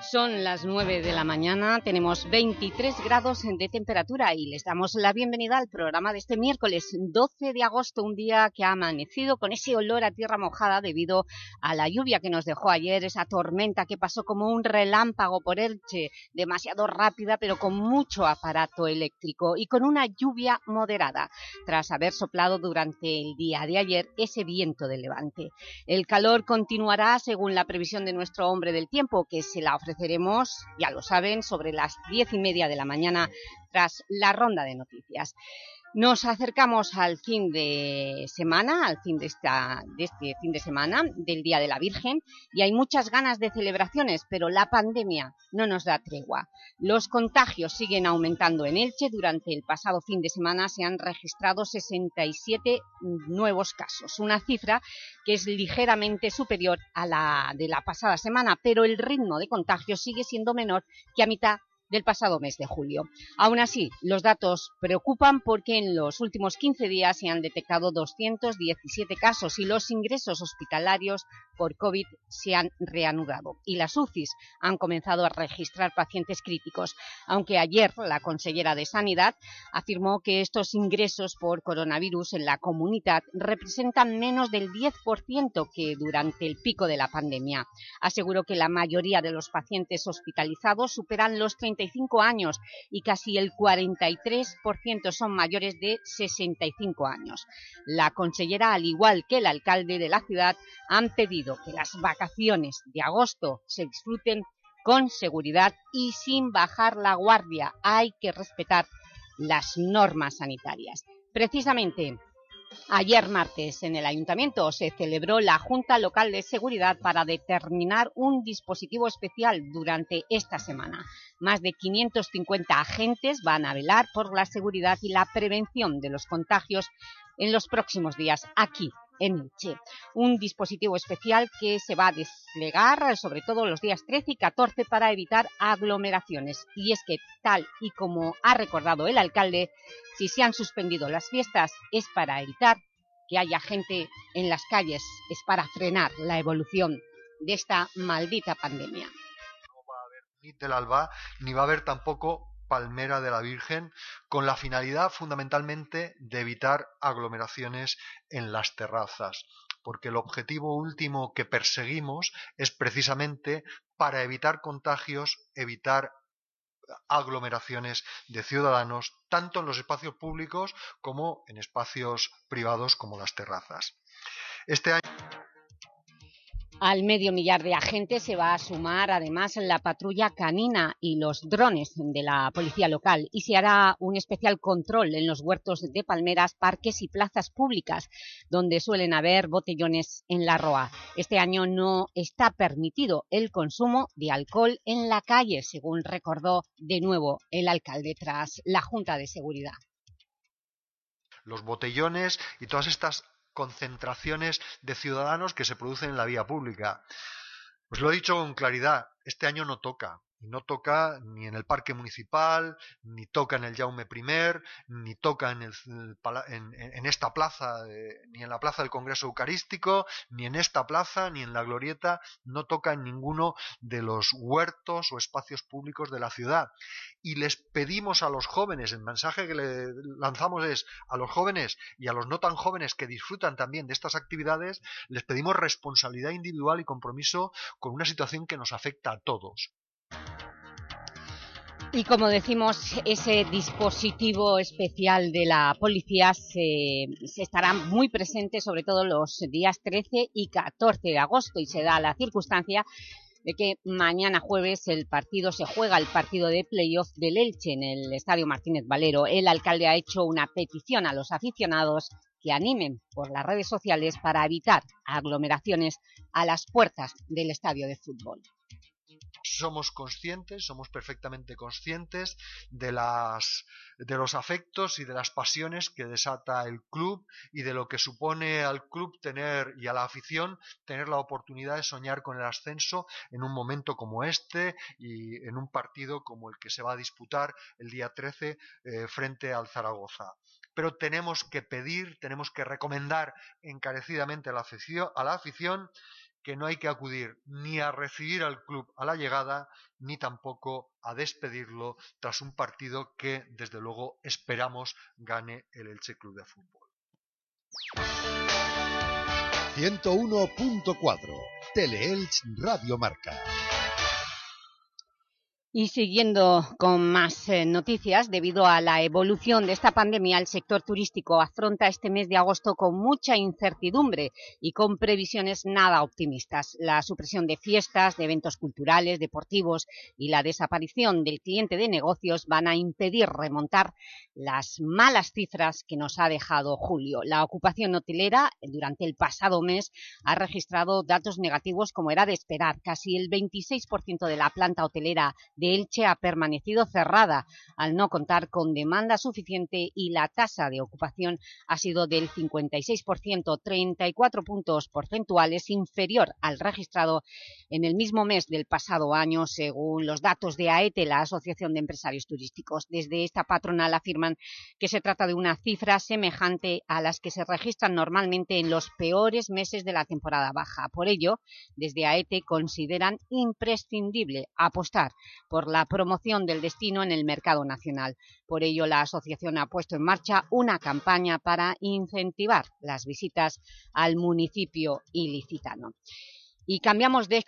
Son las 9 de la mañana, tenemos 23 grados de temperatura y les damos la bienvenida al programa de este miércoles 12 de agosto, un día que ha amanecido con ese olor a tierra mojada debido a la lluvia que nos dejó ayer, esa tormenta que pasó como un relámpago por Elche, demasiado rápida pero con mucho aparato eléctrico y con una lluvia moderada, tras haber soplado durante el día de ayer ese viento de levante. El calor continuará según la previsión de nuestro hombre del tiempo, que se la ofrece ofreceremos, ya lo saben, sobre las diez y media de la mañana tras la ronda de noticias. Nos acercamos al fin de semana, al fin de, esta, de este fin de semana, del Día de la Virgen, y hay muchas ganas de celebraciones, pero la pandemia no nos da tregua. Los contagios siguen aumentando en Elche. Durante el pasado fin de semana se han registrado 67 nuevos casos, una cifra que es ligeramente superior a la de la pasada semana, pero el ritmo de contagios sigue siendo menor que a mitad del pasado mes de julio. Aún así, los datos preocupan porque en los últimos 15 días se han detectado 217 casos y los ingresos hospitalarios por COVID se han reanudado y las UCIs han comenzado a registrar pacientes críticos, aunque ayer la consellera de Sanidad afirmó que estos ingresos por coronavirus en la comunidad representan menos del 10% que durante el pico de la pandemia. Aseguró que la mayoría de los pacientes hospitalizados superan los 30 años y casi el 43% son mayores de 65 años. La consellera, al igual que el alcalde de la ciudad, han pedido que las vacaciones de agosto se disfruten con seguridad y sin bajar la guardia. Hay que respetar las normas sanitarias. Precisamente, Ayer martes en el Ayuntamiento se celebró la Junta Local de Seguridad para determinar un dispositivo especial durante esta semana. Más de 550 agentes van a velar por la seguridad y la prevención de los contagios en los próximos días aquí Un dispositivo especial que se va a desplegar sobre todo los días 13 y 14 para evitar aglomeraciones. Y es que, tal y como ha recordado el alcalde, si se han suspendido las fiestas es para evitar que haya gente en las calles, es para frenar la evolución de esta maldita pandemia. No va a haber ni del alba, ni va a haber tampoco Palmera de la Virgen, con la finalidad fundamentalmente de evitar aglomeraciones en las terrazas, porque el objetivo último que perseguimos es precisamente para evitar contagios, evitar aglomeraciones de ciudadanos, tanto en los espacios públicos como en espacios privados como las terrazas. Este año al medio millar de agentes se va a sumar además la patrulla canina y los drones de la policía local y se hará un especial control en los huertos de palmeras, parques y plazas públicas donde suelen haber botellones en la roa. Este año no está permitido el consumo de alcohol en la calle, según recordó de nuevo el alcalde tras la Junta de Seguridad. Los botellones y todas estas concentraciones de ciudadanos que se producen en la vía pública. Pues lo he dicho con claridad, este año no toca. Y no toca ni en el parque municipal, ni toca en el Jaume I, ni toca en, en, esta plaza, ni en la plaza del Congreso Eucarístico, ni en esta plaza, ni en la Glorieta, no toca en ninguno de los huertos o espacios públicos de la ciudad. Y les pedimos a los jóvenes, el mensaje que le lanzamos es a los jóvenes y a los no tan jóvenes que disfrutan también de estas actividades, les pedimos responsabilidad individual y compromiso con una situación que nos afecta a todos. Y como decimos, ese dispositivo especial de la policía se, estará muy presente sobre todo los días 13 y 14 de agosto y se da la circunstancia de que mañana jueves el partido se juega el partido de playoff del Elche en el Estadio Martínez Valero. El alcalde ha hecho una petición a los aficionados que animen por las redes sociales para evitar aglomeraciones a las puertas del estadio de fútbol. Somos conscientes, somos perfectamente conscientes de las de los afectos y de las pasiones que desata el club y de lo que supone al club tener y a la afición tener la oportunidad de soñar con el ascenso en un momento como este y en un partido como el que se va a disputar el día 13 eh, frente al Zaragoza. Pero tenemos que pedir, tenemos que recomendar encarecidamente a la afición, a la afición que no hay que acudir ni a recibir al club a la llegada, ni tampoco a despedirlo tras un partido que, desde luego, esperamos gane el Elche Club de Fútbol. 101.4 Teleelch Radio Marca. Y siguiendo con más eh, noticias, debido a la evolución de esta pandemia, el sector turístico afronta este mes de agosto con mucha incertidumbre y con previsiones nada optimistas. La supresión de fiestas, de eventos culturales, deportivos y la desaparición del cliente de negocios van a impedir remontar las malas cifras que nos ha dejado julio. La ocupación hotelera durante el pasado mes ha registrado datos negativos como era de esperar. Casi el 26% de la planta hotelera de Elche ha permanecido cerrada al no contar con demanda suficiente y la tasa de ocupación ha sido del 56%, 34 puntos porcentuales inferior al registrado en el mismo mes del pasado año, según los datos de AETE, la Asociación de Empresarios Turísticos. Desde esta patronal afirman que se trata de una cifra semejante a las que se registran normalmente en los peores meses de la temporada baja. Por ello, desde AETE consideran imprescindible apostar por la promoción del destino en el mercado nacional. Por ello, la asociación ha puesto en marcha una campaña para incentivar las visitas al municipio ilicitano. Y cambiamos de,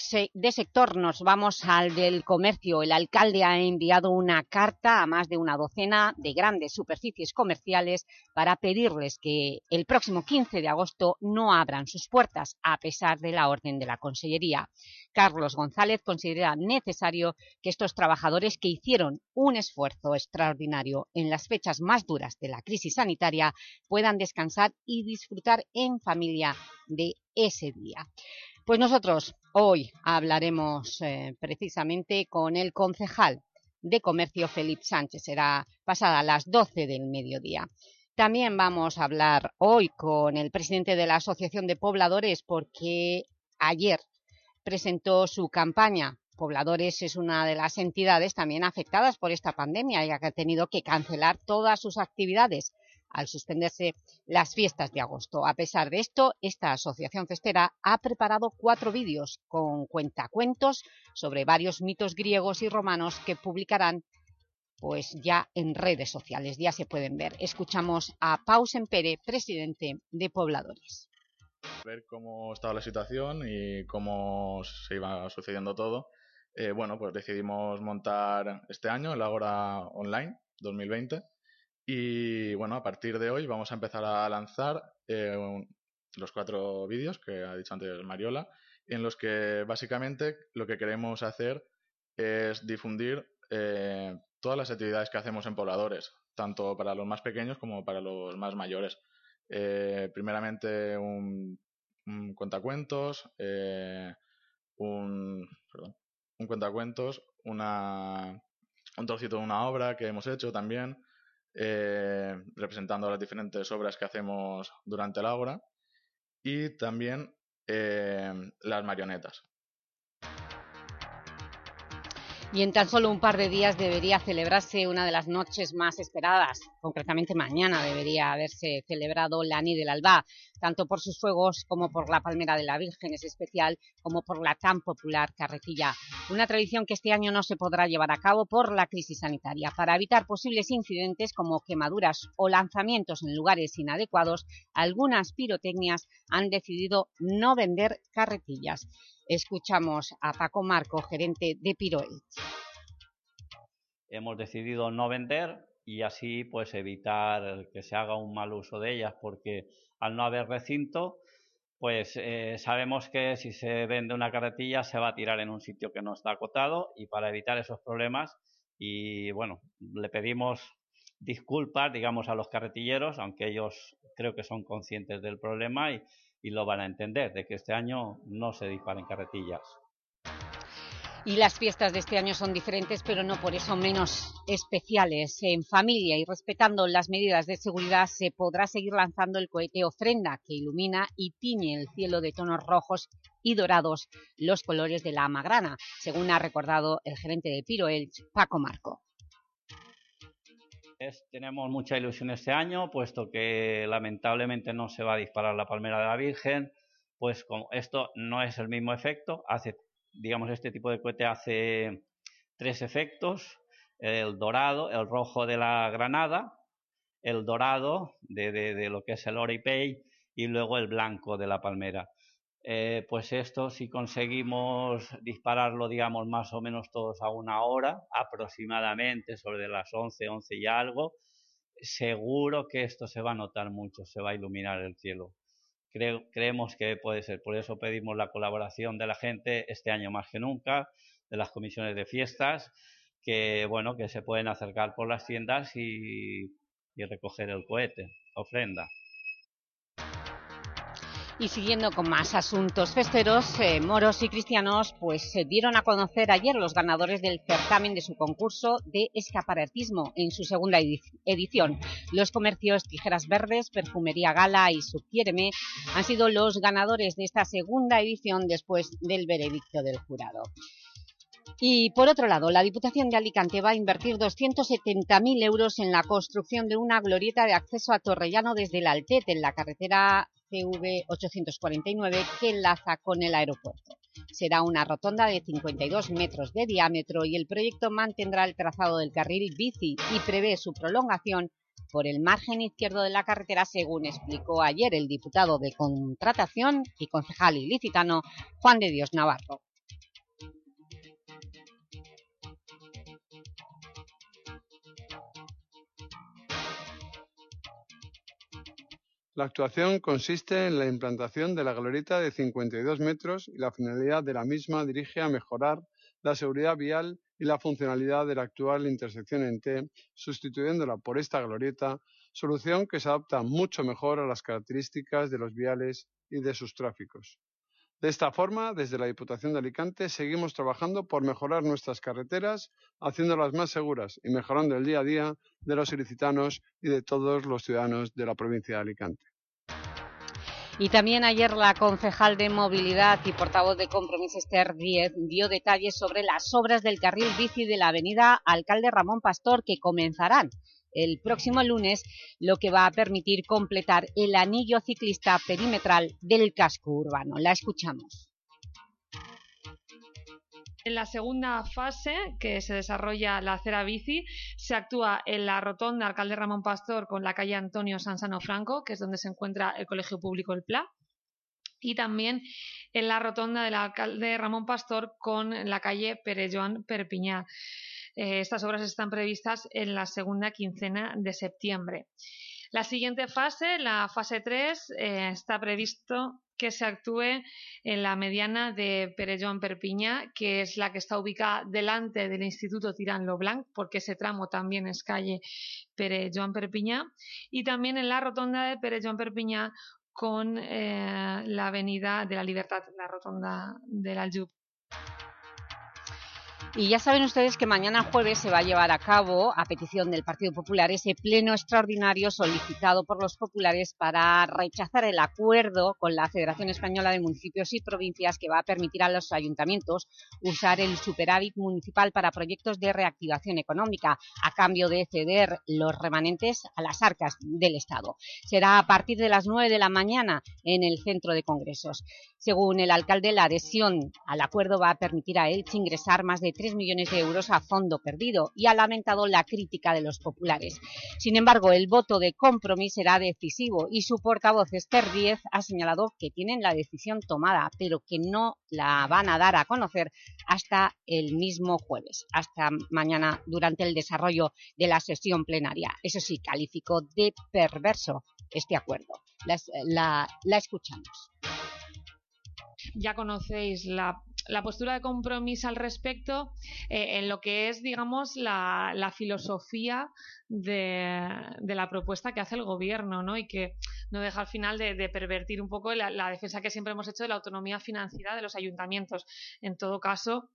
sector, nos vamos al del comercio. El alcalde ha enviado una carta a más de una docena de grandes superficies comerciales para pedirles que el próximo 15 de agosto no abran sus puertas, a pesar de la orden de la Consellería. Carlos González considera necesario que estos trabajadores que hicieron un esfuerzo extraordinario en las fechas más duras de la crisis sanitaria puedan descansar y disfrutar en familia de ese día. Pues nosotros hoy hablaremos eh, precisamente con el concejal de Comercio, Felipe Sánchez. Será pasada a las 12 del mediodía. También vamos a hablar hoy con el presidente de la Asociación de Pobladores porque ayer presentó su campaña. Pobladores es una de las entidades también afectadas por esta pandemia ya que ha tenido que cancelar todas sus actividades al suspenderse las fiestas de agosto. A pesar de esto, esta asociación festera ha preparado cuatro vídeos con cuentacuentos sobre varios mitos griegos y romanos que publicarán pues ya en redes sociales, ya se pueden ver. Escuchamos a Pau Sempere, presidente de Pobladores. Ver cómo estaba la situación y cómo se iba sucediendo todo. Eh, bueno, pues decidimos montar este año el Agora Online 2020 y bueno, a partir de hoy vamos a empezar a lanzar eh, los cuatro vídeos que ha dicho antes Mariola, en los que básicamente lo que queremos hacer es difundir eh, todas las actividades que hacemos en pobladores, tanto para los más pequeños como para los más mayores. Eh, primeramente un, un cuentacuentos, un, un cuentacuentos, una, un trocito de una obra que hemos hecho también, eh, representando las diferentes obras que hacemos durante la obra y también eh, las marionetas. Y en tan solo un par de días debería celebrarse una de las noches más esperadas. Concretamente mañana debería haberse celebrado la Ni del Alba, tanto por sus fuegos como por la Palmera de la Virgen, es especial, como por la tan popular carretilla. Una tradición que este año no se podrá llevar a cabo por la crisis sanitaria. Para evitar posibles incidentes como quemaduras o lanzamientos en lugares inadecuados, algunas pirotecnias han decidido no vender carretillas. Escuchamos a Paco Marco, gerente de Piroel. Hemos decidido no vender y así pues evitar que se haga un mal uso de ellas porque al no haber recinto pues eh, sabemos que si se vende una carretilla se va a tirar en un sitio que no está acotado y para evitar esos problemas y bueno, le pedimos disculpas digamos a los carretilleros aunque ellos creo que son conscientes del problema y, y lo van a entender, de que este año no se disparen carretillas. Y las fiestas de este año son diferentes, pero no por eso menos especiales. En familia y respetando las medidas de seguridad se podrá seguir lanzando el cohete ofrenda que ilumina y tiñe el cielo de tonos rojos y dorados, los colores de la amagrana, según ha recordado el gerente de Piro Paco Marco. tenemos mucha ilusión este año, puesto que lamentablemente no se va a disparar la palmera de la Virgen, pues esto no es el mismo efecto, hace digamos, este tipo de cohete hace tres efectos, el dorado, el rojo de la granada, el dorado de, de, lo que es el oripey y luego el blanco de la palmera. Eh, pues esto, si conseguimos dispararlo, digamos, más o menos todos a una hora, aproximadamente sobre las 11, 11 y algo, seguro que esto se va a notar mucho, se va a iluminar el cielo creemos que puede ser. Por eso pedimos la colaboración de la gente este año más que nunca, de las comisiones de fiestas, que bueno, que se pueden acercar por las tiendas y, y recoger el cohete, ofrenda. Y siguiendo con más asuntos festeros, eh, moros y cristianos pues se dieron a conocer ayer los ganadores del certamen de su concurso de escaparatismo en su segunda edición. Los comercios Tijeras Verdes, Perfumería Gala y Subquiéreme han sido los ganadores de esta segunda edición después del veredicto del jurado. Y por otro lado, la Diputación de Alicante va a invertir 270.000 euros en la construcción de una glorieta de acceso a Torrellano desde el Altet, en la carretera CV849 que enlaza con el aeropuerto. Será una rotonda de 52 metros de diámetro y el proyecto mantendrá el trazado del carril bici y prevé su prolongación por el margen izquierdo de la carretera, según explicó ayer el diputado de Contratación y concejal ilicitano Juan de Dios Navarro. La actuación consiste en la implantación de la glorieta de 52 metros y la finalidad de la misma dirige a mejorar la seguridad vial y la funcionalidad de la actual intersección en T, sustituyéndola por esta glorieta, solución que se adapta mucho mejor a las características de los viales y de sus tráficos. De esta forma, desde la Diputación de Alicante seguimos trabajando por mejorar nuestras carreteras, haciéndolas más seguras y mejorando el día a día de los ilicitanos y de todos los ciudadanos de la provincia de Alicante. Y también ayer la concejal de Movilidad y portavoz de Compromiso Esther 10 dio detalles sobre las obras del carril bici de la avenida Alcalde Ramón Pastor que comenzarán el próximo lunes, lo que va a permitir completar el anillo ciclista perimetral del casco urbano. La escuchamos. En la segunda fase, que se desarrolla la acera bici, se actúa en la rotonda Alcalde Ramón Pastor con la calle Antonio Sansano Franco, que es donde se encuentra el Colegio Público El Pla, y también en la rotonda del Alcalde Ramón Pastor con la calle Perejoan Perpiñá. Eh, estas obras están previstas en la segunda quincena de septiembre. La siguiente fase, la fase 3, eh, está previsto que se actúe en la mediana de Perellón Perpiñá, que es la que está ubicada delante del Instituto Tirán Blanc, porque ese tramo también es calle Perellón Perpiñá, y también en la rotonda de Perellón Perpiñá con eh, la Avenida de la Libertad, la rotonda del Aljub. Y ya saben ustedes que mañana jueves se va a llevar a cabo, a petición del Partido Popular, ese pleno extraordinario solicitado por los populares para rechazar el acuerdo con la Federación Española de Municipios y Provincias que va a permitir a los ayuntamientos usar el superávit municipal para proyectos de reactivación económica, a cambio de ceder los remanentes a las arcas del Estado. Será a partir de las 9 de la mañana en el Centro de Congresos. Según el alcalde, la adhesión al acuerdo va a permitir a Elche ingresar más de 3 millones de euros a fondo perdido y ha lamentado la crítica de los populares. Sin embargo, el voto de compromiso será decisivo y su portavoz Esther Díez ha señalado que tienen la decisión tomada, pero que no la van a dar a conocer hasta el mismo jueves, hasta mañana durante el desarrollo de la sesión plenaria. Eso sí, calificó de perverso este acuerdo. la escuchamos ya conocéis la, postura de compromiso al respecto eh, en lo que es, digamos, la, filosofía de, la propuesta que hace el gobierno, ¿no? Y que no deja al final de, pervertir un poco la, defensa que siempre hemos hecho de la autonomía financiera de los ayuntamientos. En todo caso,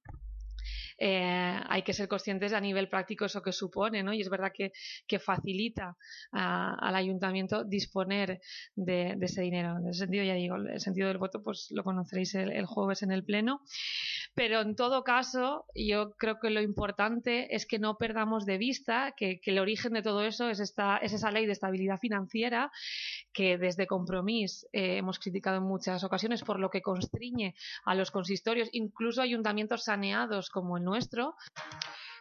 eh, hay que ser conscientes a nivel práctico eso que supone, ¿no? Y es verdad que, facilita al ayuntamiento disponer de, ese dinero. En ese sentido, ya digo, el sentido del voto pues lo conoceréis el, jueves en el Pleno. Pero en todo caso, yo creo que lo importante es que no perdamos de vista que, el origen de todo eso es, esta, es esa ley de estabilidad financiera que desde Compromís eh, hemos criticado en muchas ocasiones por lo que constriñe a los consistorios, incluso ayuntamientos saneados como el nuestro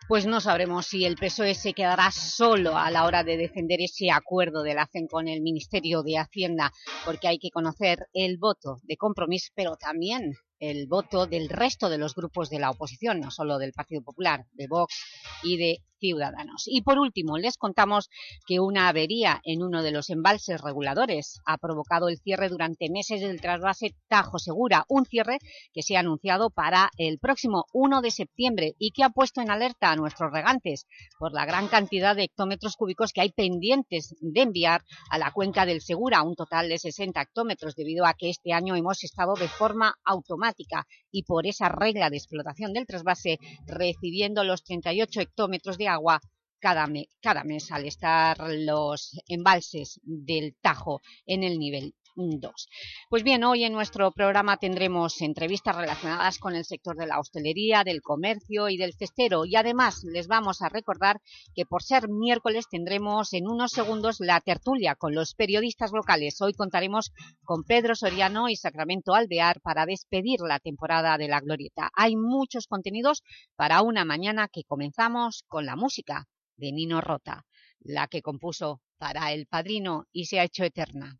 pues no sabremos si el PSOE se quedará solo a la hora de defender ese acuerdo de la CEN con el Ministerio de Hacienda, porque hay que conocer el voto de compromiso, pero también el voto del resto de los grupos de la oposición, no solo del Partido Popular, de Vox y de Ciudadanos. Y por último, les contamos que una avería en uno de los embalses reguladores ha provocado el cierre durante meses del trasvase Tajo Segura, un cierre que se ha anunciado para el próximo 1 de septiembre y que ha puesto en alerta a nuestros regantes por la gran cantidad de hectómetros cúbicos que hay pendientes de enviar a la cuenca del Segura, un total de 60 hectómetros, debido a que este año hemos estado de forma automática y por esa regla de explotación del trasvase recibiendo los 38 hectómetros de agua cada, cada mes al estar los embalses del Tajo en el nivel 2. Pues bien, hoy en nuestro programa tendremos entrevistas relacionadas con el sector de la hostelería, del comercio y del cestero y además les vamos a recordar que por ser miércoles tendremos en unos segundos la tertulia con los periodistas locales. Hoy contaremos con Pedro Soriano y Sacramento Alvear para despedir la temporada de La Glorieta. Hay muchos contenidos para una mañana que comenzamos con la música de Nino Rota, la que compuso para El Padrino y se ha hecho eterna.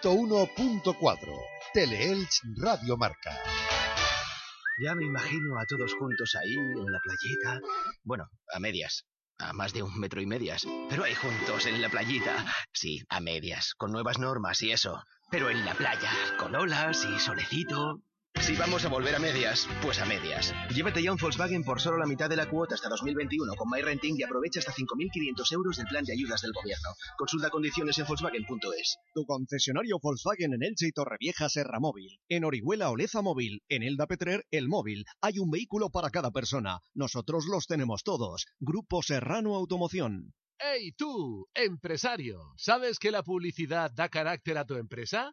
101.4 Teleelch Radio Marca. Ya me imagino a todos juntos ahí, en la playita. Bueno, a medias. A más de un metro y medias. Pero ahí juntos, en la playita. Sí, a medias, con nuevas normas y eso. Pero en la playa, con olas y solecito. Si vamos a volver a medias, pues a medias. Llévate ya un Volkswagen por solo la mitad de la cuota hasta 2021 con MyRenting y aprovecha hasta 5.500 euros del plan de ayudas del gobierno. Consulta condiciones en Volkswagen.es. Tu concesionario Volkswagen en Elche y Torrevieja Serra Móvil. En Orihuela Oleza Móvil. En Elda Petrer El Móvil. Hay un vehículo para cada persona. Nosotros los tenemos todos. Grupo Serrano Automoción. ¡Hey tú, empresario! ¿Sabes que la publicidad da carácter a tu empresa?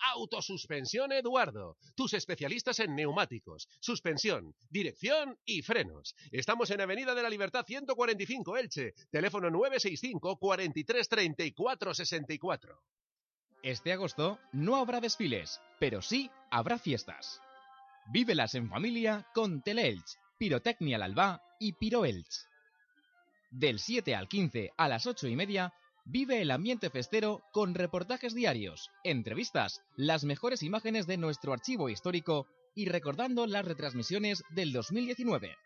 Autosuspensión Eduardo, tus especialistas en neumáticos, suspensión, dirección y frenos. Estamos en Avenida de la Libertad 145 Elche, teléfono 965 43 34 64. Este agosto no habrá desfiles, pero sí habrá fiestas. Vívelas en familia con Teleelch, Pirotecnia al Alba y Piroelch. Del 7 al 15 a las 8 y media Vive el ambiente festero con reportajes diarios, entrevistas, las mejores imágenes de nuestro archivo histórico y recordando las retransmisiones del 2019.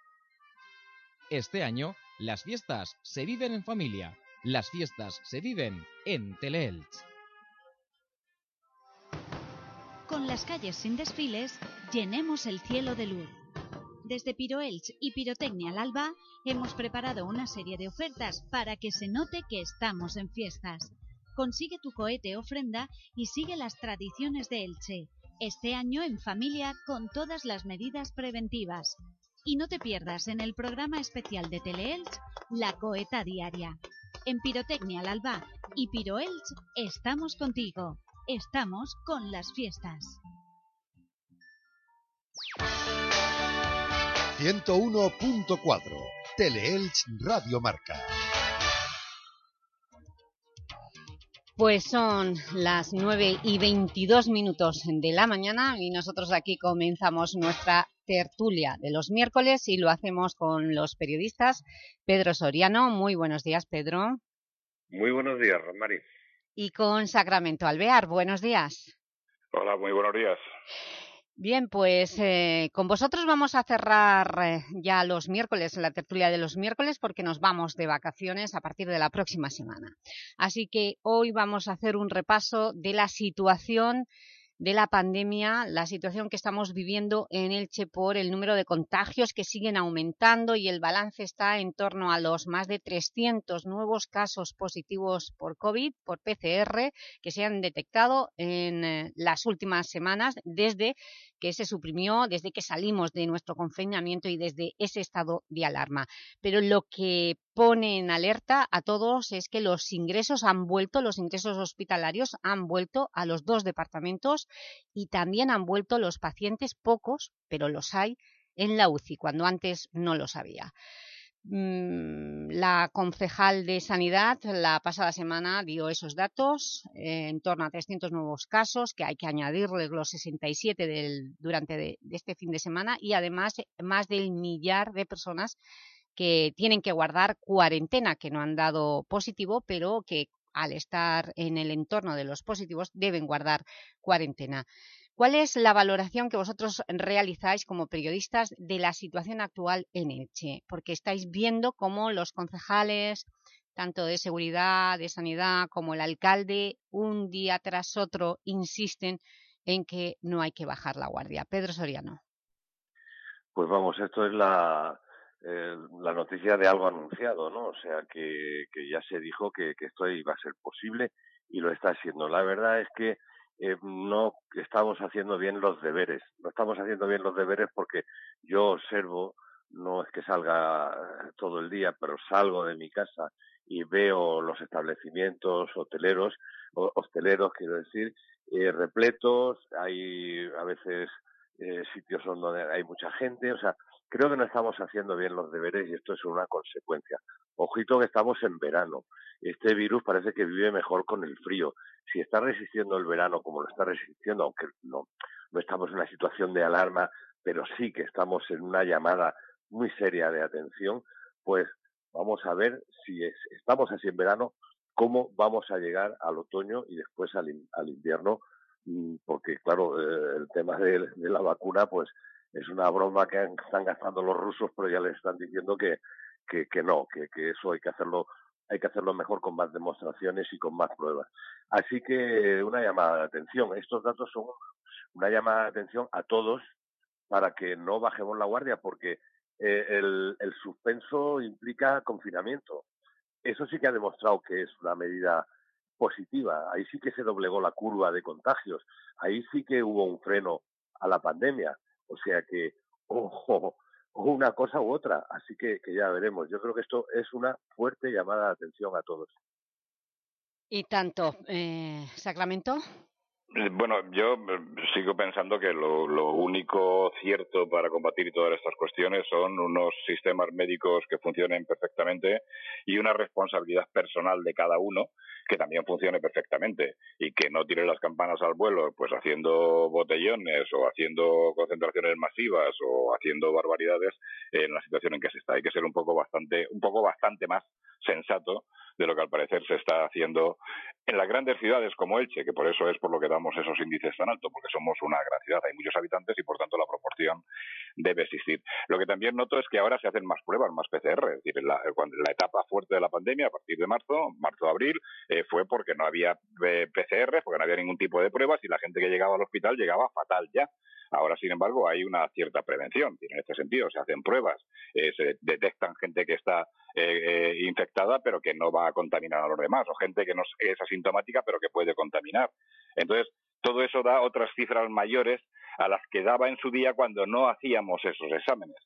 Este año, las fiestas se viven en familia, las fiestas se viven en Teleelch. Con las calles sin desfiles, llenemos el cielo de luz. Desde Piroelch y Pirotecnia al Alba hemos preparado una serie de ofertas para que se note que estamos en fiestas. Consigue tu cohete ofrenda y sigue las tradiciones de Elche. Este año en familia con todas las medidas preventivas. Y no te pierdas en el programa especial de Teleelch La Coheta Diaria. En Pirotecnia al Alba y Piroelch estamos contigo. Estamos con las fiestas. 101.4 Teleelch Radio Marca. Pues son las 9 y 22 minutos de la mañana y nosotros aquí comenzamos nuestra tertulia de los miércoles y lo hacemos con los periodistas. Pedro Soriano, muy buenos días, Pedro. Muy buenos días, Rosmary. Y con Sacramento Alvear, buenos días. Hola, muy buenos días. Bien, pues eh, con vosotros vamos a cerrar eh, ya los miércoles, la tertulia de los miércoles, porque nos vamos de vacaciones a partir de la próxima semana. Así que hoy vamos a hacer un repaso de la situación de la pandemia, la situación que estamos viviendo en Elche por el número de contagios que siguen aumentando y el balance está en torno a los más de 300 nuevos casos positivos por COVID, por PCR, que se han detectado en eh, las últimas semanas desde que se suprimió, desde que salimos de nuestro confinamiento y desde ese estado de alarma. Pero lo que pone en alerta a todos es que los ingresos han vuelto, los ingresos hospitalarios han vuelto a los dos departamentos y también han vuelto los pacientes, pocos, pero los hay, en la UCI, cuando antes no los había. Mm, la concejal de Sanidad la pasada semana dio esos datos, eh, en torno a 300 nuevos casos, que hay que añadirles los 67 del, durante de este fin de semana y además más del millar de personas que tienen que guardar cuarentena, que no han dado positivo, pero que al estar en el entorno de los positivos deben guardar cuarentena. ¿Cuál es la valoración que vosotros realizáis como periodistas de la situación actual en Elche? Porque estáis viendo cómo los concejales, tanto de seguridad, de sanidad, como el alcalde, un día tras otro insisten en que no hay que bajar la guardia. Pedro Soriano. Pues vamos, esto es la, eh, la noticia de algo anunciado, ¿no? O sea, que, que ya se dijo que, esto iba a ser posible y lo está haciendo. La verdad es que eh, no estamos haciendo bien los deberes. No estamos haciendo bien los deberes porque yo observo, no es que salga todo el día, pero salgo de mi casa y veo los establecimientos hoteleros, hosteleros, quiero decir, eh, repletos, hay a veces eh, sitios donde hay mucha gente, o sea, creo que no estamos haciendo bien los deberes y esto es una consecuencia. Ojito que estamos en verano. Este virus parece que vive mejor con el frío. Si está resistiendo el verano como lo está resistiendo, aunque no, no estamos en una situación de alarma, pero sí que estamos en una llamada muy seria de atención, pues vamos a ver si estamos así en verano, cómo vamos a llegar al otoño y después al, al invierno, mm, porque claro, eh, el tema de, la vacuna, pues es una broma que están gastando los rusos, pero ya les están diciendo que, que, no, que, que eso hay que hacerlo hay que hacerlo mejor con más demostraciones y con más pruebas. Así que una llamada de atención. Estos datos son una llamada de atención a todos para que no bajemos la guardia, porque eh, el, el suspenso implica confinamiento. Eso sí que ha demostrado que es una medida positiva. Ahí sí que se doblegó la curva de contagios. Ahí sí que hubo un freno a la pandemia. O sea que, ojo, una cosa u otra. Así que, que ya veremos. Yo creo que esto es una fuerte llamada de atención a todos. Y tanto, eh, Sacramento. Bueno, yo eh, sigo pensando que lo, lo, único cierto para combatir todas estas cuestiones son unos sistemas médicos que funcionen perfectamente y una responsabilidad personal de cada uno que también funcione perfectamente y que no tire las campanas al vuelo pues haciendo botellones o haciendo concentraciones masivas o haciendo barbaridades en la situación en que se está. Hay que ser un poco bastante, un poco bastante más sensato de lo que al parecer se está haciendo en las grandes ciudades como Elche, que por eso es por lo que damos esos índices tan altos, porque somos una gran ciudad, hay muchos habitantes y por tanto la proporción debe existir. Lo que también noto es que ahora se hacen más pruebas, más PCR, es decir, la, la etapa fuerte de la pandemia, a partir de marzo, marzo-abril, eh, fue porque no había eh, PCR, porque no había ningún tipo de pruebas y la gente que llegaba al hospital llegaba fatal ya. Ahora, sin embargo, hay una cierta prevención. En este sentido, se hacen pruebas, eh, se detectan gente que está eh, eh, infectada, pero que no va a contaminar a los demás, o gente que no es asintomática, pero que puede contaminar. Entonces, todo eso da otras cifras mayores a las que daba en su día cuando no hacíamos esos exámenes.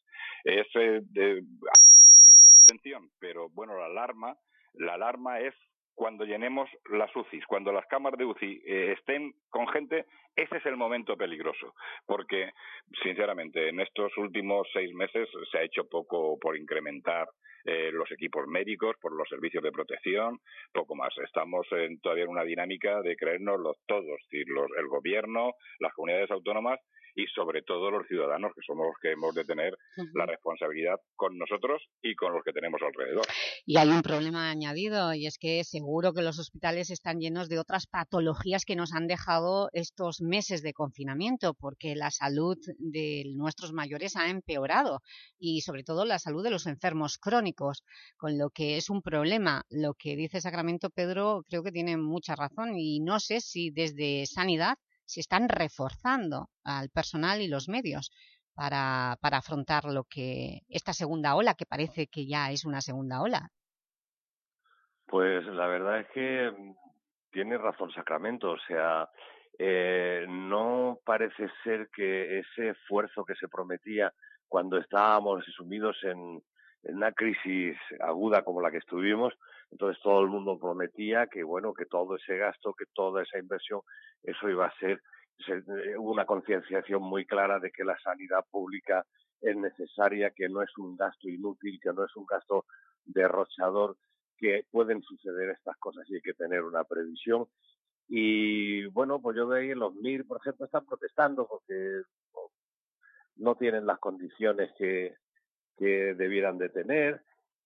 Es de, prestar atención, pero bueno, la alarma, la alarma es cuando llenemos las UCIs, cuando las cámaras de UCI eh, estén con gente, ese es el momento peligroso, porque sinceramente en estos últimos seis meses se ha hecho poco por incrementar eh, los equipos médicos, por los servicios de protección, poco más. Estamos en, todavía en una dinámica de creérnoslo todos, los, el gobierno, las comunidades autónomas y sobre todo los ciudadanos, que somos los que hemos de tener la responsabilidad con nosotros y con los que tenemos alrededor. Y hay un problema añadido, y es que seguro que los hospitales están llenos de otras patologías que nos han dejado estos meses de confinamiento, porque la salud de nuestros mayores ha empeorado, y sobre todo la salud de los enfermos crónicos, con lo que es un problema. Lo que dice Sacramento Pedro creo que tiene mucha razón, y no sé si desde Sanidad se están reforzando al personal y los medios para, para afrontar lo que esta segunda ola, que parece que ya es una segunda ola. Pues la verdad es que mm, tiene razón Sacramento, o sea, eh, no parece ser que ese esfuerzo que se prometía cuando estábamos sumidos en, una crisis aguda como la que estuvimos, entonces todo el mundo prometía que bueno, que todo ese gasto, que toda esa inversión, eso iba a ser, eh, una concienciación muy clara de que la sanidad pública es necesaria, que no es un gasto inútil, que no es un gasto derrochador, que pueden suceder estas cosas y hay que tener una previsión. Y bueno, pues yo veía los MIR, por ejemplo, están protestando porque no tienen las condiciones que, que debieran de tener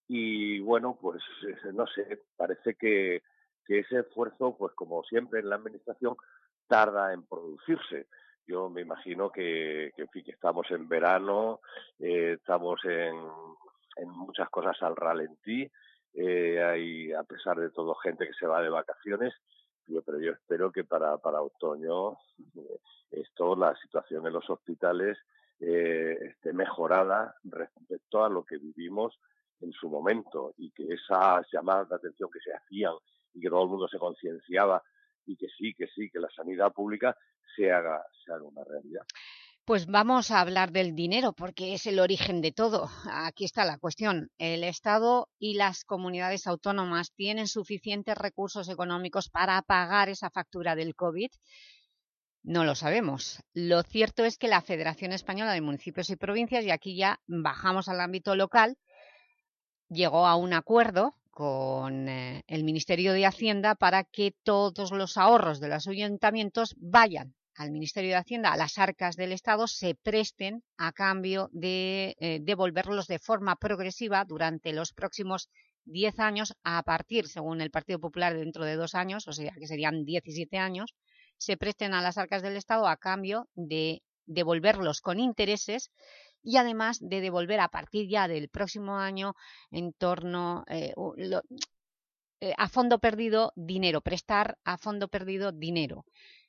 y bueno, pues no sé, parece que, que ese esfuerzo, pues como siempre en la administración, tarda en producirse. Yo me imagino que, que, que estamos en verano, eh, estamos en, en muchas cosas al ralentí, eh, hay a pesar de todo gente que se va de vacaciones, pero yo espero que para, para otoño eh, esto, la situación en los hospitales eh, esté mejorada respecto a lo que vivimos en su momento y que esas llamadas de atención que se hacían y que todo el mundo se concienciaba y que sí, que sí, que la sanidad pública se haga, se haga una realidad. Pues vamos a hablar del dinero, porque es el origen de todo. Aquí está la cuestión. ¿El Estado y las comunidades autónomas tienen suficientes recursos económicos para pagar esa factura del COVID? No lo sabemos. Lo cierto es que la Federación Española de Municipios y Provincias, y aquí ya bajamos al ámbito local, llegó a un acuerdo con eh, el Ministerio de Hacienda para que todos los ahorros de los ayuntamientos vayan al Ministerio de Hacienda, a las arcas del Estado, se presten a cambio de eh, devolverlos de forma progresiva durante los próximos 10 años, a partir, según el Partido Popular, dentro de dos años, o sea que serían 17 años, se presten a las arcas del Estado a cambio de devolverlos con intereses y además de devolver a partir ya del próximo año en torno eh, eh, a fondo perdido dinero, prestar a fondo perdido dinero.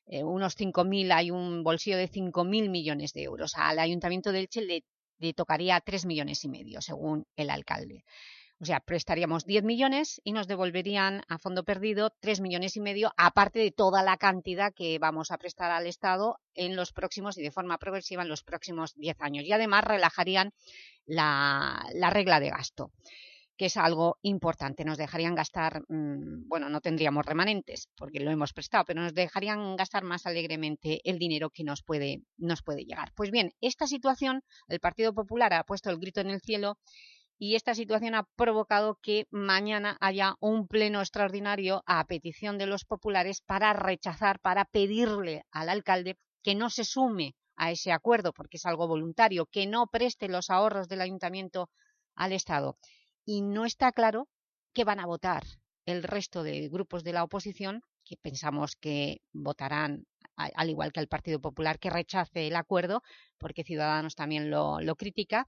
Eh, unos 5.000, hay un bolsillo de 5.000 millones de euros. Al Ayuntamiento de Elche le, tocaría 3 millones y medio, según el alcalde. O sea, prestaríamos 10 millones y nos devolverían a fondo perdido 3 millones y medio, aparte de toda la cantidad que vamos a prestar al Estado en los próximos y de forma progresiva en los próximos 10 años. Y además relajarían la, regla de gasto que es algo importante. Nos dejarían gastar, mm, bueno, no tendríamos remanentes porque lo hemos prestado, pero nos dejarían gastar más alegremente el dinero que nos puede, nos puede llegar. Pues bien, esta situación, el Partido Popular ha puesto el grito en el cielo y esta situación ha provocado que mañana haya un pleno extraordinario a petición de los populares para rechazar, para pedirle al alcalde que no se sume a ese acuerdo, porque es algo voluntario, que no preste los ahorros del ayuntamiento al Estado. Y no está claro que van a votar el resto de grupos de la oposición, que pensamos que votarán, al igual que el Partido Popular, que rechace el acuerdo, porque Ciudadanos también lo, lo critica,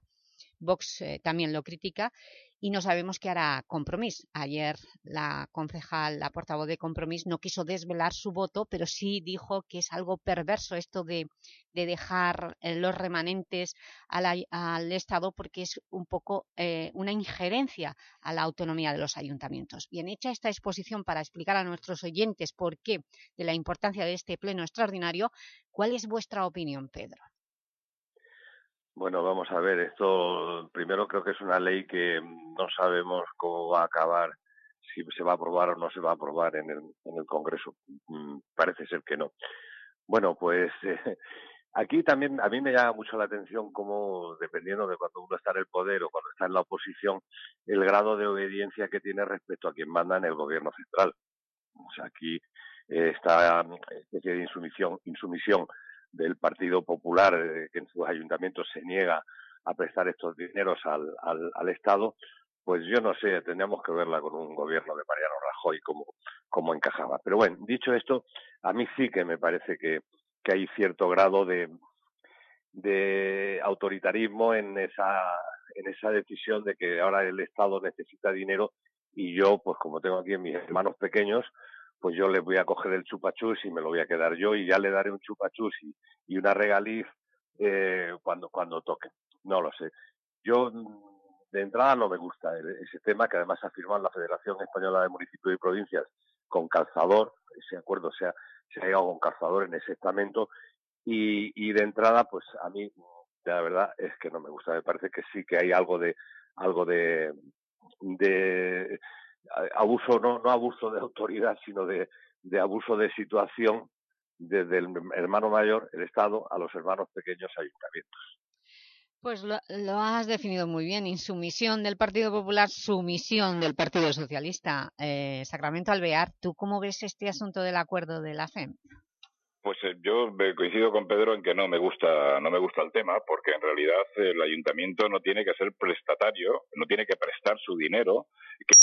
Vox eh, también lo critica y no sabemos qué hará Compromís. Ayer la concejal, la portavoz de Compromís, no quiso desvelar su voto, pero sí dijo que es algo perverso esto de, dejar eh, los remanentes al, Estado porque es un poco eh, una injerencia a la autonomía de los ayuntamientos. Bien, hecha esta exposición para explicar a nuestros oyentes por qué de la importancia de este pleno extraordinario, ¿cuál es vuestra opinión, Pedro? Bueno, vamos a ver, esto primero creo que es una ley que no sabemos cómo va a acabar, si se va a aprobar o no se va a aprobar en el, en el Congreso. Mm, parece ser que no. Bueno, pues eh, aquí también a mí me llama mucho la atención cómo, dependiendo de cuando uno está en el poder o cuando está en la oposición, el grado de obediencia que tiene respecto a quien manda en el gobierno central. O sea, aquí eh, está especie de insumisión, insumisión del Partido Popular, eh, que en sus ayuntamientos se niega a prestar estos dineros al, al, Estado, pues yo no sé, tendríamos que verla con un gobierno de Mariano Rajoy como, como encajaba. Pero bueno, dicho esto, a mí sí que me parece que, que hay cierto grado de, de autoritarismo en esa, en esa decisión de que ahora el Estado necesita dinero y yo, pues como tengo aquí mis hermanos pequeños, pues yo le voy a coger el chupachus y me lo voy a quedar yo y ya le daré un chupachus y, una regaliz eh, cuando, cuando toque. No lo sé. Yo de entrada no me gusta ese tema que además ha firmado la Federación Española de Municipios y Provincias con calzador, ese acuerdo se ha, se ha llegado con calzador en ese estamento y, y de entrada pues a mí la verdad es que no me gusta, me parece que sí que hay algo de algo de abuso, no, no abuso de autoridad, sino de, de abuso de situación desde el hermano mayor, el Estado, a los hermanos pequeños ayuntamientos. Pues lo, has definido muy bien, insumisión del Partido Popular, sumisión del Partido Socialista. Eh, Sacramento Alvear, ¿tú cómo ves este asunto del acuerdo de la FEM? Pues eh, yo coincido con Pedro en que no me gusta, no me gusta el tema, porque en realidad el ayuntamiento no tiene que ser prestatario, no tiene que prestar su dinero, que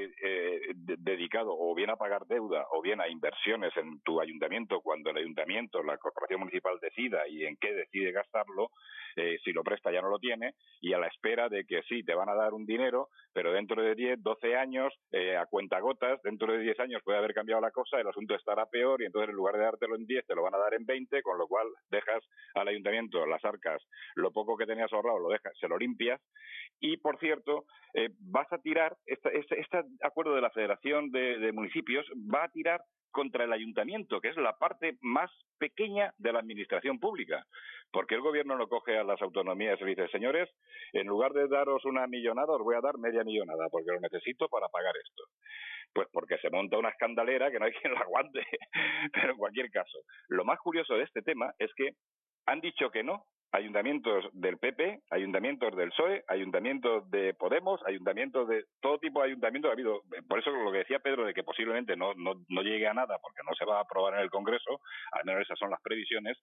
eh, dedicado o bien a pagar deuda o bien a inversiones en tu ayuntamiento cuando el ayuntamiento, la corporación municipal decida y en qué decide gastarlo, eh, si lo presta ya no lo tiene y a la espera de que sí, te van a dar un dinero, pero dentro de 10, 12 años, eh, a cuentagotas, dentro de 10 años puede haber cambiado la cosa, el asunto estará peor y entonces en lugar de dártelo en 10 te lo van a dar en 20, con lo cual dejas al ayuntamiento las arcas, lo poco que tenías ahorrado lo dejas, se lo limpias y, por cierto, eh, vas a tirar, este, este, acuerdo de la Federación de, Municipios va a tirar contra el ayuntamiento, que es la parte más pequeña de la administración pública. Porque el gobierno no coge a las autonomías y dice, señores, en lugar de daros una millonada, os voy a dar media millonada, porque lo necesito para pagar esto. Pues porque se monta una escandalera que no hay quien la aguante. Pero en cualquier caso, lo más curioso de este tema es que han dicho que no ayuntamientos del PP, ayuntamientos del PSOE, ayuntamientos de Podemos, ayuntamientos de todo tipo de ayuntamientos ha habido. Por eso lo que decía Pedro de que posiblemente no, no, no llegue a nada porque no se va a aprobar en el Congreso, al menos esas son las previsiones,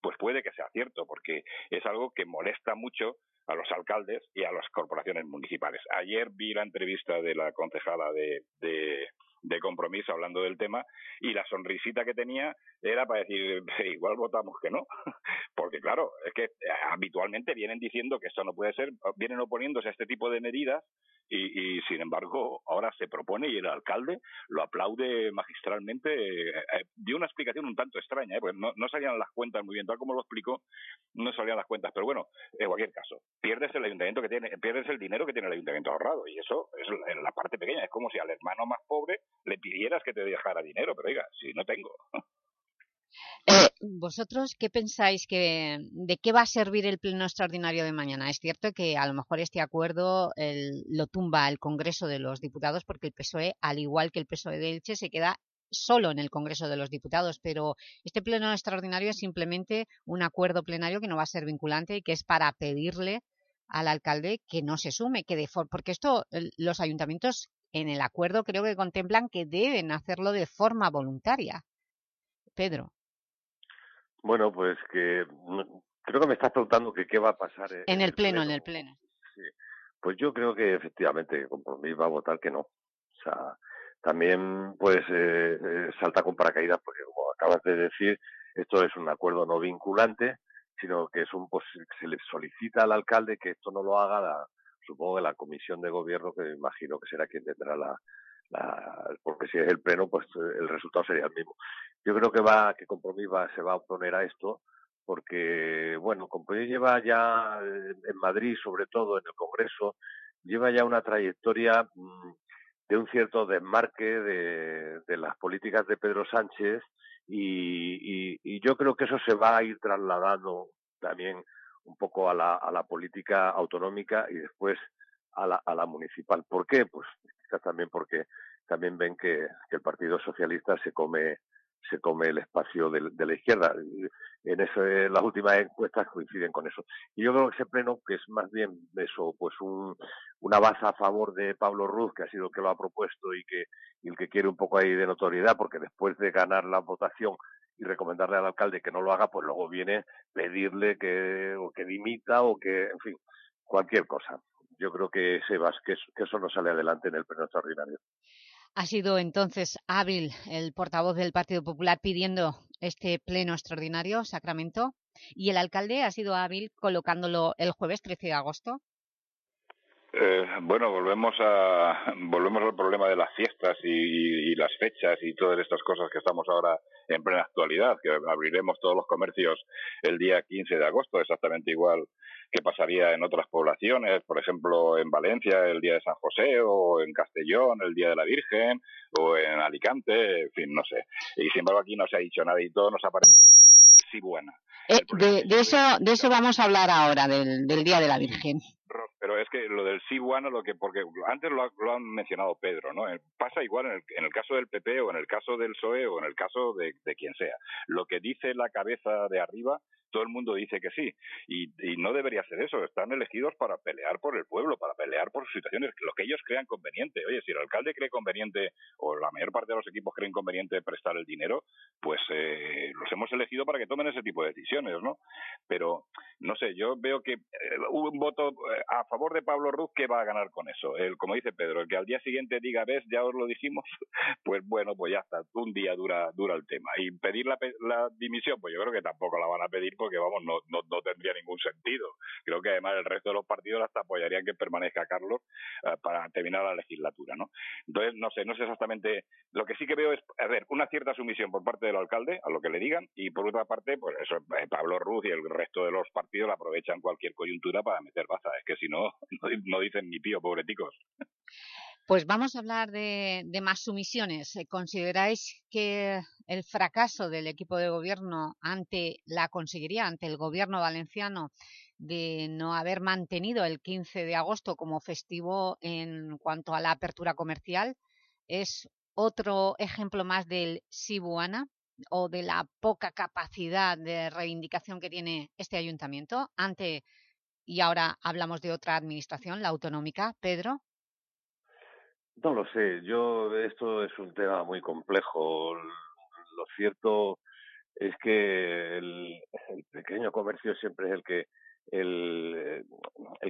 pues puede que sea cierto, porque es algo que molesta mucho a los alcaldes y a las corporaciones municipales. Ayer vi la entrevista de la concejala de, de de compromiso hablando del tema y la sonrisita que tenía era para decir igual votamos que no porque claro es que eh, habitualmente vienen diciendo que esto no puede ser vienen oponiéndose a este tipo de medidas y, sin embargo ahora se propone y el alcalde lo aplaude magistralmente eh, eh, dio una explicación un tanto extraña pues no, no salían las cuentas muy bien tal como lo explicó no salían las cuentas pero bueno en cualquier caso pierdes el ayuntamiento que tiene pierdes el dinero que tiene el ayuntamiento ahorrado y eso es la parte pequeña es como si al hermano más pobre le pidieras que te dejara dinero, pero oiga, si no tengo. Eh, ¿Vosotros qué pensáis que, de qué va a servir el pleno extraordinario de mañana? Es cierto que a lo mejor este acuerdo lo tumba el Congreso de los Diputados porque el PSOE, al igual que el PSOE de Elche, se queda solo en el Congreso de los Diputados, pero este pleno extraordinario es simplemente un acuerdo plenario que no va a ser vinculante y que es para pedirle al alcalde que no se sume, que de porque esto los ayuntamientos en el acuerdo creo que contemplan que deben hacerlo de forma voluntaria. Pedro. Bueno, pues que creo que me estás preguntando que qué va a pasar en, el, pleno, en el pleno. Sí. Pues yo creo que efectivamente Compromís va a votar que no. O sea, también pues eh, eh, salta con paracaídas porque como acabas de decir, esto es un acuerdo no vinculante, sino que es un pues, se le solicita al alcalde que esto no lo haga la, supongo que la comisión de gobierno, que imagino que será quien tendrá la, porque si es el pleno, pues eh, el resultado sería el mismo. Yo creo que va, que Compromís se va a oponer a esto, porque, bueno, Compromís lleva ya eh, en Madrid, sobre todo en el Congreso, lleva ya una trayectoria mm, de un cierto desmarque de, de las políticas de Pedro Sánchez y, y, y, yo creo que eso se va a ir trasladando también un poco a la, a la política autonómica y después a la, a la municipal. ¿Por qué? Pues quizás también porque también ven que, que el Partido Socialista se come se come el espacio de, de la izquierda. En ese, las últimas encuestas coinciden con eso. Y yo creo que ese pleno, que es más bien eso, pues un, una baza a favor de Pablo Ruz, que ha sido el que lo ha propuesto y que, y el que quiere un poco ahí de notoriedad, porque después de ganar la votación y recomendarle al alcalde que no lo haga, pues luego viene pedirle que, o que dimita o que, en fin, cualquier cosa. Yo creo que, Sebas, que, que eso no sale adelante en el pleno extraordinario. Ha sido entonces hábil el portavoz del Partido Popular pidiendo este pleno extraordinario, Sacramento, y el alcalde ha sido hábil colocándolo el jueves 13 de agosto. Eh, bueno, volvemos a volvemos al problema de las fiestas y, las fechas y todas estas cosas que estamos ahora en plena actualidad, que abriremos todos los comercios el día 15 de agosto, exactamente igual que pasaría en otras poblaciones, por ejemplo en Valencia el día de San José o en Castellón el día de la Virgen o en Alicante, en fin, no sé. Y sin embargo aquí no se ha dicho nada y todo nos aparece sí buena. Eh, de, de, eso, de eso vamos a hablar ahora, del, del Día de la Virgen pero es que lo del sí bueno, lo que, porque antes lo, lo han mencionado Pedro, ¿no? Eh, pasa igual en el, en el, caso del PP o en el caso del PSOE o en el caso de, de quien sea. Lo que dice la cabeza de arriba todo el mundo dice que sí. Y, y, no debería ser eso. Están elegidos para pelear por el pueblo, para pelear por sus situaciones, lo que ellos crean conveniente. Oye, si el alcalde cree conveniente, o la mayor parte de los equipos creen conveniente prestar el dinero, pues eh, los hemos elegido para que tomen ese tipo de decisiones, ¿no? Pero, no sé, yo veo que eh, un voto eh, a favor de Pablo Ruz, ¿qué va a ganar con eso? El, como dice Pedro, el que al día siguiente diga, ves, ya os lo dijimos, pues bueno, pues ya está, un día dura, dura el tema. Y pedir la, la dimisión, pues yo creo que tampoco la van a pedir porque, vamos, no, no, no, tendría ningún sentido. Creo que además el resto de los partidos hasta apoyarían que permanezca Carlos uh, para terminar la legislatura, ¿no? Entonces, no sé, no sé exactamente. Lo que sí que veo es, a ver, una cierta sumisión por parte del alcalde a lo que le digan y por otra parte, pues eso, eh, Pablo Ruz y el resto de los partidos aprovechan cualquier coyuntura para meter baza. Es que si no, no, dicen ni pío, pobreticos. Pues vamos a hablar de, más sumisiones. ¿Consideráis que el fracaso del equipo de gobierno ante la conseguiría, ante el gobierno valenciano, de no haber mantenido el 15 de agosto como festivo en cuanto a la apertura comercial, es otro ejemplo más del Sibuana o de la poca capacidad de reivindicación que tiene este ayuntamiento ante, y ahora hablamos de otra administración, la autonómica, Pedro? No lo sé, yo esto es un tema muy complejo. Lo cierto es que el, pequeño comercio siempre es el que el,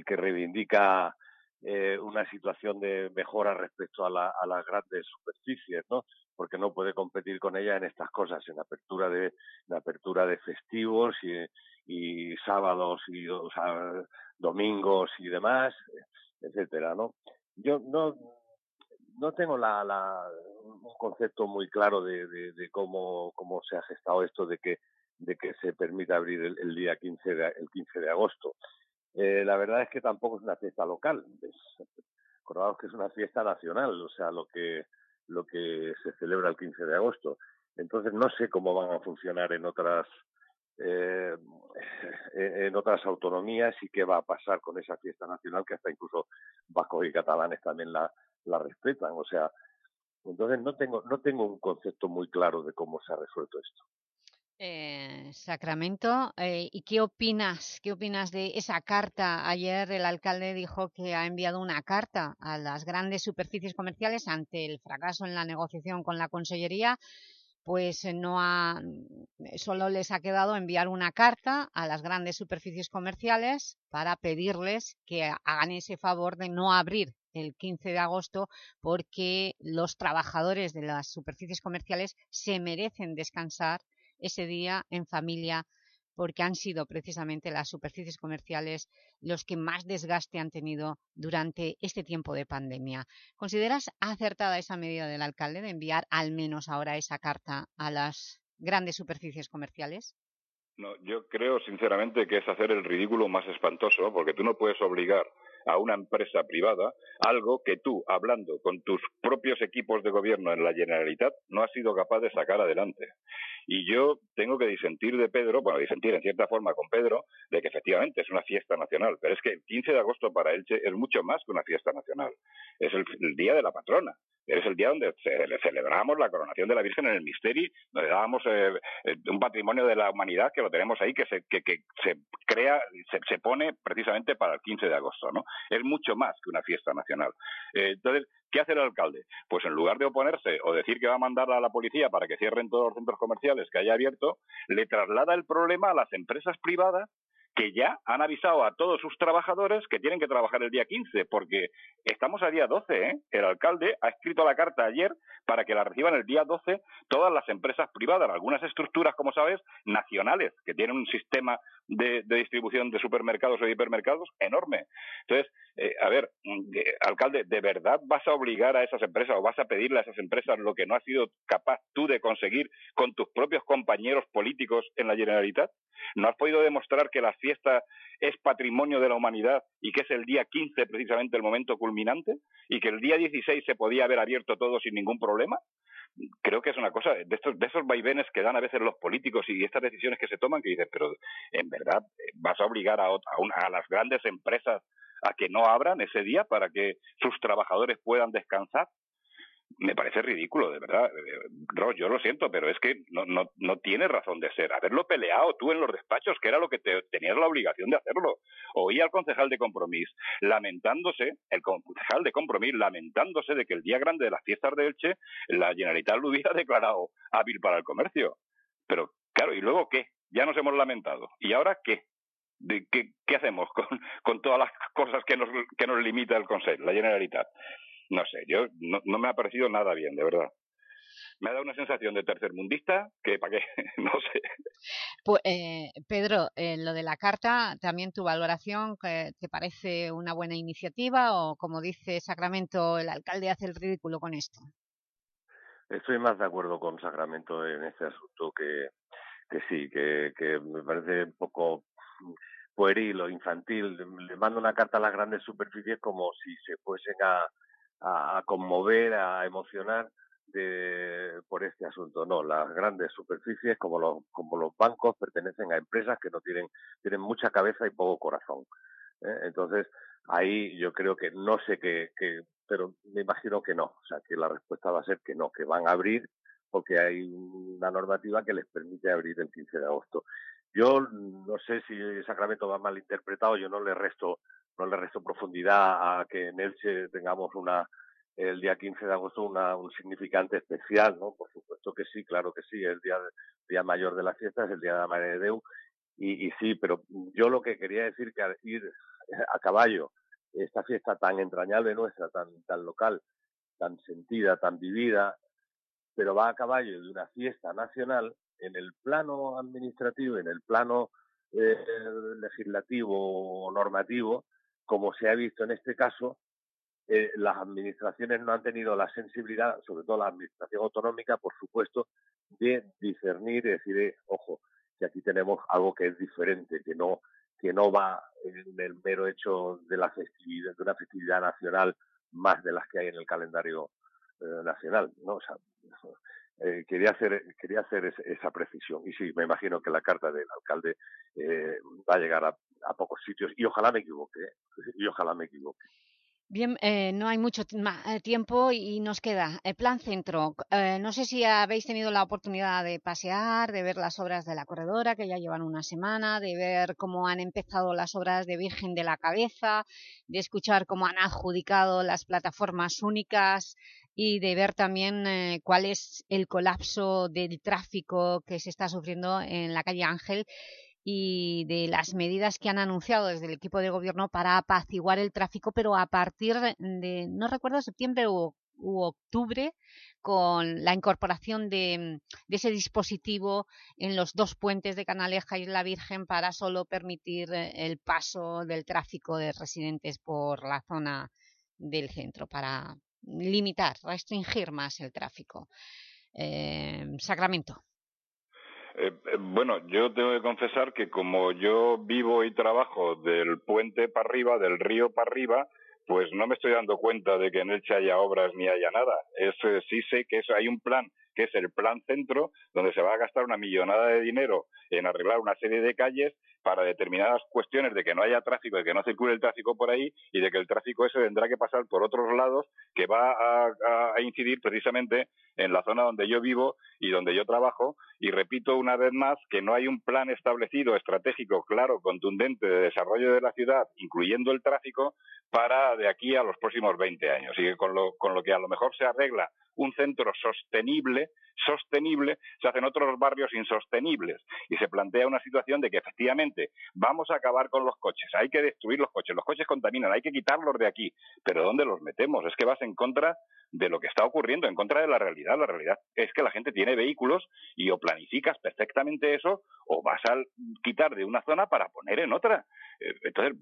que reivindica eh, una situación de mejora respecto a, las grandes superficies, ¿no? Porque no puede competir con ella en estas cosas, en apertura de, apertura de festivos y, sábados y domingos y demás, etcétera, ¿no? Yo no no tengo la, un concepto muy claro de, cómo, cómo se ha gestado esto de que de que se permita abrir el, día 15 de, el 15 de agosto. Eh, la verdad es que tampoco es una fiesta local. Recordad que es una fiesta nacional, o sea, lo que, lo que se celebra el 15 de agosto. Entonces no sé cómo van a funcionar en otras eh, en otras autonomías y qué va a pasar con esa fiesta nacional que hasta incluso vascos y catalanes también la, la respetan. O sea, entonces no tengo no tengo un concepto muy claro de cómo se ha resuelto esto. Eh, Sacramento. Eh, ¿Y qué opinas? ¿Qué opinas de esa carta? Ayer el alcalde dijo que ha enviado una carta a las grandes superficies comerciales ante el fracaso en la negociación con la Consellería pues eh, no ha, solo les ha quedado enviar una carta a las grandes superficies comerciales para pedirles que hagan ese favor de no abrir el 15 de agosto porque los trabajadores de las superficies comerciales se merecen descansar ese día en familia porque han sido precisamente las superficies comerciales los que más desgaste han tenido durante este tiempo de pandemia. ¿Consideras acertada esa medida del alcalde de enviar al menos ahora esa carta a las grandes superficies comerciales? No, yo creo sinceramente que es hacer el ridículo más espantoso, porque tú no puedes obligar a una empresa privada algo que tú, hablando con tus propios equipos de gobierno en la Generalitat, no has sido capaz de sacar adelante. Y yo tengo que disentir de Pedro, bueno, disentir en cierta forma con Pedro, de que efectivamente es una fiesta nacional, pero es que el 15 de agosto para Elche es mucho más que una fiesta nacional. Es el, día de la patrona. Es el día donde celebramos la coronación de la Virgen en el Misteri, donde dábamos eh, eh, un patrimonio de la humanidad que lo tenemos ahí, que se, que, se crea, se, se pone precisamente para el 15 de agosto, ¿no? Es mucho más que una fiesta nacional. Eh, entonces, ¿Qué hace el alcalde? Pues en lugar de oponerse o decir que va a mandar a la policía para que cierren todos los centros comerciales que haya abierto, le traslada el problema a las empresas privadas que ya han avisado a todos sus trabajadores que tienen que trabajar el día 15, porque estamos a día 12, ¿eh? El alcalde ha escrito la carta ayer para que la reciban el día 12 todas las empresas privadas, algunas estructuras, como sabes, nacionales, que tienen un sistema de, distribución de supermercados o de hipermercados enorme. Entonces, eh, a ver, mm, eh, alcalde, ¿de verdad vas a obligar a esas empresas o vas a pedirle a esas empresas lo que no has sido capaz tú de conseguir con tus propios compañeros políticos en la Generalitat? ¿No has podido demostrar que la fiesta es patrimonio de la humanidad y que es el día 15 precisamente el momento culminante y que el día 16 se podía haber abierto todo sin ningún problema? creo que es una cosa de estos de esos vaivenes que dan a veces los políticos y estas decisiones que se toman que dices pero en verdad vas a obligar a, a las grandes empresas a que no abran ese día para que sus trabajadores puedan descansar me parece ridículo, de verdad. Ross, yo lo siento, pero es que no, no, no tiene razón de ser. Haberlo peleado tú en los despachos, que era lo que te, tenías la obligación de hacerlo. Oí al concejal de Compromís lamentándose, el concejal de Compromís lamentándose de que el día grande de las fiestas de Elche, la Generalitat lo hubiera declarado hábil para el comercio. Pero, claro, ¿y luego qué? Ya nos hemos lamentado. ¿Y ahora qué? ¿De qué, qué hacemos con, con todas las cosas que nos, que nos limita el Consejo, la Generalitat? No sé, yo no, me ha parecido nada bien, de verdad. Me ha dado una sensación de tercermundista que, ¿para qué? no sé. Pues, eh, Pedro, lo de la carta, también tu valoración, ¿te parece una buena iniciativa o, como dice Sacramento, el alcalde hace el ridículo con esto? Estoy más de acuerdo con Sacramento en este asunto que, que sí, que, que me parece un poco pueril o infantil. Le mando una carta a las grandes superficies como si se fuesen a, a, conmover, a emocionar de, por este asunto. No, las grandes superficies, como los, como los bancos, pertenecen a empresas que no tienen, tienen mucha cabeza y poco corazón. ¿eh? Entonces, ahí yo creo que no sé qué, pero me imagino que no, o sea, que la respuesta va a ser que no, que van a abrir porque hay una normativa que les permite abrir el 15 de agosto. Yo no sé si el Sacramento va mal interpretado, yo no le resto no le resto profundidad a que en Elche tengamos una el día 15 de agosto una, un significante especial, ¿no? Por supuesto que sí, claro que sí, el día, mayor de la fiesta es el día de la Madre de y sí, pero yo lo que quería decir que al ir a caballo, esta fiesta tan entrañable nuestra, tan, tan local, tan sentida, tan vivida, pero va a caballo de una fiesta nacional, en el plano administrativo, en el plano eh, legislativo o normativo, como se ha visto en este caso, eh, las administraciones no han tenido la sensibilidad, sobre todo la administración autonómica, por supuesto, de discernir y decir, eh, ojo, que aquí tenemos algo que es diferente, que no que no va en el mero hecho de la festividad, de una festividad nacional más de las que hay en el calendario eh, nacional, ¿no? O sea, eh, quería hacer quería hacer esa precisión y sí, me imagino que la carta del alcalde eh, va a llegar a, a, pocos sitios y ojalá me equivoque, y ojalá me equivoque. Bien, eh, no hay mucho eh, tiempo y nos queda el plan centro. Eh, no sé si habéis tenido la oportunidad de pasear, de ver las obras de la corredora, que ya llevan una semana, de ver cómo han empezado las obras de Virgen de la Cabeza, de escuchar cómo han adjudicado las plataformas únicas y de ver también cuál es el colapso del tráfico que se está sufriendo en la calle Ángel y de las medidas que han anunciado desde el equipo de gobierno para apaciguar el tráfico, pero a partir de, no recuerdo, septiembre u, octubre, con la incorporación de, ese dispositivo en los dos puentes de Canaleja y La Virgen para solo permitir el paso del tráfico de residentes por la zona del centro, para limitar, restringir más el tráfico. Eh, Sacramento. Eh, eh, bueno, yo tengo que confesar que como yo vivo y trabajo del puente para arriba, del río para arriba, pues no me estoy dando cuenta de que en Elche haya obras ni haya nada. Es, sí sé que eso, hay un plan, que es el plan centro, donde se va a gastar una millonada de dinero en arreglar una serie de calles para determinadas cuestiones de que no haya tráfico, de que no circule el tráfico por ahí y de que el tráfico ese tendrá que pasar por otros lados que va a, incidir precisamente en la zona donde yo vivo y donde yo trabajo. Y repito una vez más que no hay un plan establecido, estratégico, claro, contundente de desarrollo de la ciudad, incluyendo el tráfico, para de aquí a los próximos 20 años. Y que con lo, con lo que a lo mejor se arregla un centro sostenible, sostenible, se hacen otros barrios insostenibles y se plantea una situación de que efectivamente vamos a acabar con los coches, hay que destruir los coches, los coches contaminan, hay que quitarlos de aquí, pero ¿dónde los metemos? Es que vas en contra de lo que está ocurriendo, en contra de la realidad. La realidad es que la gente tiene vehículos y o planificas perfectamente eso o vas a quitar de una zona para poner en otra. Eh, entonces,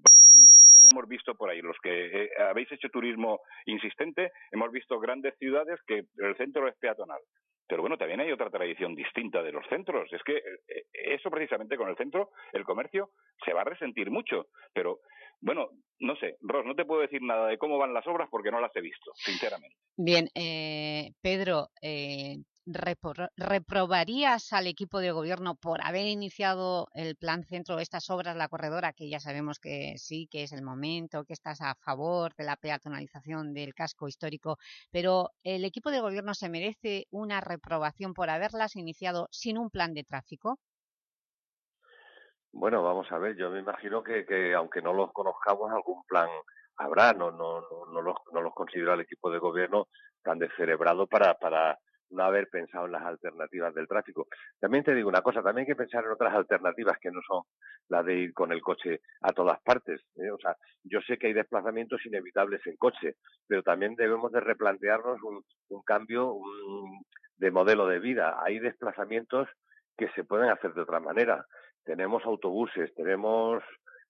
ya hemos visto por ahí, los que eh, habéis hecho turismo insistente, hemos visto grandes ciudades que el centro es peatonal. Pero bueno, también hay otra tradición distinta de los centros. Es que eh, eso precisamente con el centro, el comercio, se va a resentir mucho. Pero bueno, no sé, Ros, no te puedo decir nada de cómo van las obras porque no las he visto, sinceramente. Bien, eh, Pedro, eh, ¿reprobarías al equipo de gobierno por haber iniciado el plan centro, estas obras, la corredora, que ya sabemos que sí, que es el momento, que estás a favor de la peatonalización del casco histórico, pero ¿el equipo de gobierno se merece una reprobación por haberlas iniciado sin un plan de tráfico? Bueno, vamos a ver, yo me imagino que, que aunque no los conozcamos, algún plan habrá, no, no, no, no, los, no los considera el equipo de gobierno tan descerebrado para, para no haber pensado en las alternativas del tráfico. También te digo una cosa, también hay que pensar en otras alternativas que no son las de ir con el coche a todas partes. ¿eh? O sea, yo sé que hay desplazamientos inevitables en coche, pero también debemos de replantearnos un, cambio de modelo de vida. Hay desplazamientos que se pueden hacer de otra manera. Tenemos autobuses, tenemos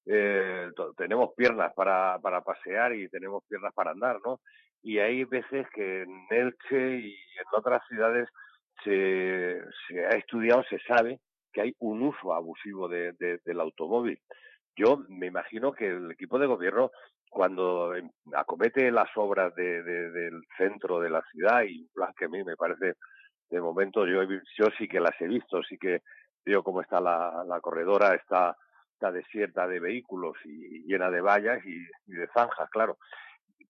eh, tenemos piernas para, para pasear y tenemos piernas para andar, ¿no? Y hay veces que en Elche y en otras ciudades se, ha estudiado, se sabe que hay un uso abusivo de, de, del automóvil. Yo me imagino que el equipo de gobierno, cuando acomete las obras de, de, del centro de la ciudad, y un plan que a mí me parece, de momento yo, yo sí que las he visto, sí que veo cómo está la, corredora, está, está desierta de vehículos y llena de vallas y de zanjas, claro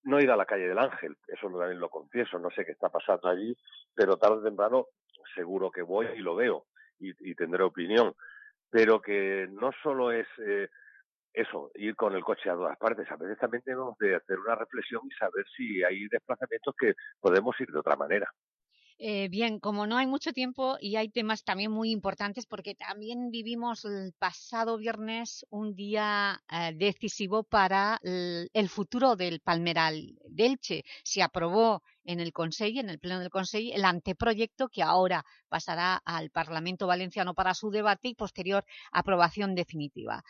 no ir a la calle del Ángel, eso también lo confieso, no sé qué está pasando allí, pero tarde o temprano seguro que voy y lo veo y, tendré opinión, pero que no solo es eh, eso, ir con el coche a todas partes, a veces también tenemos que hacer una reflexión y saber si hay desplazamientos que podemos ir de otra manera. Eh, bien, como no hay mucho tiempo y hay temas también muy importantes porque también vivimos el pasado viernes un día eh, decisivo para el, futuro del Palmeral de Elche. Se aprobó en el Consejo, en el Pleno del Consejo, el anteproyecto que ahora pasará al Parlamento Valenciano para su debate y posterior aprobación definitiva.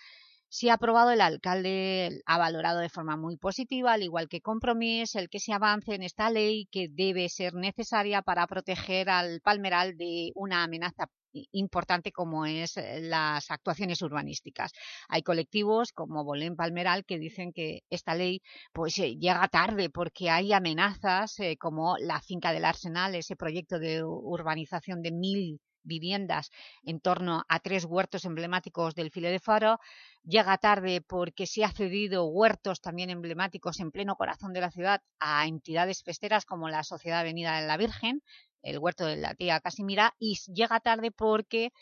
Si ha aprobado el alcalde, ha valorado de forma muy positiva, al igual que Compromís, el que se avance en esta ley que debe ser necesaria para proteger al palmeral de una amenaza importante como es eh, las actuaciones urbanísticas. Hay colectivos como Bolén Palmeral que dicen que esta ley pues eh, llega tarde porque hay amenazas eh, como la finca del Arsenal, ese proyecto de urbanización de mil viviendas en torno a tres huertos emblemáticos del File de Faro. Llega tarde porque se ha cedido huertos también emblemáticos en pleno corazón de la ciudad a entidades festeras como la Sociedad Avenida de la Virgen, el huerto de la tía Casimira, y llega tarde porque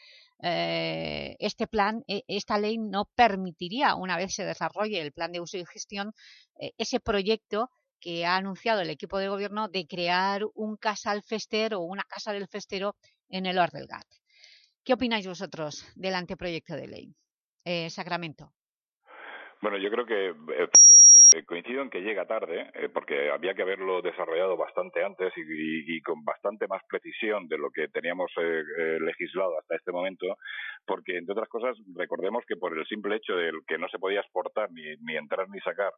eh, este plan, e, esta ley no permitiría, una vez se desarrolle el plan de uso y gestión, eh, ese proyecto que ha anunciado el equipo de gobierno de crear un casal festero o una casa del festero en el Or del Gat. ¿Qué opináis vosotros del anteproyecto de ley? Eh, Sacramento. Bueno, yo creo que coincido en que llega tarde, eh, porque había que haberlo desarrollado bastante antes y, con bastante más precisión de lo que teníamos eh, eh, legislado hasta este momento, porque entre otras cosas recordemos que por el simple hecho de que no se podía exportar ni, entrar ni sacar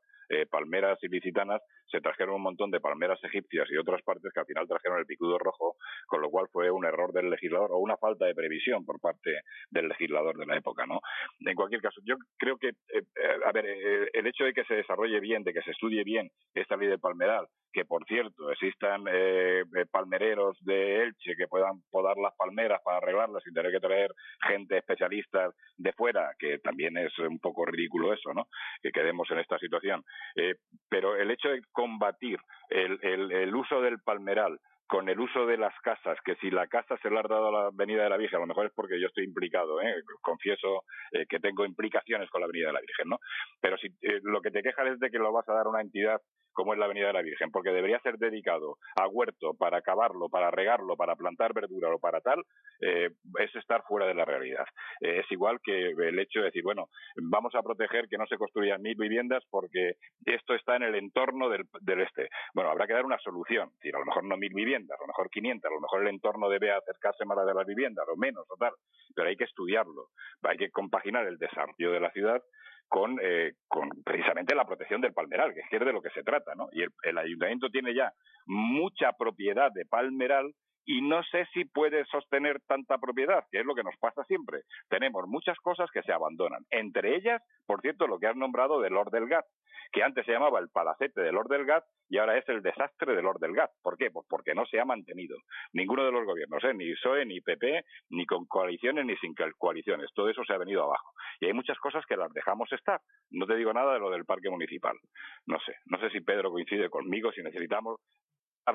palmeras ilicitanas, se trajeron un montón de palmeras egipcias y otras partes que al final trajeron el picudo rojo, con lo cual fue un error del legislador o una falta de previsión por parte del legislador de la época, ¿no? En cualquier caso, yo creo que a ver, eh, el hecho de que se desarrolle bien, de que se estudie bien esta ley del palmeral, que por cierto existan eh, eh, palmereros de Elche que puedan podar las palmeras para arreglarlas sin tener que traer gente especialista de fuera, que también es un poco ridículo eso, ¿no? Que quedemos en esta situación. pero el hecho de combatir el uso del palmeral con el uso de las casas, que si la casa se la ha dado a la Avenida de la Virgen, a lo mejor es porque yo estoy implicado, ¿eh? confieso eh, que tengo implicaciones con la Avenida de la Virgen, ¿no? Pero si eh, lo que te quejas es de que lo vas a dar a una entidad como es la Avenida de la Virgen, porque debería ser dedicado a huerto para acabarlo, para regarlo, para plantar verdura o para tal, eh, es estar fuera de la realidad. Eh, es igual que el hecho de decir, bueno, vamos a proteger que no se construyan mil viviendas porque esto está en el entorno del, del este. Bueno, habrá que dar una solución, es decir, a lo mejor no mil viviendas, a lo mejor 500, a lo mejor el entorno debe acercarse más a de las viviendas, o menos, o tal, pero hay que estudiarlo, hay que compaginar el desarrollo de la ciudad con, eh, con precisamente la protección del palmeral, que es de lo que se trata, ¿no? Y el, ayuntamiento tiene ya mucha propiedad de palmeral y no sé si puede sostener tanta propiedad, que es lo que nos pasa siempre. Tenemos muchas cosas que se abandonan. Entre ellas, por cierto, lo que has nombrado del Lord del Gat, que antes se llamaba el palacete del Lord del Gat y ahora es el desastre del Lord del Gat. ¿Por qué? Pues porque no se ha mantenido. Ninguno de los gobiernos, ¿eh? ni PSOE, ni PP, ni con coaliciones, ni sin coaliciones. Todo eso se ha venido abajo. Y hay muchas cosas que las dejamos estar. No te digo nada de lo del parque municipal. No sé. No sé si Pedro coincide conmigo, si necesitamos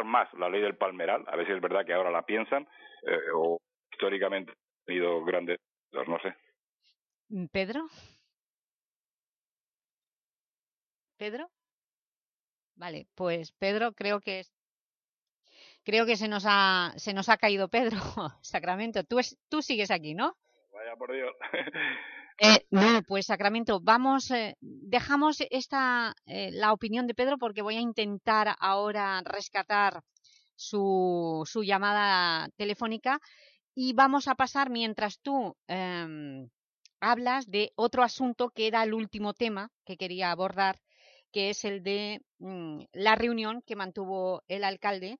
más la ley del palmeral, a ver si es verdad que ahora la piensan, eh, o históricamente ha tenido grandes, no sé. ¿Pedro? ¿Pedro? Vale, pues Pedro creo que es... Creo que se nos ha, se nos ha caído Pedro, Sacramento. Tú, es, tú sigues aquí, ¿no? Vaya por Dios. Eh, no, pues Sacramento, vamos, eh, dejamos esta, eh, la opinión de Pedro porque voy a intentar ahora rescatar su, su llamada telefónica y vamos a pasar mientras tú em, hablas de otro asunto que era el último tema que quería abordar que es el de mm, la reunión que mantuvo el alcalde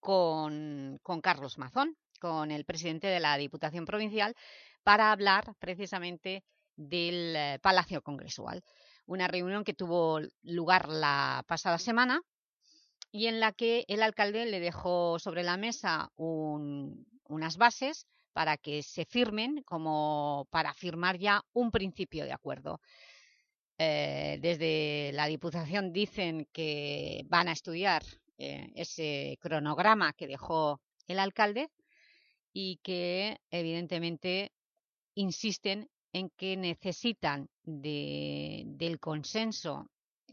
con, con Carlos Mazón, con el presidente de la Diputación Provincial, para hablar precisamente del eh, Palacio Congresual. Una reunión que tuvo lugar la pasada semana y en la que el alcalde le dejó sobre la mesa unas bases para que se firmen como para firmar ya un principio de acuerdo. eh, desde la Diputación dicen que van a estudiar eh, ese cronograma que dejó el alcalde y que evidentemente insisten en que necesitan del consenso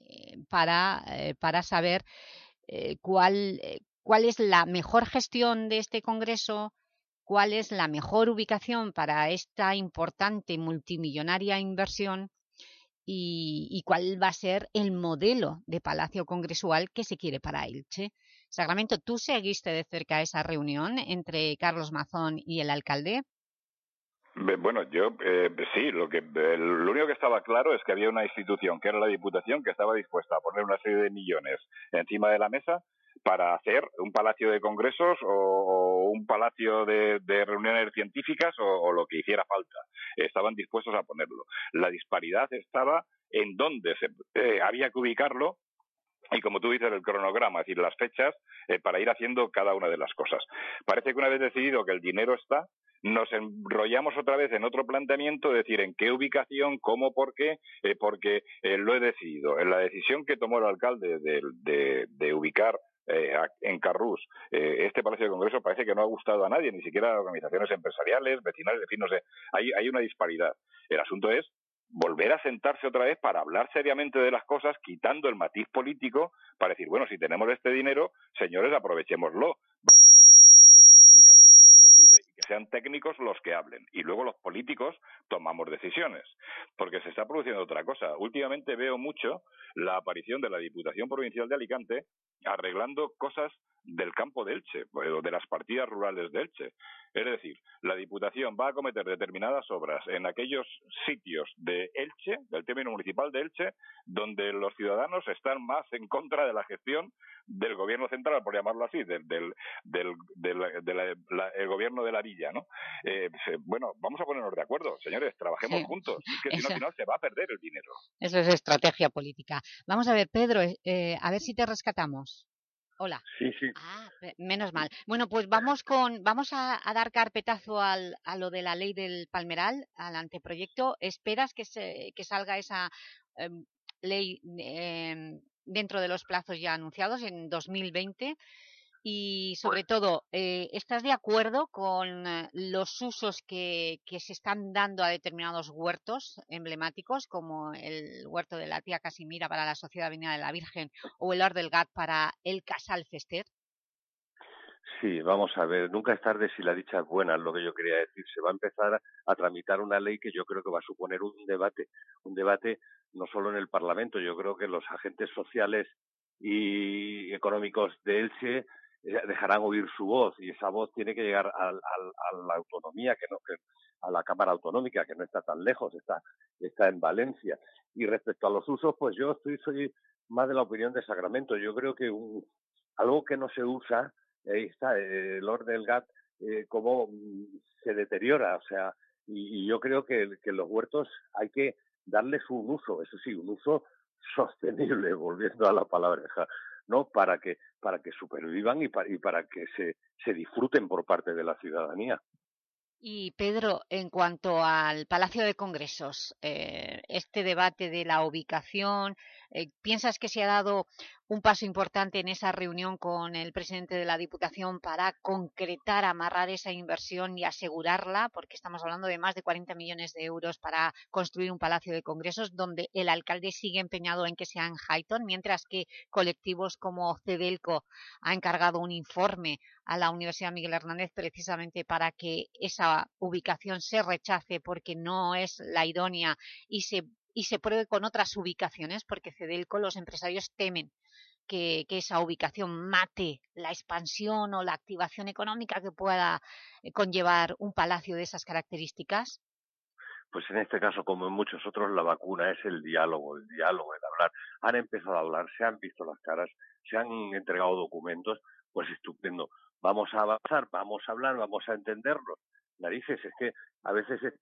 eh, para, para saber cuál, cuál es la mejor gestión de este Congreso, cuál es la mejor ubicación para esta importante multimillonaria inversión y, cuál va a ser el modelo de Palacio Congresual que se quiere para Elche. Sacramento, ¿tú seguiste de cerca esa reunión entre Carlos Mazón y el alcalde? Bueno, yo eh, sí, lo que lo único que estaba claro es que había una institución, que era la Diputación, que estaba dispuesta a poner una serie de millones encima de la mesa para hacer un palacio de congresos o, un palacio de, reuniones científicas o, lo que hiciera falta. Estaban dispuestos a ponerlo. La disparidad estaba en dónde se, eh, había que ubicarlo y como tú dices, el cronograma, es decir, las fechas eh, para ir haciendo cada una de las cosas. Parece que una vez decidido que el dinero está, nos enrollamos otra vez en otro planteamiento, decir en qué ubicación, cómo, por qué, eh, porque lo he decidido. En la decisión que tomó el alcalde de ubicar eh, en Carrús, eh, este Palacio de Congreso parece que no ha gustado a nadie, ni siquiera a organizaciones empresariales, vecinales, en fin, no sé, hay, hay una disparidad. El asunto es volver a sentarse otra vez para hablar seriamente de las cosas, quitando el matiz político, para decir, bueno, si tenemos este dinero, señores, aprovechémoslo. Vamos a ver dónde podemos ubicarlo lo mejor posible y que sean técnicos los que hablen. Y luego los políticos tomamos decisiones. Porque se está produciendo otra cosa. Últimamente veo mucho la aparición de la Diputación Provincial de Alicante arreglando cosas del campo de Elche, o de las partidas rurales de Elche. Es decir, la Diputación va a cometer determinadas obras en aquellos sitios de Elche, del término municipal de Elche, donde los ciudadanos están más en contra de la gestión del gobierno central, por llamarlo así, del, del, del, el gobierno de la villa, ¿no? Eh, bueno, vamos a ponernos de acuerdo, señores, trabajemos juntos, que si no al final se va a perder el dinero. Eso es estrategia política. Vamos a ver, Pedro, eh, a ver si te rescatamos. Hola. Sí, sí. Ah, menos mal. Bueno, pues vamos con vamos a, dar carpetazo al, a lo de la ley del Palmeral, al anteproyecto. ¿Esperas que, se, que salga esa em, ley em, dentro de los plazos ya anunciados en 2020? Y sobre todo, eh, ¿estás de acuerdo con eh, los usos que, que, se están dando a determinados huertos emblemáticos, como el huerto de la tía Casimira para la Sociedad Avenida de la Virgen o el Or del Gat para el Casal Fester? Sí, vamos a ver, nunca es tarde si la dicha es buena, es lo que yo quería decir. Se va a empezar a tramitar una ley que yo creo que va a suponer un debate, un debate no solo en el Parlamento, yo creo que los agentes sociales y económicos de Elche dejarán oír su voz y esa voz tiene que llegar a, la autonomía, que no, a la Cámara Autonómica, que no está tan lejos, está, está en Valencia. Y respecto a los usos, pues yo estoy soy más de la opinión de Sacramento. Yo creo que un, algo que no se usa, ahí está, el orden del GAT, eh, cómo mm, se deteriora, o sea, y, yo creo que, que los huertos hay que darles un uso, eso sí, un uso sostenible, volviendo a la palabra, ¿no? Para que, para que supervivan y para, y para que se, se disfruten por parte de la ciudadanía. Y Pedro, en cuanto al Palacio de Congresos, eh, este debate de la ubicación, ¿piensas que se ha dado un paso importante en esa reunión con el presidente de la Diputación para concretar, amarrar esa inversión y asegurarla, porque estamos hablando de más de 40 millones de euros para construir un palacio de congresos, donde el alcalde sigue empeñado en que sea en Highton, mientras que colectivos como Cedelco ha encargado un informe a la Universidad Miguel Hernández precisamente para que esa ubicación se rechace porque no es la idónea y se y se pruebe con otras ubicaciones, porque Cedelco los empresarios temen que, esa ubicación mate la expansión o la activación económica que pueda eh, conllevar un palacio de esas características? Pues en este caso, como en muchos otros, la vacuna es el diálogo, el diálogo, el hablar. Han empezado a hablar, se han visto las caras, se han entregado documentos, pues estupendo. Vamos a avanzar, vamos a hablar, vamos a entenderlo narices, es que a veces es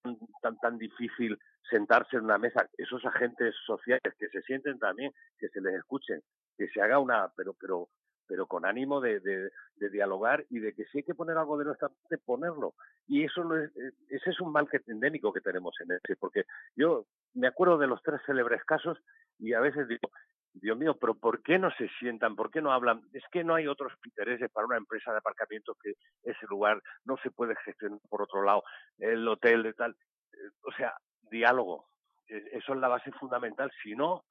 tan, tan, difícil sentarse en una mesa, esos agentes sociales que se sienten también, que se les escuchen, que se haga una, pero, pero pero con ánimo de, de, dialogar y de que si hay que poner algo de nuestra parte, ponerlo. Y eso no es, eh, ese es un mal que, endémico que tenemos en ese, porque yo me acuerdo de los tres célebres casos y a veces digo, Dios mío, pero ¿por qué no se sientan? ¿Por qué no hablan? Es que no hay otros intereses para una empresa de aparcamiento que ese lugar no se puede gestionar por otro lado, el hotel de tal. O sea, diálogo. E, eso es la base fundamental. Si no,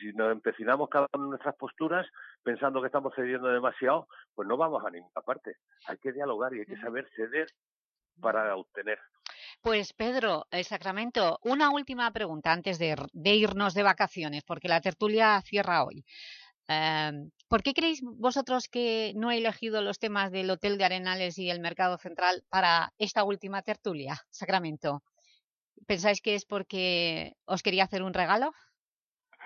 si nos empecinamos cada uno en nuestras posturas pensando que estamos cediendo demasiado, pues no vamos a ninguna parte. Hay que dialogar y hay que saber ceder para obtener. Pues Pedro, el Sacramento, una última pregunta antes de, irnos de vacaciones, porque la tertulia cierra hoy. Em, ¿Por qué creéis vosotros que no he elegido los temas del Hotel de Arenales y el Mercado Central para esta última tertulia, Sacramento? ¿Pensáis que es porque os quería hacer un regalo?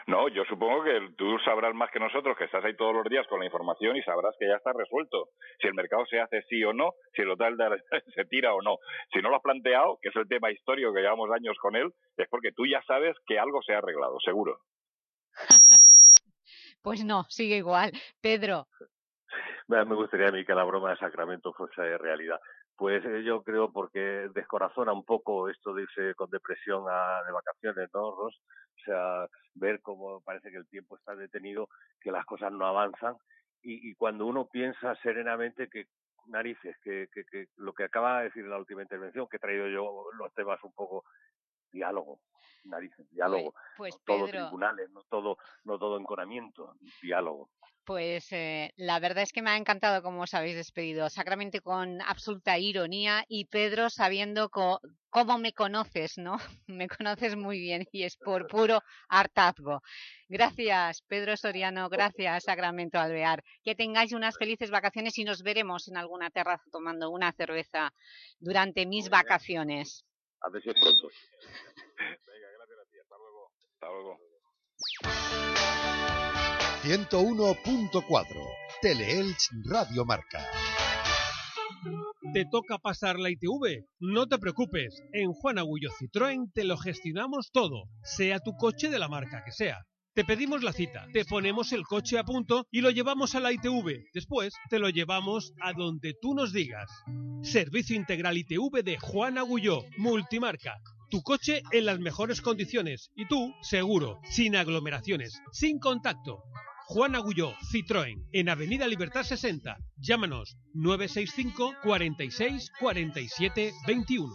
No, yo supongo que tú sabrás más que nosotros, que estás ahí todos los días con la información y sabrás que ya está resuelto. Si el mercado se hace sí o no, si el hotel se tira o no. Si no lo has planteado, que es el tema histórico que llevamos años con él, es porque tú ya sabes que algo se ha arreglado, seguro. pues no, sigue igual. Pedro. Me gustaría a mí que la broma de Sacramento fuese realidad. Pues eh, yo creo porque descorazona un poco esto de irse con depresión a, de vacaciones, ¿no, Ross? O sea, ver cómo parece que el tiempo está detenido, que las cosas no avanzan y, y cuando uno piensa serenamente que narices, que, que, que, lo que acaba de decir en la última intervención, que he traído yo los temas un poco diálogo, narices, diálogo, pues, no todo tribunales, no todo, no todo enconamiento, diálogo. Pues eh, la verdad es que me ha encantado cómo os habéis despedido, Sacramente con absoluta ironía y Pedro sabiendo cómo me conoces, ¿no? me conoces muy bien y es por puro hartazgo. Gracias, Pedro Soriano, gracias, Sacramento Alvear. Que tengáis unas felices vacaciones y nos veremos en alguna terraza tomando una cerveza durante mis vacaciones. A ver si es pronto. Venga, gracias a ti. Hasta luego. Hasta luego. 101.4 Teleelch Radio Marca. ¿Te toca pasar la ITV? No te preocupes, en Juan Agullo Citroën te lo gestionamos todo, sea tu coche de la marca que sea. Te pedimos la cita, te ponemos el coche a punto y lo llevamos a la ITV. Después te lo llevamos a donde tú nos digas. Servicio Integral ITV de Juan Agulló, multimarca tu coche en las mejores condiciones y tú, seguro, sin aglomeraciones, sin contacto. Juan Agulló, Citroën, en Avenida Libertad 60. Llámanos 965 46 47 21.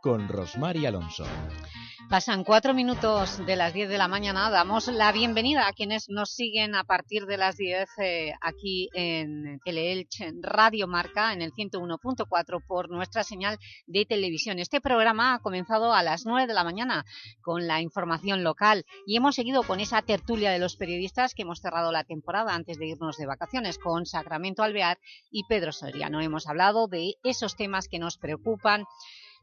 con Rosmar y Alonso. Pasan cuatro minutos de las 10 de la mañana. Damos la bienvenida a quienes nos siguen a partir de las 10 eh, aquí en Teleelch, Radio Marca, en el 101.4 por nuestra señal de televisión. Este programa ha comenzado a las 9 de la mañana con la información local y hemos seguido con esa tertulia de los periodistas que hemos cerrado la temporada antes de irnos de vacaciones con Sacramento Alvear y Pedro Soriano. Hemos hablado de esos temas que nos preocupan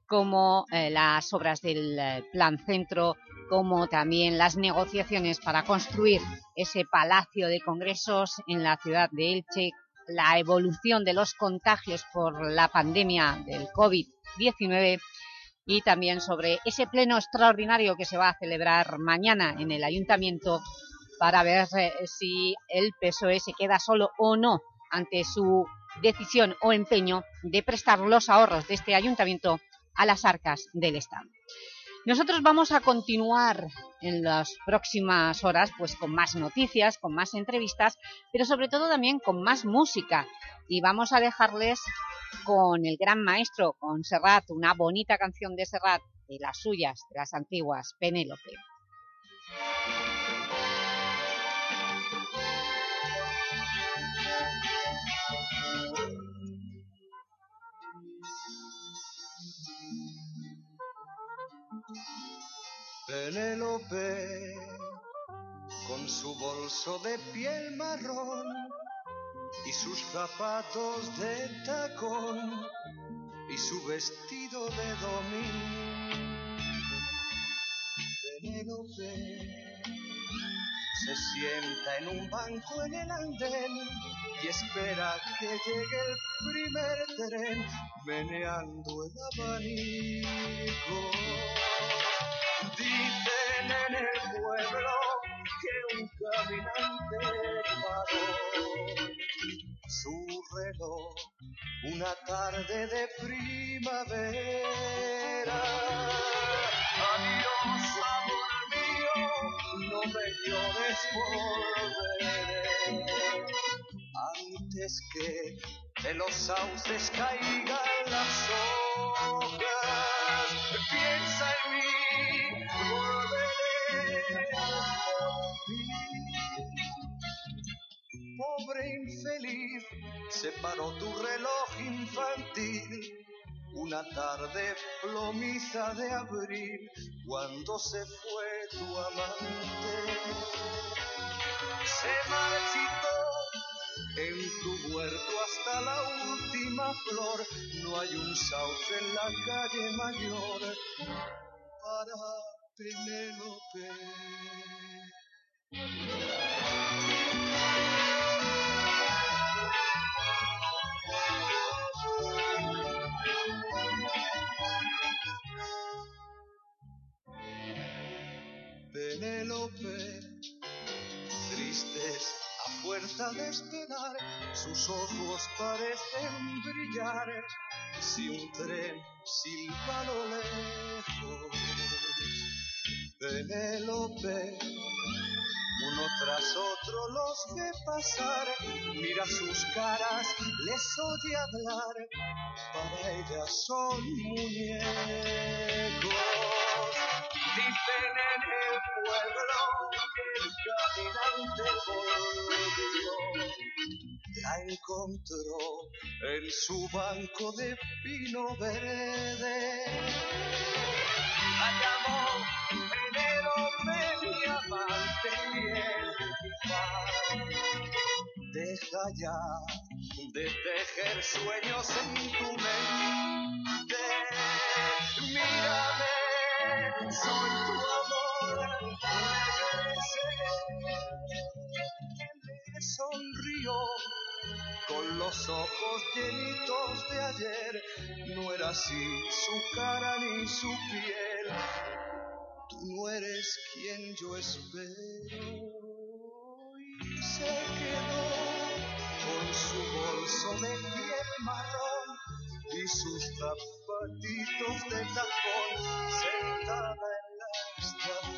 como eh, las obras del eh, Plan Centro, como también las negociaciones para construir ese palacio de congresos en la ciudad de Elche, la evolución de los contagios por la pandemia del COVID-19 y también sobre ese pleno extraordinario que se va a celebrar mañana en el Ayuntamiento para ver eh, si el PSOE se queda solo o no ante su decisión o empeño de prestar los ahorros de este Ayuntamiento a las arcas del Estado. Nosotros vamos a continuar en las próximas horas pues con más noticias, con más entrevistas, pero sobre todo también con más música. Y vamos a dejarles con el gran maestro, con Serrat, una bonita canción de Serrat, de las suyas, de las antiguas, Penélope. Penélope, con su bolso de piel marrón y sus zapatos de tacón y su vestido de domingo. Penélope se sienta en un banco en el andén y espera que llegue el primer tren meneando el abanico. El pueblo que un caminante paró su reloj una tarde de primavera. Adiós, amor mío, no me llores volveré antes que de los sauces caigan las hojas. Piensa en mí, Pobre infeliz, se paró tu reloj infantil. Una tarde plomiza de abril, cuando se fue tu amante, se marchitó en tu huerto hasta la última flor, no hay un sauce en la calle mayor para Penélope. Penélope, tristes a fuerza de esperar, sus ojos parecen brillar si un tren silba lejos. Penélope, uno tras otro los ve pasar, mira sus caras, les oye hablar, para ellas son muñecos. Dicen en el pueblo que el caminante volvió. La encontró en su banco de pino verde. La mi amante. Deja ya de tejer sueños en tu mente. Mírame soy tu amor, Le sonrió con los ojos llenitos de ayer, no era así su cara ni su piel, Tú no eres quien yo espero. Y se quedó con su bolso de piel marrón y sus zapatitos de tacón sentada en la estación.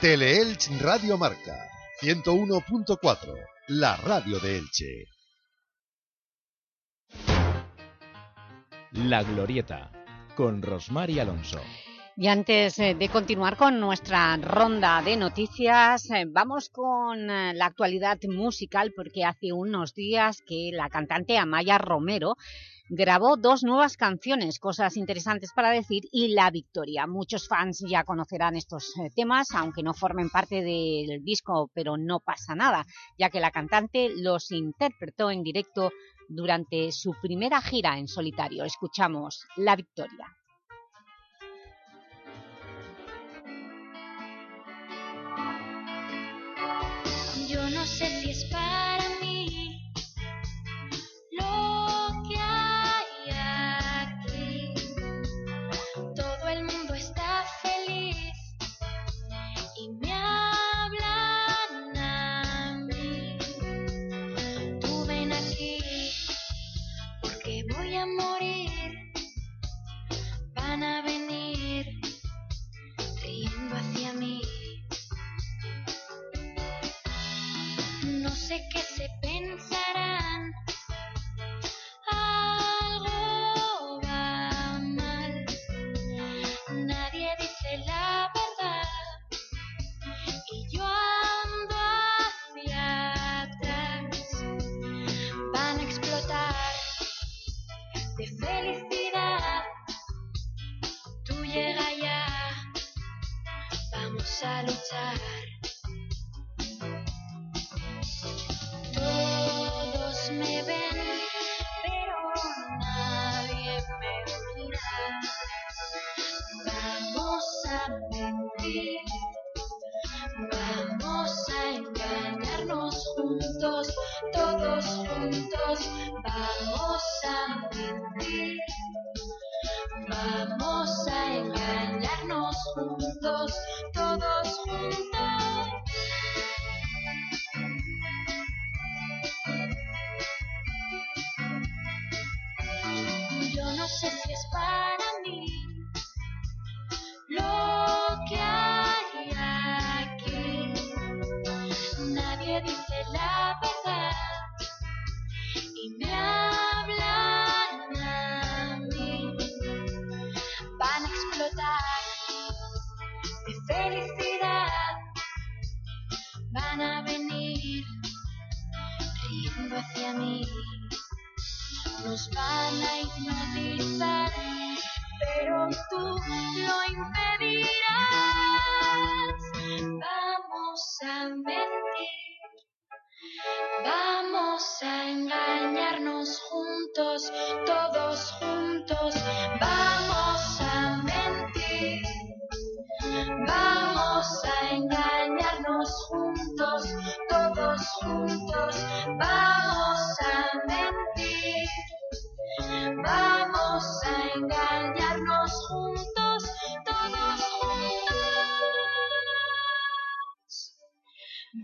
Teleelch Radio Marca 101.4, la radio de Elche. La Glorieta, con Rosmar y Alonso. Y antes eh, de continuar con nuestra ronda de noticias, eh, vamos con eh, la actualidad musical porque hace unos días que la cantante Amaya Romero grabó dos nuevas canciones, cosas interesantes para decir, y La Victoria. Muchos fans ya conocerán estos eh, temas, aunque no formen parte del disco, pero no pasa nada, ya que la cantante los interpretó en directo durante su primera gira en solitario. Escuchamos La Victoria. Vamos a luchar.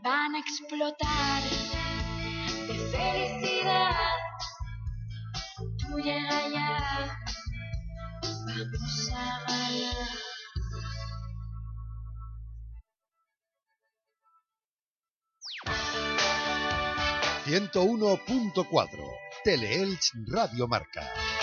Van a explotar de felicidad. Tú llega ya, vamos a bailar. 101.4 Teleelch Radio Marca.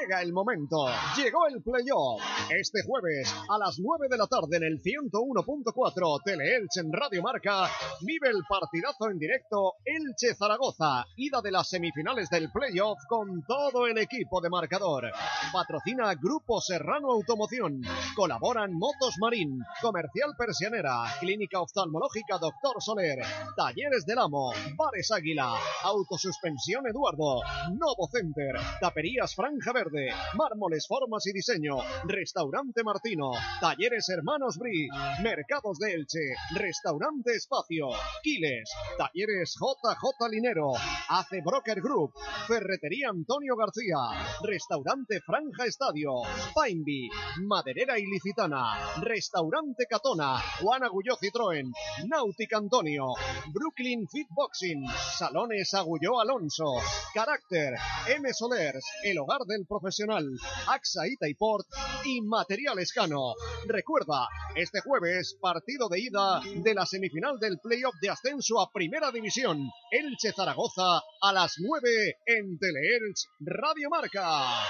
Llega el momento, llegó el playoff. Este jueves a las 9 de la tarde en el 101.4 Teleelch en Radio Marca, vive el partidazo en directo Elche Zaragoza, ida de las semifinales del playoff con todo el equipo de marcador. Patrocina Grupo Serrano Automoción, colaboran Motos Marín, Comercial Persianera, Clínica Oftalmológica Doctor Soler, Talleres del Amo, Bares Águila, Autosuspensión Eduardo, Novo Center, Taperías Franja Verde, Mármoles Formas y Diseño, Restaurante Martino, Talleres Hermanos Bri, Mercados de Elche, Restaurante Espacio, Quiles, Talleres JJ Linero, Ace Broker Group, Ferretería Antonio García, Restaurante Franja Estadio, Painby, Maderera Ilicitana, Restaurante Catona, Juan Agulló Citroën, Náutica Antonio, Brooklyn Fitboxing, Salones Agulló Alonso, Carácter, M Solers, El Hogar del Profesional, AXA Itaiport y Material Escano. Recuerda, este jueves, partido de ida de la semifinal del playoff de ascenso a Primera División, Elche Zaragoza, a las 9 en Teleelch Radio Marca.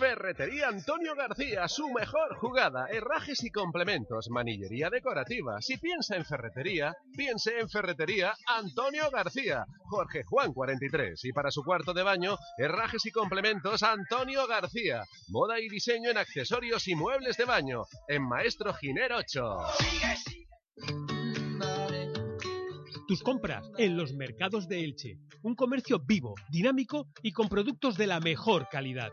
Ferretería Antonio García, su mejor jugada, herrajes y complementos, manillería decorativa. Si piensa en ferretería, piense en Ferretería Antonio García, Jorge Juan 43. Y para su cuarto de baño, herrajes y complementos Antonio García. Moda y diseño en accesorios y muebles de baño, en Maestro Giner 8. Tus compras en los mercados de Elche. Un comercio vivo, dinámico y con productos de la mejor calidad.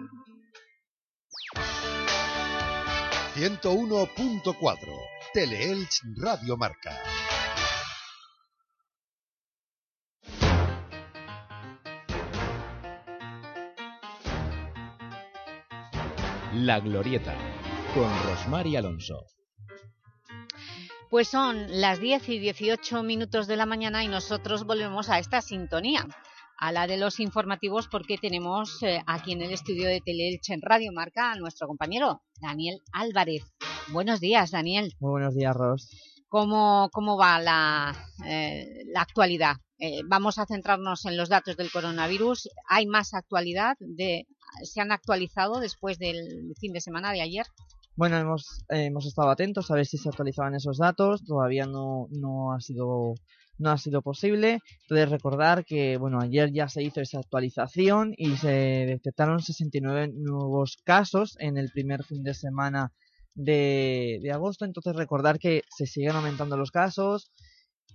101.4 Teleelch Radio Marca. La Glorieta, con Rosmar y Alonso. Pues son las 10 y 18 minutos de la mañana y nosotros volvemos a esta sintonía, a la de los informativos, porque tenemos eh, aquí en el estudio de Teleelche en Radio Marca a nuestro compañero Daniel Álvarez. Buenos días, Daniel. Muy buenos días, Ros. ¿Cómo, cómo va la, eh, la actualidad? Eh, vamos a centrarnos en los datos del coronavirus. ¿Hay más actualidad? De, ¿Se han actualizado después del fin de semana de ayer? Bueno, hemos, hemos estado atentos a ver si se actualizaban esos datos. Todavía no, no ha sido no ha sido posible. Entonces recordar que bueno ayer ya se hizo esa actualización y se detectaron 69 nuevos casos en el primer fin de semana de, de agosto. Entonces recordar que se siguen aumentando los casos.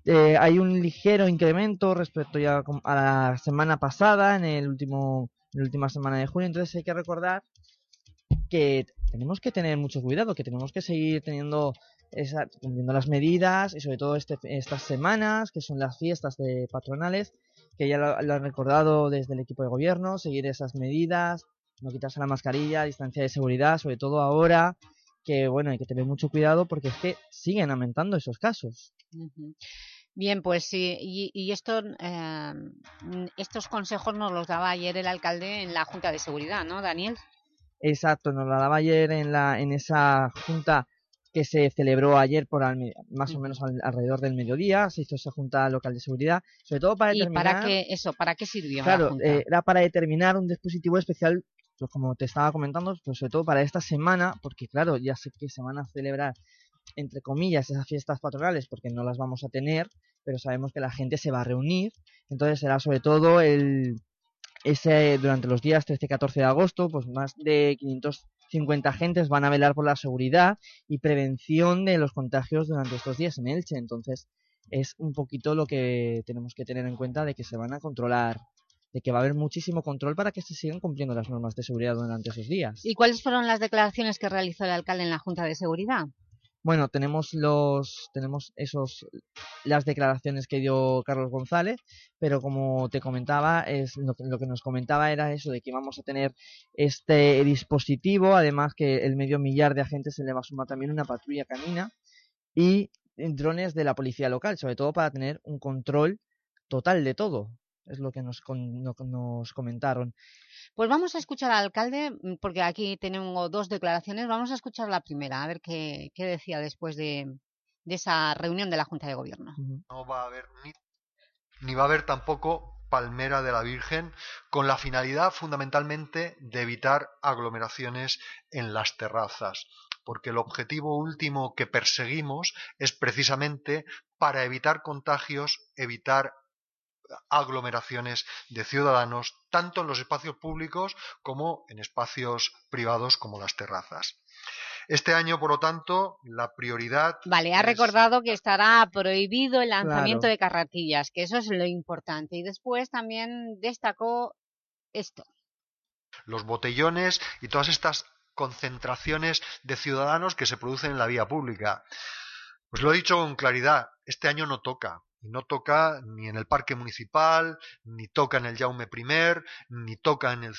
Eh, hay un ligero incremento respecto ya a la semana pasada en el último la última semana de julio, entonces hay que recordar que tenemos que tener mucho cuidado, que tenemos que seguir teniendo esa, cumpliendo las medidas y sobre todo este, estas semanas que son las fiestas de patronales que ya lo, lo, han recordado desde el equipo de gobierno, seguir esas medidas, no quitarse la mascarilla, distancia de seguridad, sobre todo ahora que bueno hay que tener mucho cuidado porque es que siguen aumentando esos casos. Uh -huh. Bien, pues sí, y, y esto, eh, estos consejos nos los daba ayer el alcalde en la Junta de Seguridad, ¿no, Daniel? Exacto, nos la daba ayer en, la, en esa junta que se celebró ayer por al, más o menos al, alrededor del mediodía, se hizo esa junta local de seguridad, sobre todo para determinar... ¿Y para qué, eso, para qué sirvió Claro, eh, era para determinar un dispositivo especial, pues como te estaba comentando, pues sobre todo para esta semana, porque claro, ya sé que se van a celebrar entre comillas, esas fiestas patronales, porque no las vamos a tener, pero sabemos que la gente se va a reunir, entonces será sobre todo el ese durante los días 13 y 14 de agosto, pues más de 550 agentes van a velar por la seguridad y prevención de los contagios durante estos días en Elche, entonces es un poquito lo que tenemos que tener en cuenta de que se van a controlar de que va a haber muchísimo control para que se sigan cumpliendo las normas de seguridad durante esos días. ¿Y cuáles fueron las declaraciones que realizó el alcalde en la Junta de Seguridad? Bueno, tenemos los tenemos esos las declaraciones que dio Carlos González, pero como te comentaba, es lo, lo, que nos comentaba era eso de que vamos a tener este dispositivo, además que el medio millar de agentes se le va a sumar también una patrulla canina y drones de la policía local, sobre todo para tener un control total de todo. Es lo que nos, nos comentaron. Pues vamos a escuchar al alcalde, porque aquí tenemos dos declaraciones. Vamos a escuchar la primera, a ver qué, qué decía después de, de, esa reunión de la Junta de Gobierno. No va a haber ni, ni va a haber tampoco Palmera de la Virgen, con la finalidad fundamentalmente de evitar aglomeraciones en las terrazas porque el objetivo último que perseguimos es precisamente para evitar contagios, evitar aglomeraciones de ciudadanos, tanto en los espacios públicos como en espacios privados como las terrazas. Este año, por lo tanto, la prioridad. Vale, ha es... recordado que estará prohibido el lanzamiento claro. de carretillas, que eso es lo importante. Y después también destacó esto. Los botellones y todas estas concentraciones de ciudadanos que se producen en la vía pública. Pues lo he dicho con claridad, este año no toca. No toca ni en el parque municipal, ni toca en el Jaume I, ni toca en, el,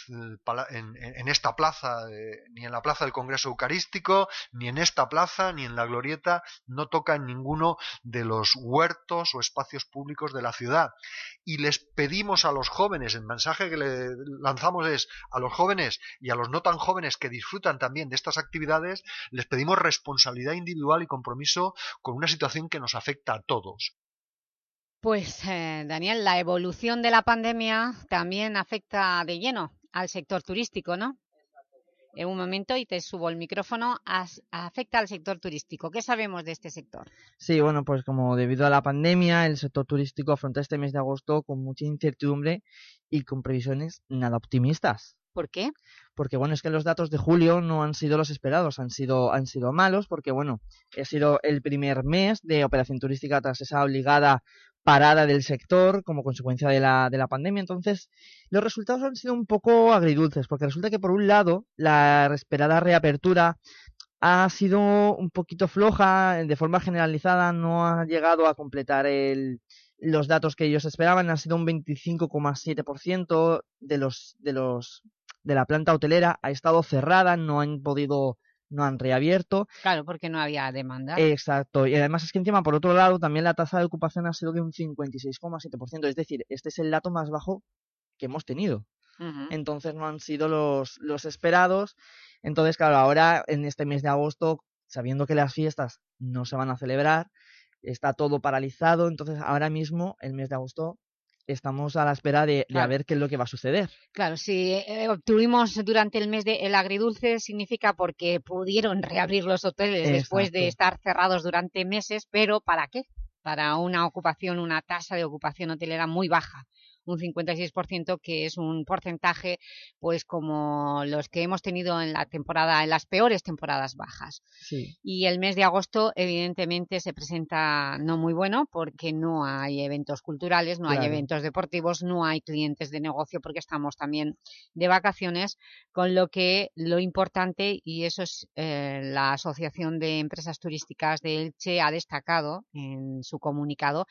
en, esta plaza, ni en la plaza del Congreso Eucarístico, ni en esta plaza, ni en la Glorieta, no toca en ninguno de los huertos o espacios públicos de la ciudad. Y les pedimos a los jóvenes, el mensaje que le lanzamos es a los jóvenes y a los no tan jóvenes que disfrutan también de estas actividades, les pedimos responsabilidad individual y compromiso con una situación que nos afecta a todos. Pues, eh, Daniel, la evolución de la pandemia también afecta de lleno al sector turístico, ¿no? En un momento, y te subo el micrófono, afecta al sector turístico. ¿Qué sabemos de este sector? Sí, bueno, pues como debido a la pandemia, el sector turístico afronta este mes de agosto con mucha incertidumbre y con previsiones nada optimistas. ¿Por qué? Porque bueno, es que los datos de julio no han sido los esperados, han sido, han sido malos, porque bueno, ha sido el primer mes de operación turística tras esa obligada parada del sector como consecuencia de la, de la pandemia. Entonces, los resultados han sido un poco agridulces, porque resulta que por un lado, la esperada reapertura ha sido un poquito floja, de forma generalizada no ha llegado a completar el, los datos que ellos esperaban, ha sido un 25,7% de los, de los de la planta hotelera ha estado cerrada, no han podido no han reabierto. Claro, porque no había demanda. Exacto. Y además es que encima, por otro lado, también la tasa de ocupación ha sido de un 56,7%. Es decir, este es el dato más bajo que hemos tenido. Uh -huh. Entonces no han sido los, los esperados. Entonces, claro, ahora en este mes de agosto, sabiendo que las fiestas no se van a celebrar, está todo paralizado. Entonces, ahora mismo, el mes de agosto, estamos a la espera de, claro. de, a ver qué es lo que va a suceder. Claro, si eh, obtuvimos durante el mes de el agridulce significa porque pudieron reabrir los hoteles Exacto. después de estar cerrados durante meses, pero ¿para qué? Para una ocupación, una tasa de ocupación hotelera muy baja. Un 56% que es un porcentaje pues como los que hemos tenido en la temporada, en las peores temporadas bajas. Y el mes de agosto evidentemente se presenta no muy bueno porque no hay eventos culturales, no hay eventos deportivos, no hay clientes de negocio porque estamos también de vacaciones, con lo que lo importante, y eso es eh, la Asociación de Empresas Turísticas de Elche ha destacado en su comunicado,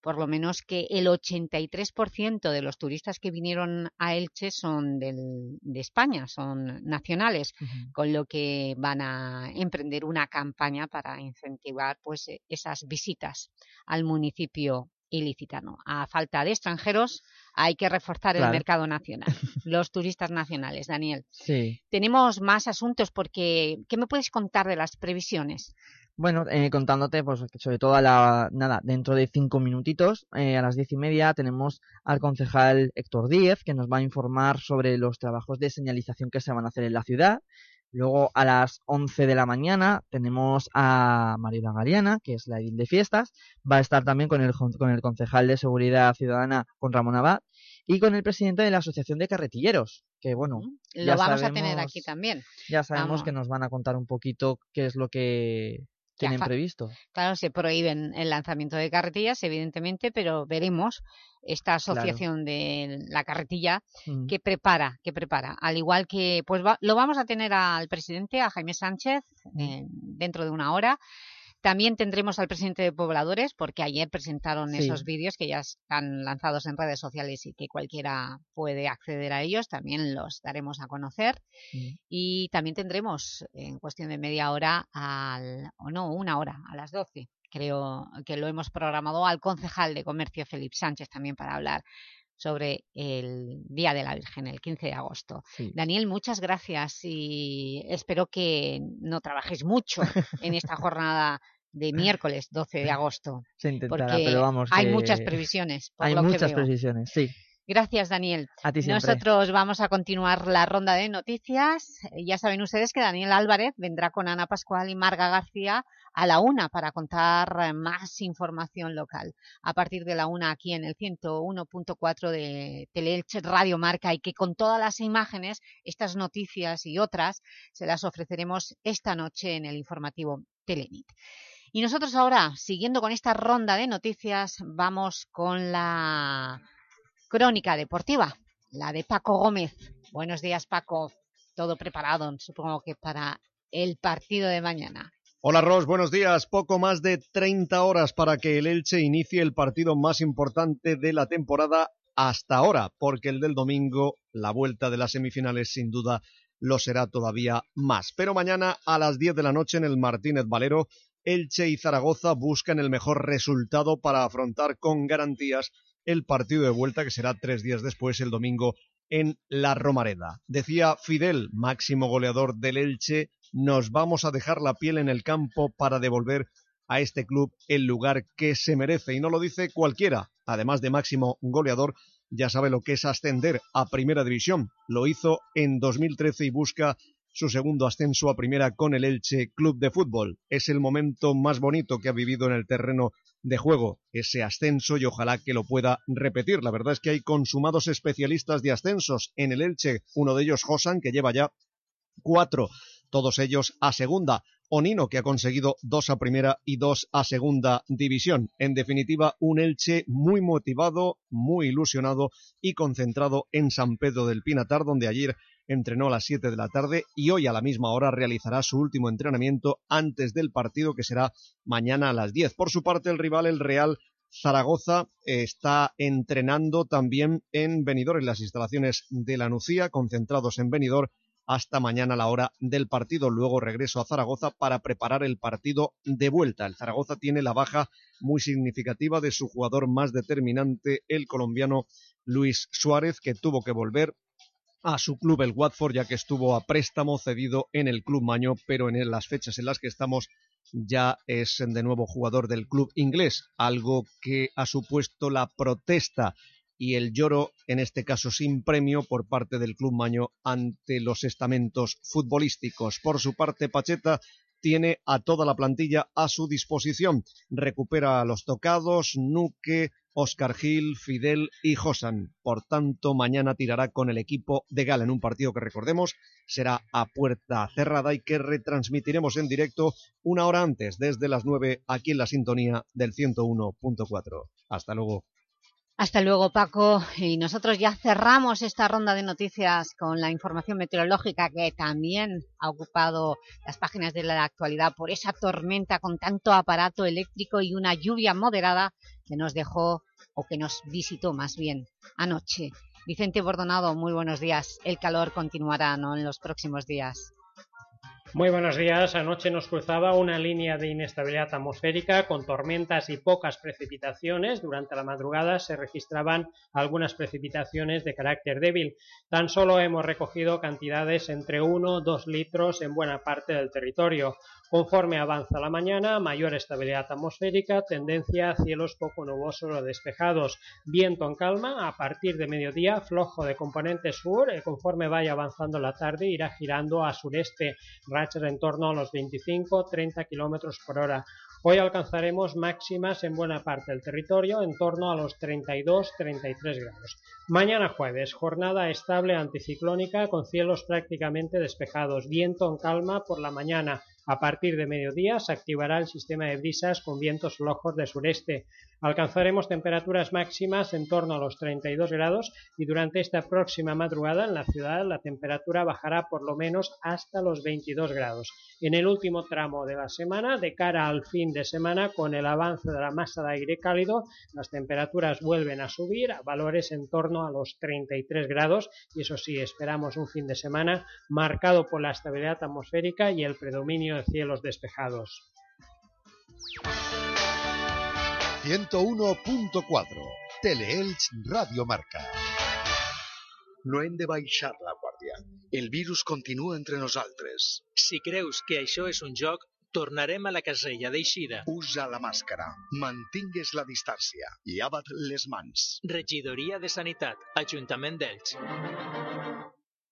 por lo menos que el 83% de los turistas que vinieron a Elche son de España, son nacionales, con lo que van a emprender una campaña para incentivar pues, e, esas visitas al municipio ilicitano. A falta de extranjeros hay que reforzar el mercado nacional, los turistas nacionales. Daniel, sí. tenemos más asuntos porque ¿qué me puedes contar de las previsiones? Bueno, eh, contándote, pues sobre todo a la, nada, dentro de cinco minutitos, eh, a las diez y media, tenemos al concejal Héctor Díez, que nos va a informar sobre los trabajos de señalización que se van a hacer en la ciudad. Luego, a las once de la mañana, tenemos a Marida Gariana, que es la edil de fiestas. Va a estar también con el, con el concejal de Seguridad Ciudadana, con Ramón Abad, y con el presidente de la Asociación de Carretilleros, que bueno... Lo vamos a tener aquí también. Ya sabemos que nos van a contar un poquito qué es lo que tienen previsto. Claro, se prohíben el lanzamiento de carretillas, evidentemente, pero veremos esta asociación de la carretilla mm. que prepara, que prepara. Al igual que, pues lo vamos a tener al presidente, a Jaime Sánchez, mm. dentro de una hora, también tendremos al presidente de Pobladores, porque ayer presentaron esos vídeos que ya están lanzados en redes sociales y que cualquiera puede acceder a ellos, también los daremos a conocer. Mm. Y también tendremos, en cuestión de media hora, al, o no, una hora, a las 12, creo que lo hemos programado al concejal de Comercio, Felipe Sánchez, también para hablar sobre el Día de la Virgen, el 15 de agosto. Daniel, muchas gracias y espero que no trabajéis mucho en esta jornada de miércoles 12 de agosto. Se intentará, pero vamos hay muchas previsiones. hay muchas previsiones, sí. Gracias, Daniel. A ti Nosotros vamos a continuar la ronda de noticias. Ya saben ustedes que Daniel Álvarez vendrá con Ana Pascual y Marga García a la una para contar eh, más información local. A partir de la una aquí en el 101.4 de Teleelche Radio Marca y que con todas las imágenes, estas noticias y otras, se las ofreceremos esta noche en el informativo Telenit. Y nosotros ahora, siguiendo con esta ronda de noticias, vamos con la crónica deportiva, la de Paco Gómez. Buenos días, Paco. Todo preparado, supongo que para el partido de mañana. Hola Ros, buenos días. Poco más de 30 horas para que el Elche inicie el partido más importante de la temporada hasta ahora, porque el del domingo, la vuelta de las semifinales sin duda lo será todavía más. Pero mañana a las 10 de la noche en el Martínez Valero, Elche y Zaragoza buscan el mejor resultado para afrontar con garantías el partido de vuelta que será tres días después, el domingo, en la Romareda. Decía Fidel, máximo goleador del Elche, nos vamos a dejar la piel en el campo para devolver a este club el lugar que se merece. Y no lo dice cualquiera. Además de máximo goleador, ya sabe lo que es ascender a Primera División. Lo hizo en 2013 y busca su segundo ascenso a Primera con el Elche Club de Fútbol. Es el momento más bonito que ha vivido en el terreno de juego, ese ascenso y ojalá que lo pueda repetir. La verdad es que hay consumados especialistas de ascensos en el Elche, uno de ellos Josan, que lleva ya cuatro todos ellos a segunda. Onino, que ha conseguido dos a primera y dos a segunda división. En definitiva, un Elche muy motivado, muy ilusionado y concentrado en San Pedro del Pinatar, donde ayer entrenó a las 7 de la tarde y hoy a la misma hora realizará su último entrenamiento antes del partido que será mañana a las 10. Por su parte, el rival, el Real Zaragoza, está entrenando también en Benidorm, en las instalaciones de la Nucía, concentrados en Benidorm hasta mañana a la hora del partido. Luego regreso a Zaragoza para preparar el partido de vuelta. El Zaragoza tiene la baja muy significativa de su jugador más determinante, el colombiano Luis Suárez, que tuvo que volver a su club, el Watford, ya que estuvo a préstamo cedido en el club Maño, pero en las fechas en las que estamos ya es de nuevo jugador del club inglés, algo que ha supuesto la protesta y el lloro, en este caso sin premio, por parte del Club Maño ante los estamentos futbolísticos. Por su parte, Pacheta tiene a toda la plantilla a su disposición. Recupera a los tocados, Nuque, Oscar Gil, Fidel y Josan. Por tanto, mañana tirará con el equipo de Gala en un partido que, recordemos, será a puerta cerrada y que retransmitiremos en directo una hora antes, desde las 9, aquí en la sintonía del 101.4. Hasta luego. Hasta luego, Paco. Y nosotros ya cerramos esta ronda de noticias con la información meteorológica que también ha ocupado las páginas de la actualidad por esa tormenta con tanto aparato eléctrico y una lluvia moderada que nos dejó, o que nos visitó más bien, anoche. Vicente Bordonado, muy buenos días. El calor continuará ¿no? en los próximos días. Muy buenos días. Anoche nos cruzaba una línea de inestabilidad atmosférica con tormentas y pocas precipitaciones. Durante la madrugada se registraban algunas precipitaciones de carácter débil. Tan solo hemos recogido cantidades entre 1 o 2 litros en buena parte del territorio. Conforme avanza la mañana, mayor estabilidad atmosférica, tendencia a cielos poco nubosos o despejados, viento en calma, a partir de mediodía flojo de componente sur, y conforme vaya avanzando la tarde irá girando a sureste, rachas en torno a los 25-30 km por hora. Hoy alcanzaremos máximas en buena parte del territorio en torno a los 32-33 grados. Mañana jueves, jornada estable anticiclónica con cielos prácticamente despejados, viento en calma por la mañana, a partir de mediodía se activará el sistema de brisas con vientos flojos de sureste. Alcanzaremos temperaturas máximas en torno a los 32 grados y durante esta próxima madrugada en la ciudad la temperatura bajará por lo menos hasta los 22 grados. En el último tramo de la semana, de cara al fin de semana, con el avance de la masa de aire cálido, las temperaturas vuelven a subir a valores en torno a los 33 grados y eso sí, esperamos un fin de semana marcado por la estabilidad atmosférica y el predominio de cielos despejados. 101.4 Teleelch Radio Marca. No hem de baixar la guàrdia. El virus continua entre nosaltres. Si creus que això és un joc, tornarem a la casella d'eixida. Usa la màscara, mantingues la distància, llava't les mans. Regidoria de Sanitat, Ajuntament d'Elx.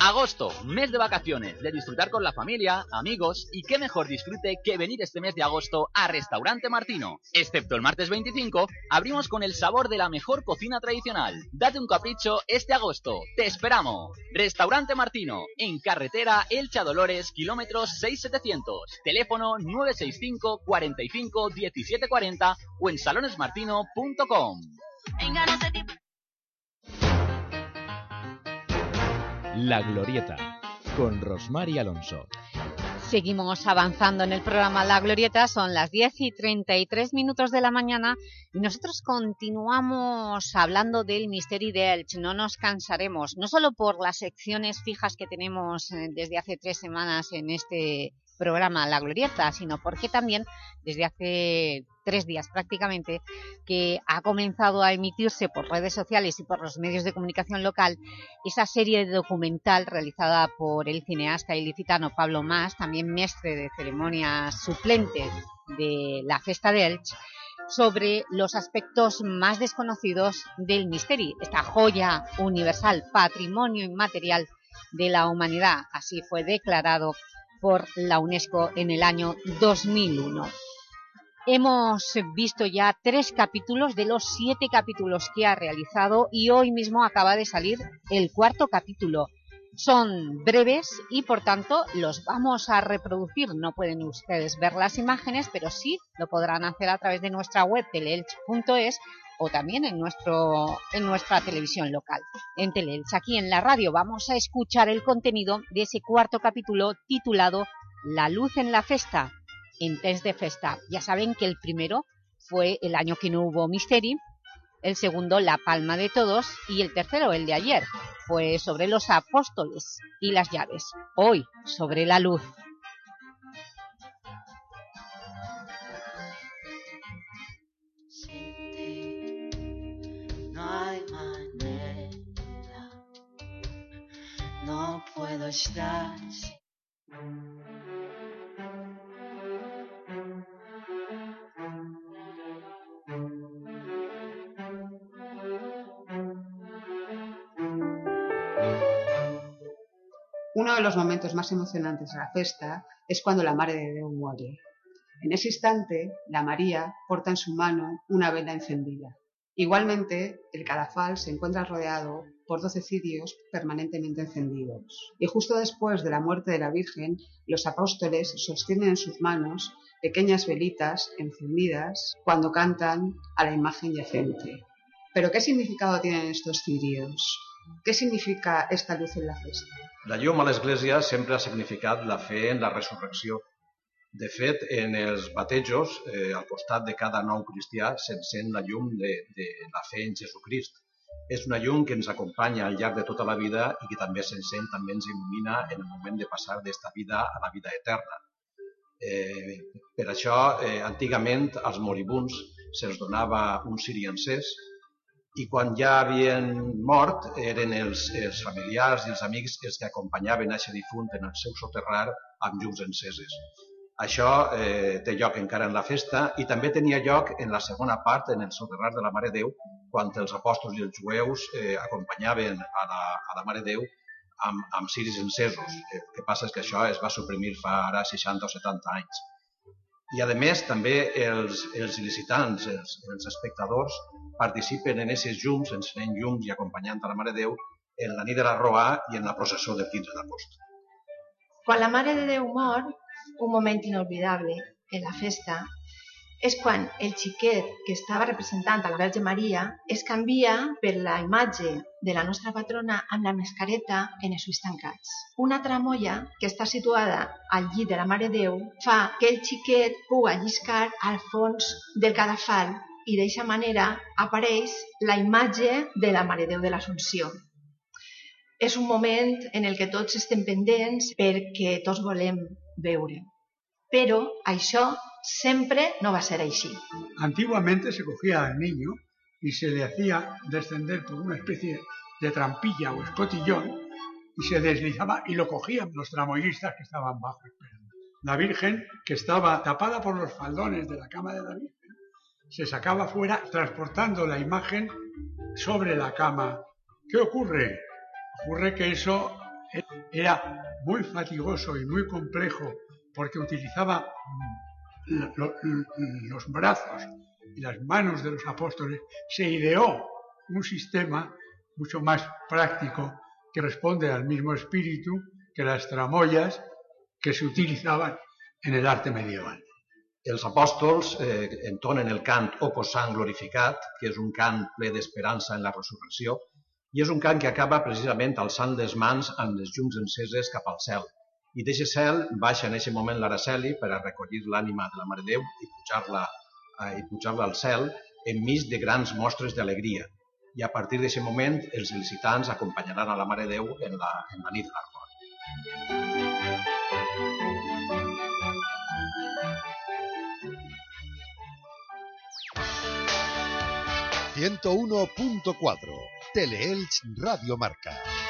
Agosto, mes de vacaciones, de disfrutar con la familia, amigos y qué mejor disfrute que venir este mes de agosto a Restaurante Martino. Excepto el martes 25, abrimos con el sabor de la mejor cocina tradicional. Date un capricho este agosto. ¡Te esperamos! Restaurante Martino, en carretera Elcha Dolores, kilómetros 6700. Teléfono 965 45 1740 o en salonesmartino.com. La Glorieta, con Rosmar y Alonso. Seguimos avanzando en el programa La Glorieta, son las 10 y 33 minutos de la mañana y nosotros continuamos hablando del Misteri de no nos cansaremos, no solo por las secciones fijas que tenemos eh, desde hace tres semanas en este programa La Glorieta, sino porque también desde hace tres días prácticamente que ha comenzado a emitirse por redes sociales y por los medios de comunicación local esa serie documental realizada por el cineasta ilicitano Pablo Mas, también mestre de ceremonias suplente de la Festa de Elche, sobre los aspectos más desconocidos del misteri, esta joya universal, patrimonio inmaterial de la humanidad. Así fue declarado por la UNESCO en el año 2001. Hemos visto ya tres capítulos de los siete capítulos que ha realizado y hoy mismo acaba de salir el cuarto capítulo. Son breves y por tanto los vamos a reproducir. No pueden ustedes ver las imágenes, pero sí lo podrán hacer a través de nuestra web teleelch.es o también en, nuestro, en nuestra televisión local, en Teleelch. Aquí en la radio vamos a escuchar el contenido de ese cuarto capítulo titulado La luz en la festa, en test de festa. Ya saben que el primero fue el año que no hubo Misteri, el segundo La Palma de Todos y el tercero, el de ayer, fue sobre los apóstoles y las llaves. Hoy, sobre la luz. Uno de los momentos más emocionantes de la festa es cuando la Madre de Dios muere. En ese instante, la María porta en su mano una vela encendida. Igualmente, el cadafal se encuentra rodeado por doce cirios permanentemente encendidos. Y justo después de la muerte de la Virgen, los apóstoles sostienen en sus manos pequeñas velitas encendidas cuando cantan a la imagen yacente. Pero ¿qué significado tienen estos cirios? ¿Qué significa esta luz en la festa? La llum a l'Església sempre ha significat la fe en la resurrecció. De fet, en els batejos, eh, al costat de cada nou cristià, s'encén la llum de, de la fe en Jesucrist. És una llum que ens acompanya al llarg de tota la vida i que també s'encén, també ens il·lumina en el moment de passar d'esta vida a la vida eterna. Eh, per això, eh, antigament, als moribuns se'ls donava un ciri encès i quan ja havien mort eren els, els familiars i els amics els que acompanyaven a aquest difunt en el seu soterrar amb llums enceses. Això eh, té lloc encara en la festa i també tenia lloc en la segona part, en el soterrar de la Mare Déu, quan els apòstols i els jueus eh, acompanyaven a la, a la Mare Déu amb, amb ciris encesos. El que passa és que això es va suprimir fa ara 60 o 70 anys. I, a més, també els, els il·licitants, els, els espectadors, participen en aquestes llums, encenent llums i acompanyant a la Mare Déu en la nit de la Roà i en la processó del 15 d'agost. Quan la Mare de Déu mor, un moment inolvidable en la festa és quan el xiquet que estava representant a la Verge Maria es canvia per la imatge de la nostra patrona amb la mascareta en els ulls tancats. Una tramolla que està situada al llit de la Mare Déu fa que el xiquet pugui lliscar al fons del cadafal i d'aquesta manera apareix la imatge de la Mare Déu de l'Assumpció. És un moment en el que tots estem pendents perquè tots volem veure. Pero això siempre no va a ser así. Antiguamente se cogía al niño y se le hacía descender por una especie de trampilla o escotillón y se deslizaba y lo cogían los tramoyistas que estaban bajo esperando. La Virgen, que estaba tapada por los faldones de la cama de la Virgen, se sacaba fuera transportando la imagen sobre la cama. ¿Qué ocurre? Ocurre que eso era muy fatigoso y muy complejo porque utilizaba los brazos y las manos de los apóstoles, se ideó un sistema mucho más práctico que responde al mismo espíritu que las tramoyas que se utilizaban en el arte medieval. Els apòstols eh, entonen el cant Opus Sang glorificat, que és un cant ple d'esperança en la resurrecció, i és un cant que acaba precisament alçant les mans amb les llums enceses cap al i d'aquest cel baixa en aquest moment l'Araceli per a recollir l'ànima de la Mare Déu i pujar-la eh, i pujar-la al cel enmig de grans mostres d'alegria. I a partir d'aquest moment els licitants acompanyaran a la Mare Déu en la, en la nit de l'Arcor. 101.4 Teleelch Radio Marca.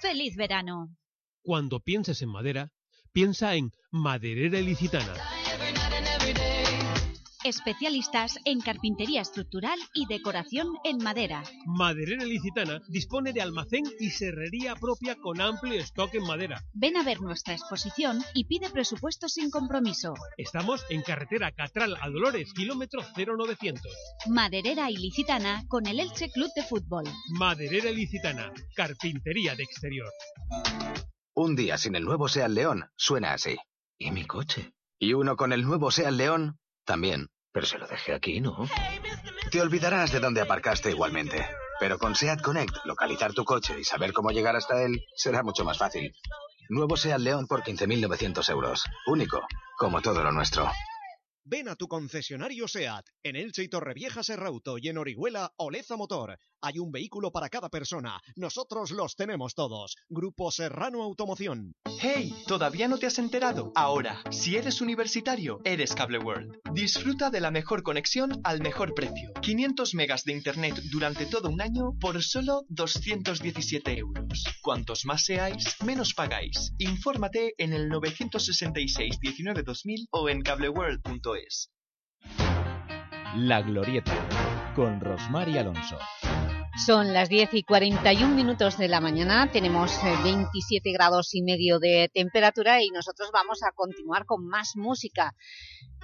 ¡Feliz verano! Cuando pienses en madera, piensa en Maderera Ilicitana. Especialistas en carpintería estructural y decoración en madera. Maderera Ilicitana dispone de almacén y serrería propia con amplio stock en madera. Ven a ver nuestra exposición y pide presupuesto sin compromiso. Estamos en carretera Catral a Dolores, kilómetro 0900. Maderera Ilicitana con el Elche Club de Fútbol. Maderera Ilicitana, carpintería de exterior. Un día sin el nuevo Seat León suena así. ¿Y mi coche? Y uno con el nuevo Seat León también. Pero se lo dejé aquí, ¿no? Te olvidarás de dónde aparcaste igualmente. Pero con SEAT Connect, localizar tu coche y saber cómo llegar hasta él será mucho más fácil. Nuevo SEAT León por 15.900 euros. Único, como todo lo nuestro. Ven a tu concesionario SEAT, en Elche y Torrevieja Serrauto y en Orihuela Oleza Motor. Hay un vehículo para cada persona. Nosotros los tenemos todos. Grupo Serrano Automoción. ¡Hey! ¿Todavía no te has enterado? Ahora, si eres universitario, eres Cable World. Disfruta de la mejor conexión al mejor precio. 500 megas de internet durante todo un año por solo 217 euros. Cuantos más seáis, menos pagáis. Infórmate en el 966 19 2000 o en cableworld.es. La Glorieta, con Rosmar y Alonso. Son las 10 y 41 minutos de la mañana, tenemos eh, 27 grados y medio de temperatura y nosotros vamos a continuar con más música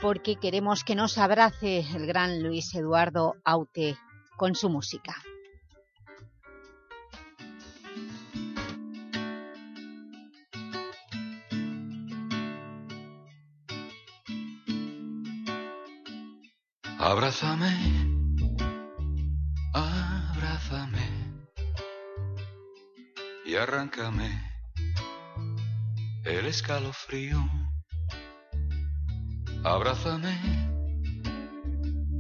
porque queremos que nos abrace el gran Luis Eduardo Aute con su música. Abrázame, abrázame. Y arráncame el escalofrío. Abrázame,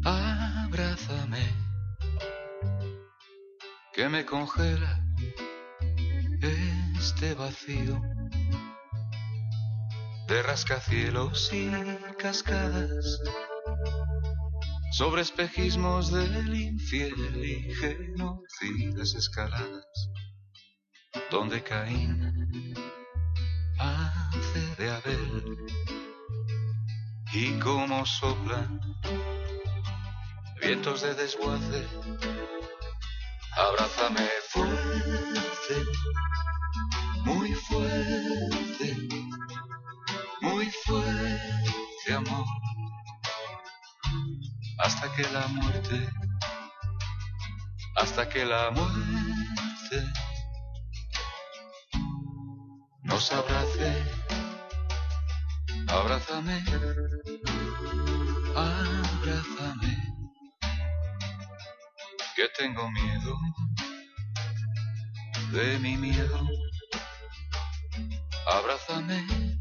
abrázame, que me congela este vacío de rascacielos y cascadas sobre espejismos del infiel y genocidas escaladas, donde Caín hace de Abel y como soplan vientos de desguace, abrázame fuerte, muy fuerte, muy fuerte, amor hasta que la muerte, hasta que la muerte. Nos abrace, abrázame, abrázame, que tengo miedo de mi miedo, abrázame,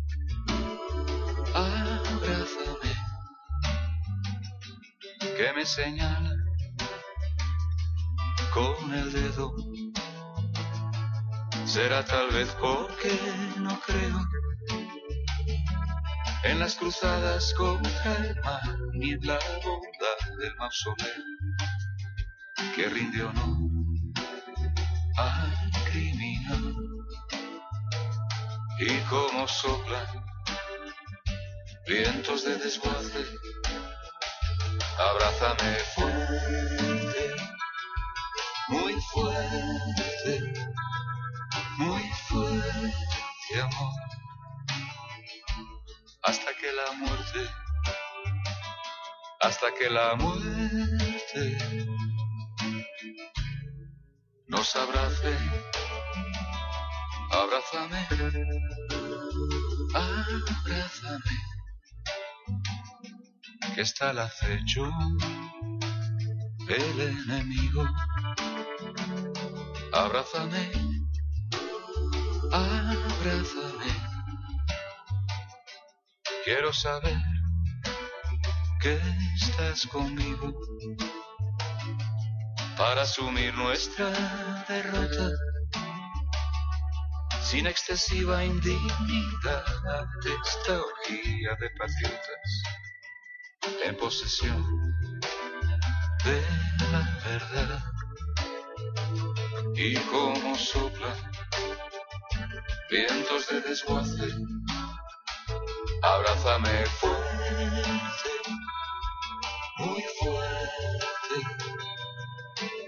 que me señala con el dedo. Será tal vez porque no creo en las cruzadas contra el mar ni en la bondad del mausoleo que rinde honor al criminal. Y como soplan vientos de desguace abrázame fuerte, muy fuerte, muy fuerte, amor, hasta que la muerte, hasta que la muerte nos abrace, abrázame, abrázame que está al acecho el enemigo. Abrázame, abrázame. Quiero saber que estás conmigo para asumir nuestra derrota sin excesiva indignidad esta orgía de patriotas en posesión de la verdad. Y como soplan vientos de desguace abrázame fuerte muy fuerte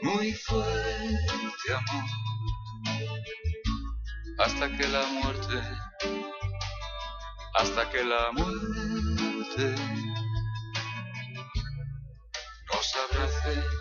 muy fuerte amor hasta que la muerte hasta que la muerte jamais.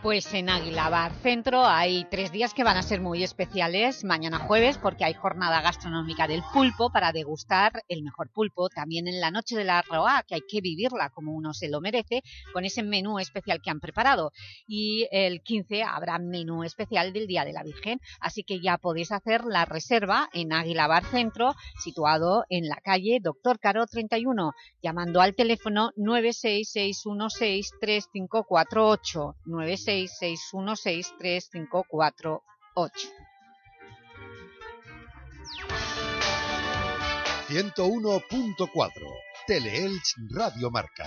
Pues en Águila Bar Centro hay tres días que van a ser muy especiales. Mañana jueves, porque hay jornada gastronómica del pulpo para degustar el mejor pulpo. También en la noche de la Roa, que hay que vivirla como uno se lo merece, con ese menú especial que han preparado. Y el 15 habrá menú especial del Día de la Virgen. Así que ya podéis hacer la reserva en Águila Bar Centro, situado en la calle Doctor Caro 31, llamando al teléfono 966163548. 966163548. Ciento uno punto cuatro. Teleelch Radio Marca.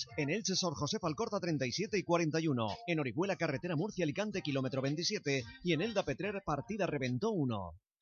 en Elche Sor José Falcorta 37 y 41, en Orihuela Carretera Murcia Alicante kilómetro 27 y en Elda Petrer Partida Reventó 1.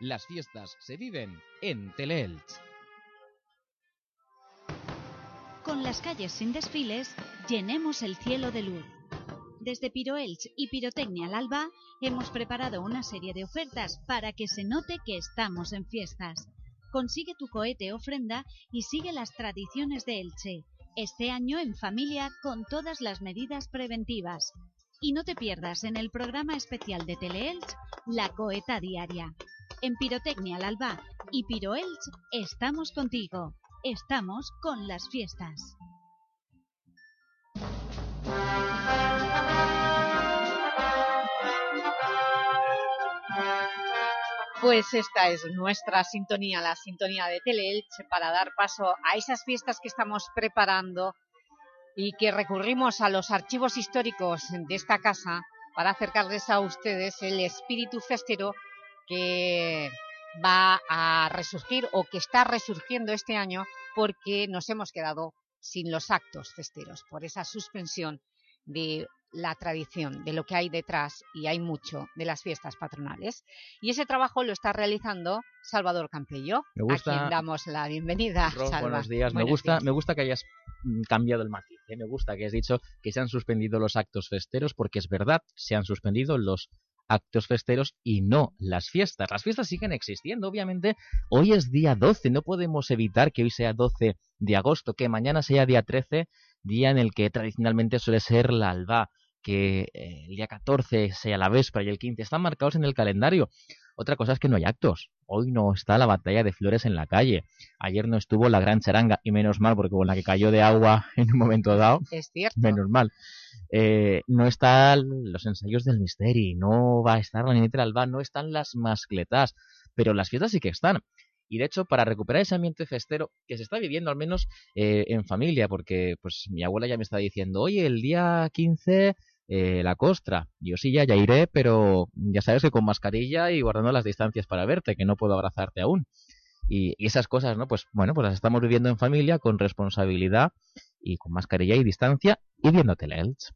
las fiestas se viven en Teleelch. Con las calles sin desfiles, llenemos el cielo de luz. Desde Piroelch y Pirotecnia al Alba hemos preparado una serie de ofertas para que se note que estamos en fiestas. Consigue tu cohete ofrenda y sigue las tradiciones de Elche. Este año en familia con todas las medidas preventivas. Y no te pierdas en el programa especial de Teleelch La Coheta Diaria. En Pirotecnia al Alba y Piroelch estamos contigo. Estamos con las fiestas. Pues esta es nuestra sintonía, la sintonía de Teleelche, para dar paso a esas fiestas que estamos preparando y que recurrimos a los archivos históricos de esta casa para acercarles a ustedes el espíritu festero que va a resurgir o que está resurgiendo este año porque nos hemos quedado sin los actos festeros por esa suspensión de la tradición, de lo que hay detrás, y hay mucho, de las fiestas patronales. Y ese trabajo lo está realizando Salvador Campello, a quien damos la bienvenida. buenos días. me, gusta, me gusta que hayas mm, cambiado el matiz. ¿eh? Me gusta que hayas dicho que se han suspendido los actos festeros, porque es verdad, se han suspendido los actos festeros y no las fiestas. Las fiestas siguen existiendo, obviamente. Hoy es día 12, no podemos evitar que hoy sea 12 de agosto, que mañana sea día 13, día en el que tradicionalmente suele ser la alba que el día 14 sea la véspera y el 15 están marcados en el calendario. Otra cosa es que no hay actos. Hoy no está la batalla de flores en la calle. Ayer no estuvo la gran charanga, y menos mal, porque con la que cayó de agua en un momento dado, es cierto. menos mal. Eh, no están los ensayos del misterio, no va a estar la Ninita Alba, no están las mascletas, pero las fiestas sí que están. Y de hecho, para recuperar ese ambiente festero que se está viviendo al menos eh, en familia, porque pues mi abuela ya me está diciendo, oye, el día 15 eh, la costra. Yo sí ya, ya iré, pero ya sabes que con mascarilla y guardando las distancias para verte, que no puedo abrazarte aún. Y, esas cosas, ¿no? Pues bueno, pues las estamos viviendo en familia con responsabilidad y con mascarilla y distancia y viendo teleelch.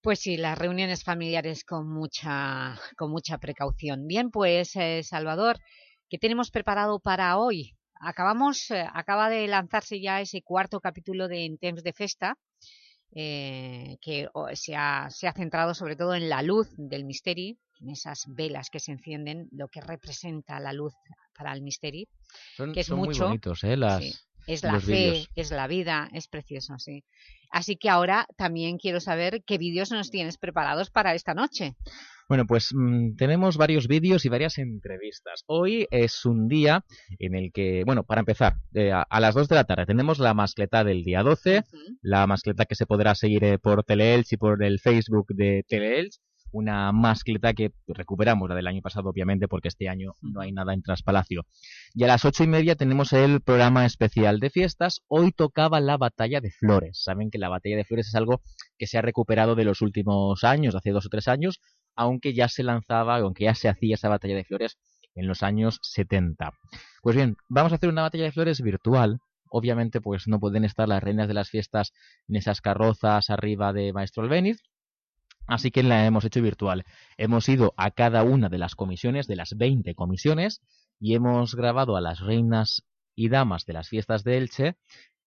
Pues sí, las reuniones familiares con mucha, con mucha precaución. Bien, pues eh, Salvador, ¿qué tenemos preparado para hoy? Acabamos, eh, acaba de lanzarse ya ese cuarto capítulo de En de Festa, eh, que se ha, se ha, centrado sobre todo en la luz del misteri, en esas velas que se encienden, lo que representa la luz para el misteri, que es mucho, muy bonitos, ¿eh? Las, es la fe, es la vida, es precioso, sí. Así que ahora también quiero saber qué vídeos nos tienes preparados para esta noche. Bueno, pues mm, tenemos varios vídeos y varias entrevistas. Hoy es un día en el que, bueno, para empezar, eh, a, las 2 de la tarde tenemos la mascleta del día 12, la mascleta que se podrá seguir eh, por Teleelch y por el Facebook de Teleelch, una mascleta que recuperamos, la del año pasado obviamente porque este año no hay nada en Traspalacio. Y a las ocho y media tenemos el programa especial de fiestas. Hoy tocaba la batalla de flores. Saben que la batalla de flores es algo que se ha recuperado de los últimos años, hace dos o tres años, aunque ya se lanzaba, aunque ya se hacía esa batalla de flores en los años 70. Pues bien, vamos a hacer una batalla de flores virtual. Obviamente, pues no pueden estar las reinas de las fiestas en esas carrozas arriba de Maestro Albeniz, Así que la hemos hecho virtual. Hemos ido a cada una de las comisiones, de las 20 comisiones, y hemos grabado a las reinas y damas de las fiestas de Elche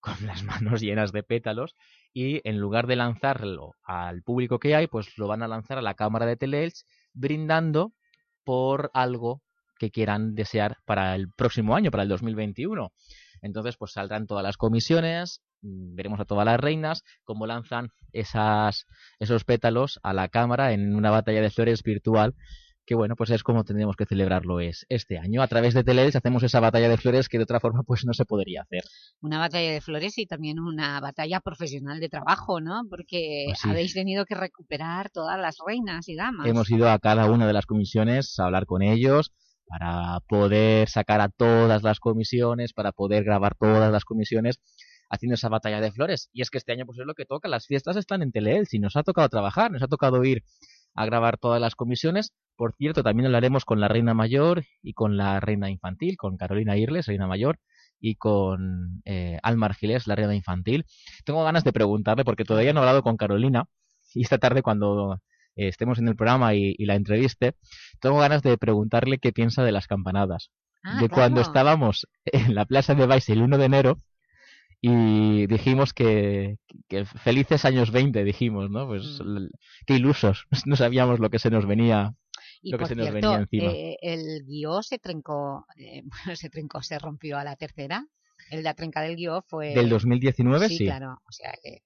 con las manos llenas de pétalos y en lugar de lanzarlo al público que hay, pues lo van a lanzar a la cámara de Teleelch brindando por algo que quieran desear para el próximo año, para el 2021. Entonces, pues saldrán todas las comisiones, veremos a todas las reinas cómo lanzan esas, esos pétalos a la cámara en una batalla de flores virtual que bueno, pues es como tendríamos que celebrarlo es este año. A través de Teledes hacemos esa batalla de flores que de otra forma pues no se podría hacer. Una batalla de flores y también una batalla profesional de trabajo, ¿no? Porque pues habéis tenido que recuperar todas las reinas y damas. Hemos ido a cada una de las comisiones a hablar con ellos, para poder sacar a todas las comisiones, para poder grabar todas las comisiones haciendo esa batalla de flores. Y es que este año pues es lo que toca, las fiestas están en Teleelch y nos ha tocado trabajar, nos ha tocado ir a grabar todas las comisiones. Por cierto, también hablaremos con la reina mayor y con la reina infantil, con Carolina Irles, reina mayor, y con eh, Alma Argilés, la reina infantil. Tengo ganas de preguntarle, porque todavía no he hablado con Carolina, y esta tarde cuando eh, estemos en el programa y, y la entreviste, tengo ganas de preguntarle qué piensa de las campanadas. Ah, de cuando estábamos en la plaza de Baix el 1 de enero y dijimos que, que felices años 20, dijimos, ¿no? Pues Mm. qué ilusos, no sabíamos lo que se nos venía Y lo que se nos venía encima. eh, el guió se trencó, eh, bueno, se trencó, se rompió a la tercera. El de la trenca del guió fue... Del 2019, sí. claro. O sea que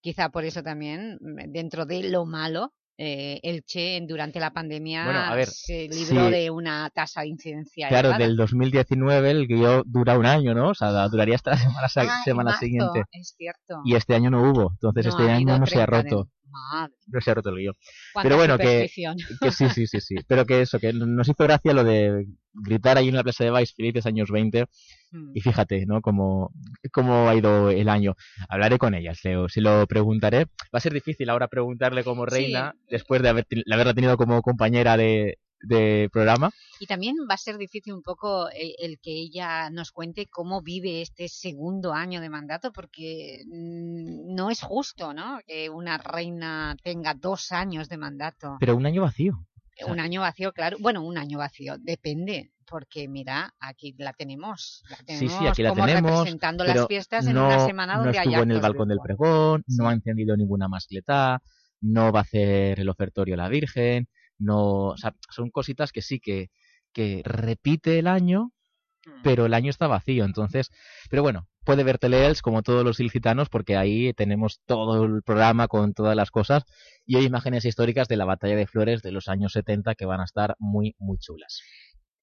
quizá por eso también, mm, dentro de lo malo, eh, Elche en- durante la pandemia Bueno, a ver, se libró sí. de una tasa de incidencia Claro, elevada. del 2019 el guion dura un año, ¿no? O sea, duraría hasta la semana, Ah, semana marzo, siguiente. es cierto. Y este año no hubo, entonces No este año no se ha 30 de- roto. Madre. No se ha roto el guion. Pero bueno, que, sí, sí, sí, sí. Pero que eso, que nos hizo gracia lo de gritar ahí en la plaza de Vice felices años 20 Mm. y fíjate, ¿no? Cómo, cómo ha ido el año. Hablaré con ella, se, lo- se lo preguntaré. Va a ser difícil ahora preguntarle como Sí. reina, después de, haber, de haberla tenido como compañera de, de programa. Y también va a ser difícil un poco el, el que ella nos cuente cómo vive este segundo año de mandato, porque mm, no es justo, ¿no? Que una reina tenga dos años de mandato. Pero un año vacío. Un año vacío, claro. Bueno, un año vacío, depende, porque mira, aquí la tenemos. La Sí, tenemos sí, aquí la como tenemos. representando las fiestas en no, una semana no donde hay estuvo en el balcón del pregón, no ha encendido ninguna mascleta, no va a hacer el ofertorio a la Virgen, no, o sea, son cositas que sí que, que repite el año, Mm. pero el año está vacío, entonces, pero bueno, puede ver Teleels como todos los ilicitanos porque ahí tenemos todo el programa con todas las cosas y hay imágenes históricas de la batalla de Flores de los años 70 que van a estar muy, muy chulas.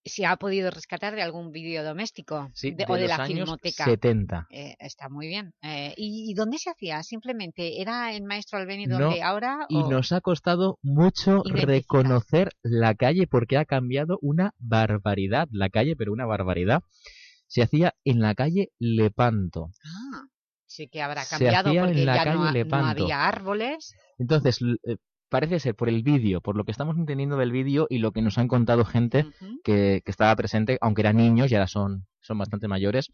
¿Se ha podido rescatar de algún vídeo doméstico? Sí, de- de o de la filmoteca. 70. Eh, está muy bien. Eh, ¿y, dónde se hacía? Simplemente, ¿era en Maestro Albeni No, donde ahora? y o- nos ha costado mucho Identificar. reconocer la calle porque ha cambiado una barbaridad la calle, pero una barbaridad. Se hacía en la calle Lepanto. Ah, sí que habrá Se cambiado hacía en porque la ya calle no, ha- no Lepanto. había árboles. Entonces, eh, parece ser por el vídeo, por lo que estamos entendiendo del vídeo y lo que nos han contado gente que, que estaba presente, aunque eran niños y ahora son, son bastante mayores,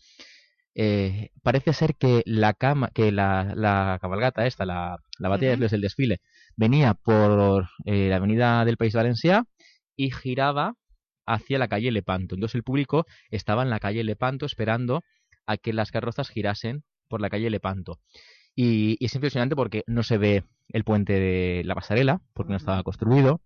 eh, parece ser que la cama, que la, la cabalgata esta, la, la batalla de el desfile, venía por eh, la avenida del País Valencià y giraba hacia la calle Lepanto. Entonces el público estaba en la calle Lepanto esperando a que las carrozas girasen por la calle Lepanto. Y, y es impresionante porque no se ve el puente de la pasarela, porque no estaba construido.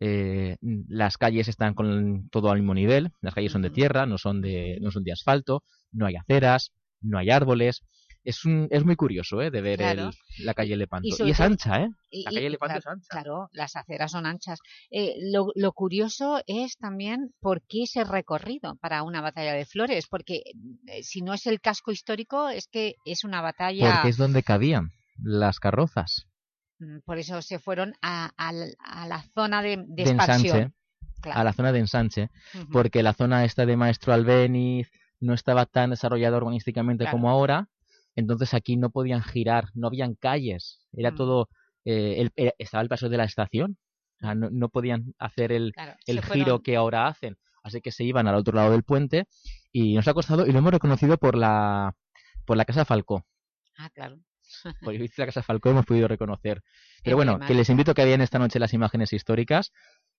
Eh, las calles están con todo al mismo nivel, las calles son de tierra, no son de, no son de asfalto, no hay aceras, no hay árboles. Es, un, es muy curioso ¿eh? de ver Claro. el- la calle Lepanto. Y, sobre es ancha, ¿eh? y- La y- calle Lepanto claro, es ancha. Claro, las aceras son anchas. Eh, lo, lo curioso es también por qué ese recorrido para una batalla de flores, porque eh, si no es el casco histórico, es que es una batalla... Porque es donde cabían las carrozas. Mm, Por eso se fueron a, al- a la zona de, de de expansión. ensanche, Claro. a la zona de ensanche, porque la zona esta de Maestro Albéniz no estaba tan desarrollada urbanísticamente Claro. como ahora, entonces aquí no podían girar, no habían calles, era Mm. todo, eh, el- estaba el paso de la estación, o sea, no, no podían hacer el, Claro, el se giro que ahora hacen, así que se iban al otro lado del puente y nos ha costado, y lo hemos reconocido por la, por la Casa Falcó. Ah, claro. Por el la Casa Falcó hemos podido reconocer. Pero bueno, que les invito a que vean esta noche las imágenes históricas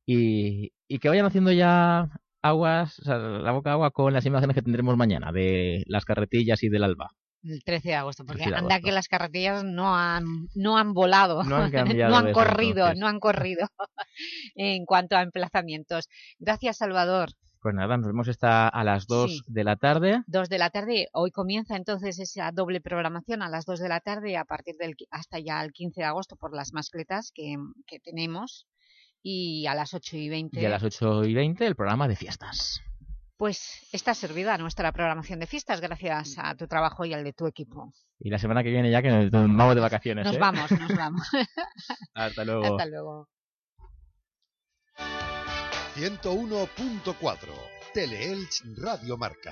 y, y que vayan haciendo ya aguas, o sea, la boca agua con las imágenes que tendremos mañana de las carretillas y del alba. El 13 de agosto, porque 13 de anda agosto. que las carretillas no han, no han volado, No han no han corrido, entonces. no han corrido en cuanto a emplazamientos. Gracias, Salvador. Pues nada, nos vemos esta a las 2 Sí. de la tarde. Dos de la tarde, hoy comienza entonces esa doble programación a las 2 de la tarde a partir del hasta ya el 15 de agosto por las mascletas que, que tenemos y a las 8 y 20 Y a las 8 y 20 el programa de fiestas. Pues está servida nuestra programación de fiestas gracias a tu trabajo y al de tu equipo. Y la semana que viene ya que nos vamos de vacaciones. Nos ¿eh? vamos, nos vamos. Hasta luego. Hasta luego. 101.4 Teleelch Radio Marca.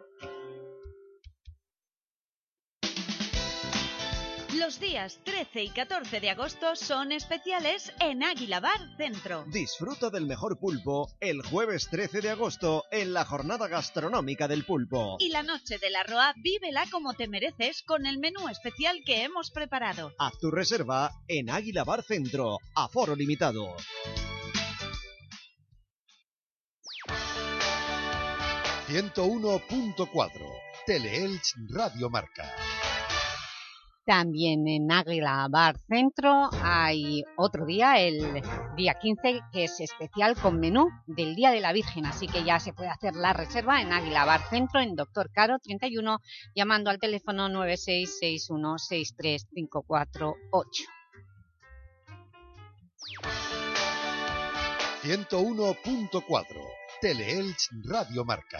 Los días 13 y 14 de agosto son especiales en Águila Bar Centro. Disfruta del mejor pulpo el jueves 13 de agosto en la jornada gastronómica del pulpo. Y la noche de la Roa, vívela como te mereces con el menú especial que hemos preparado. Haz tu reserva en Águila Bar Centro, aforo limitado. ...101.4... Teleelch Radio Marca. También en Águila Bar Centro hay otro día, el día 15, que es especial con menú del Día de la Virgen, así que ya se puede hacer la reserva en Águila Bar Centro, en Doctor Caro 31, llamando al teléfono 966163548. 101.4 Teleelch Radio Marca.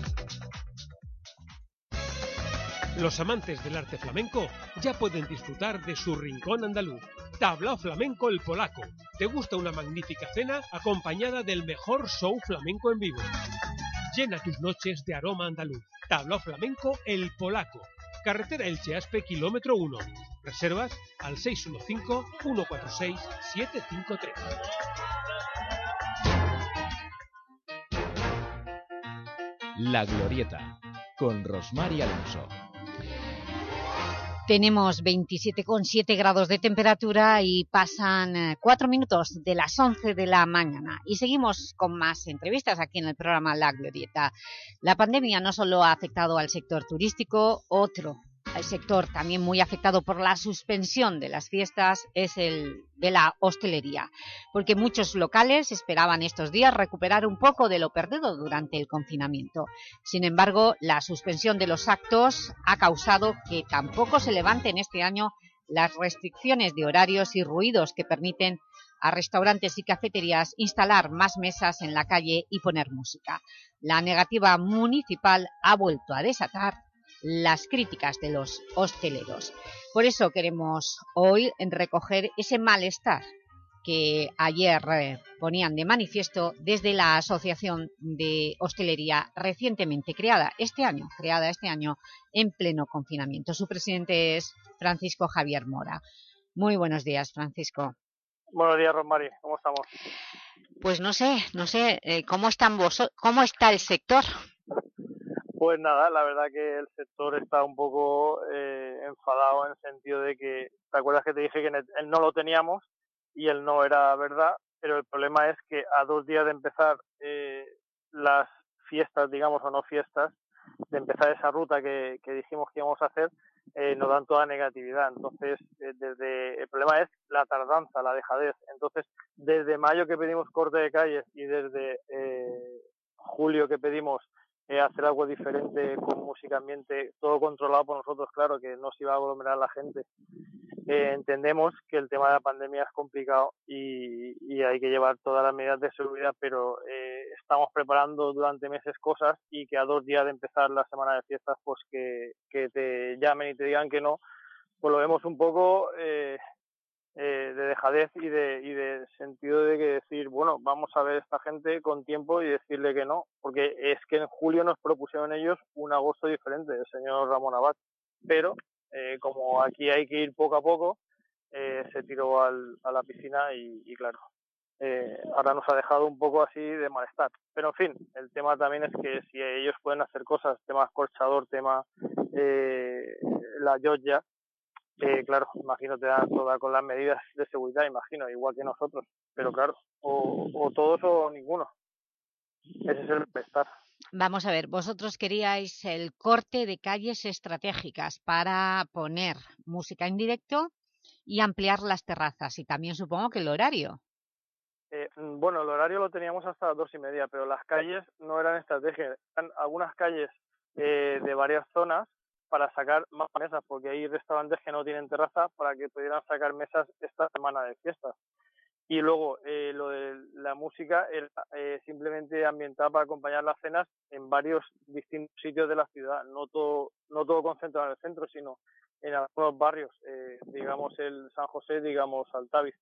Los amantes del arte flamenco ya pueden disfrutar de su rincón andaluz. Tablao Flamenco el Polaco. ¿Te gusta una magnífica cena acompañada del mejor show flamenco en vivo? Llena tus noches de aroma andaluz. Tablao Flamenco el Polaco. Carretera Elche Aspe, kilómetro 1. Reservas al 615-146-753. La Glorieta, con Rosmar y Alonso. Tenemos 27,7 grados de temperatura y pasan 4 minutos de las 11 de la mañana. Y seguimos con más entrevistas aquí en el programa La Glorieta. La pandemia no solo ha afectado al sector turístico, otro el sector también muy afectado por la suspensión de las fiestas es el de la hostelería, porque muchos locales esperaban estos días recuperar un poco de lo perdido durante el confinamiento. Sin embargo, la suspensión de los actos ha causado que tampoco se levanten este año las restricciones de horarios y ruidos que permiten a restaurantes y cafeterías instalar más mesas en la calle y poner música. La negativa municipal ha vuelto a desatar las críticas de los hosteleros. Por eso queremos hoy recoger ese malestar que ayer eh, ponían de manifiesto desde la Asociación de Hostelería recientemente creada este año, creada este año en pleno confinamiento. Su presidente es Francisco Javier Mora. Muy buenos días, Francisco. Buenos días, Rosmari. ¿Cómo estamos? Pues no sé, no sé, eh, ¿cómo, están vos, ¿cómo está el sector? Pues nada, la verdad que el sector está un poco eh, enfadado en el sentido de que, ¿te acuerdas que te dije que el no lo teníamos y el no era verdad? Pero el problema es que a dos días de empezar eh, las fiestas, digamos, o no fiestas, de empezar esa ruta que, dijimos que íbamos a hacer, eh, nos dan toda negatividad. Entonces, desde el problema es la tardanza, la dejadez. Entonces, desde mayo que pedimos corte de calles y desde julio que pedimos hacer algo diferente con música ambiente, todo controlado por nosotros, claro, que no se iba a aglomerar la gente. Eh, entendemos que el tema de la pandemia es complicado y, hay que llevar todas las medidas de seguridad, pero eh, estamos preparando durante meses cosas y que a dos días de empezar la semana de fiestas, pues que, que te llamen y te digan que no, pues lo vemos un poco eh, eh, de dejadez y de, y de sentido de que decir, bueno, vamos a ver a esta gente con tiempo y decirle que no, porque es que en julio nos propusieron ellos un agosto diferente, el señor Ramón Abad, pero eh, como aquí hay que ir poco a poco, eh, se tiró al, a la piscina y, claro, ahora nos ha dejado un poco así de malestar. Pero en fin, el tema también es que si ellos pueden hacer cosas, tema escorchador, tema la Georgia, claro, imagino te da toda con las medidas de seguridad, imagino, igual que nosotros. Pero claro, o, todos o ninguno. Ese es el prestar. Vamos a ver, vosotros queríais el corte de calles estratégicas para poner música en directo y ampliar las terrazas y también supongo que el horario. Eh, bueno, el horario lo teníamos hasta las dos y media, pero las calles no eran estratégicas. Eran algunas calles eh, de varias zonas para sacar más mesas, porque hay restaurantes que no tienen terraza para que pudieran sacar mesas esta semana de fiestas. Y luego eh, lo de la música era eh, simplemente ambientada para acompañar las cenas en varios distintos sitios de la ciudad, no todo, no todo concentrado en el centro, sino en algunos barrios, eh, digamos el San José, digamos Altavis.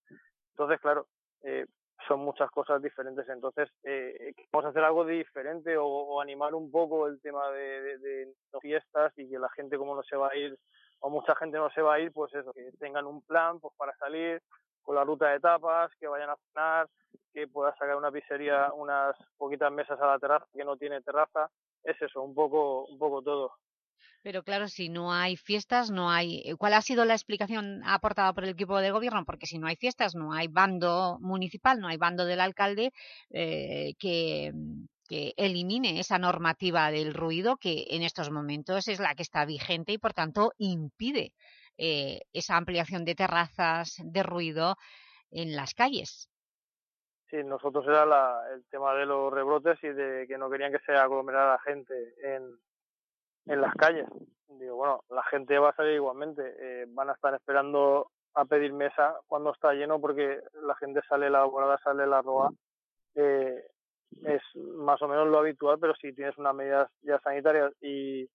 Entonces, claro, eh, son muchas cosas diferentes. Entonces, eh, vamos a hacer algo diferente o, animar un poco el tema de, de, fiestas y que la gente, como no se va a ir, o mucha gente no se va a ir, pues eso, que tengan un plan pues para salir con la ruta de tapas, que vayan a cenar, que pueda sacar una pizzería, unas poquitas mesas a la terraza que no tiene terraza. Es eso, un poco, un poco todo. Pero claro, si no hay fiestas, no hay... Eh, ¿Cuál ha sido la explicación aportada por el equipo de gobierno? Porque si no hay fiestas, no hay bando municipal, no hay bando del alcalde eh, que, que elimine esa normativa del ruido que en estos momentos es la que está vigente y por tanto impide eh, esa ampliación de terrazas de ruido en las calles. Sí, nosotros era el tema de los rebrotes y de que no querían que se aglomerara la gente en, en las calles. Digo, bueno, la gente va a salir igualmente, eh, van a estar esperando a pedir mesa cuando está lleno porque la gente sale la borada, sale la roa. Eh, es más o menos lo habitual, pero si tienes unas medidas ya sanitarias y,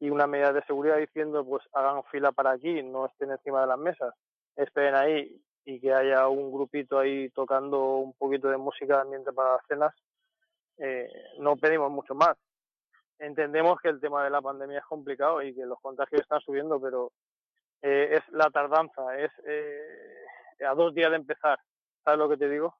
y unas medidas de seguridad diciendo pues hagan fila para aquí, no estén encima de las mesas, esperen ahí y que haya un grupito ahí tocando un poquito de música de ambiente para las cenas, eh, no pedimos mucho más entendemos que el tema de la pandemia es complicado y que los contagios están subiendo, pero eh, es la tardanza, es eh, a dos días de empezar. ¿Sabes lo que te digo?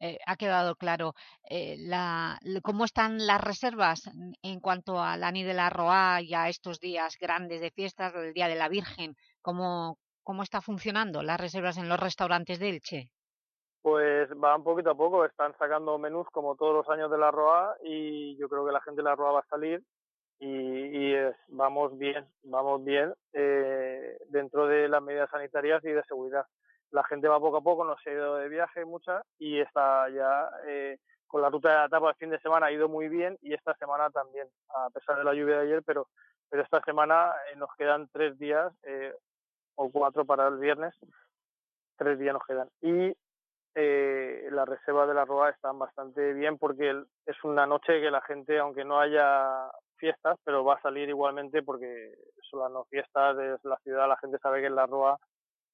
Eh, ha quedado claro. Eh, la, ¿Cómo están las reservas en cuanto al Ani de la Roa y a estos días grandes de fiestas, el Día de la Virgen? ¿Cómo, cómo está funcionando las reservas en los restaurantes de Elche? Pues van poquito a poco, están sacando menús como todos los años de la ROA y yo creo que la gente de la ROA va a salir y, es, vamos bien, vamos bien eh, dentro de las medidas sanitarias y de seguridad la gente va poco a poco, no se ha ido de viaje mucha y está ya eh, con la ruta de la etapa el fin de semana ha ido muy bien y esta semana también, a pesar de la lluvia de ayer, pero, pero esta semana eh, nos quedan tres días eh, o cuatro para el viernes, tres días nos quedan. Y eh, las reservas de la Roa están bastante bien porque es una noche que la gente, aunque no haya fiestas, pero va a salir igualmente porque son las no fiestas de la ciudad, la gente sabe que en la Roa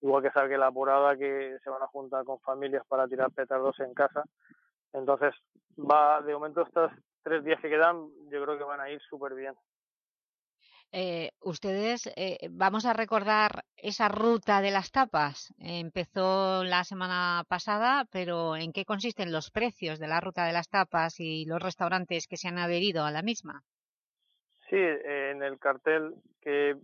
igual que sabe que la apurada que se van a juntar con familias para tirar petardos en casa. Entonces, va de momento estos tres días que quedan, yo creo que van a ir súper bien. Eh, ustedes, eh, vamos a recordar esa ruta de las tapas. empezó la semana pasada, pero ¿en qué consisten los precios de la ruta de las tapas y los restaurantes que se han adherido a la misma? Sí, en el cartel que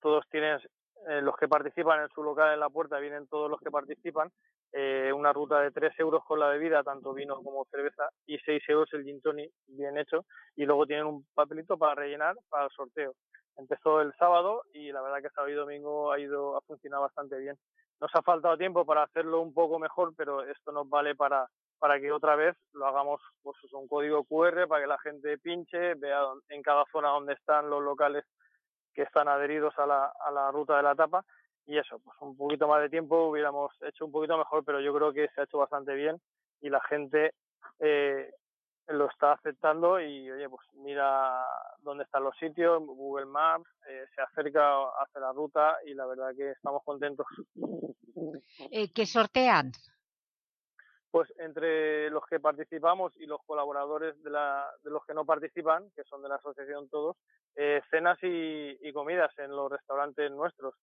todos tienen eh, los que participan en su local en la puerta vienen todos los que participan, eh, una ruta de 3 euros con la bebida, tanto vino como cerveza, y 6 euros el gin bien hecho, y luego tienen un papelito para rellenar para el sorteo. Empezó el sábado y la verdad que sábado y domingo ha ido ha funcionado bastante bien. Nos ha faltado tiempo para hacerlo un poco mejor, pero esto nos vale para para que otra vez lo hagamos pues un código QR para que la gente pinche, vea en cada zona donde están los locales que están adheridos a la, a la ruta de la etapa y eso, pues un poquito más de tiempo hubiéramos hecho un poquito mejor, pero yo creo que se ha hecho bastante bien y la gente eh, lo está aceptando y oye, pues mira dónde están los sitios, Google Maps, eh, se acerca hacia la ruta y la verdad que estamos contentos. Eh, ¿Qué sortean? Pues entre los que participamos y los colaboradores de, la, de los que no participan, que son de la asociación todos, eh, cenas y, y comidas en los restaurantes nuestros.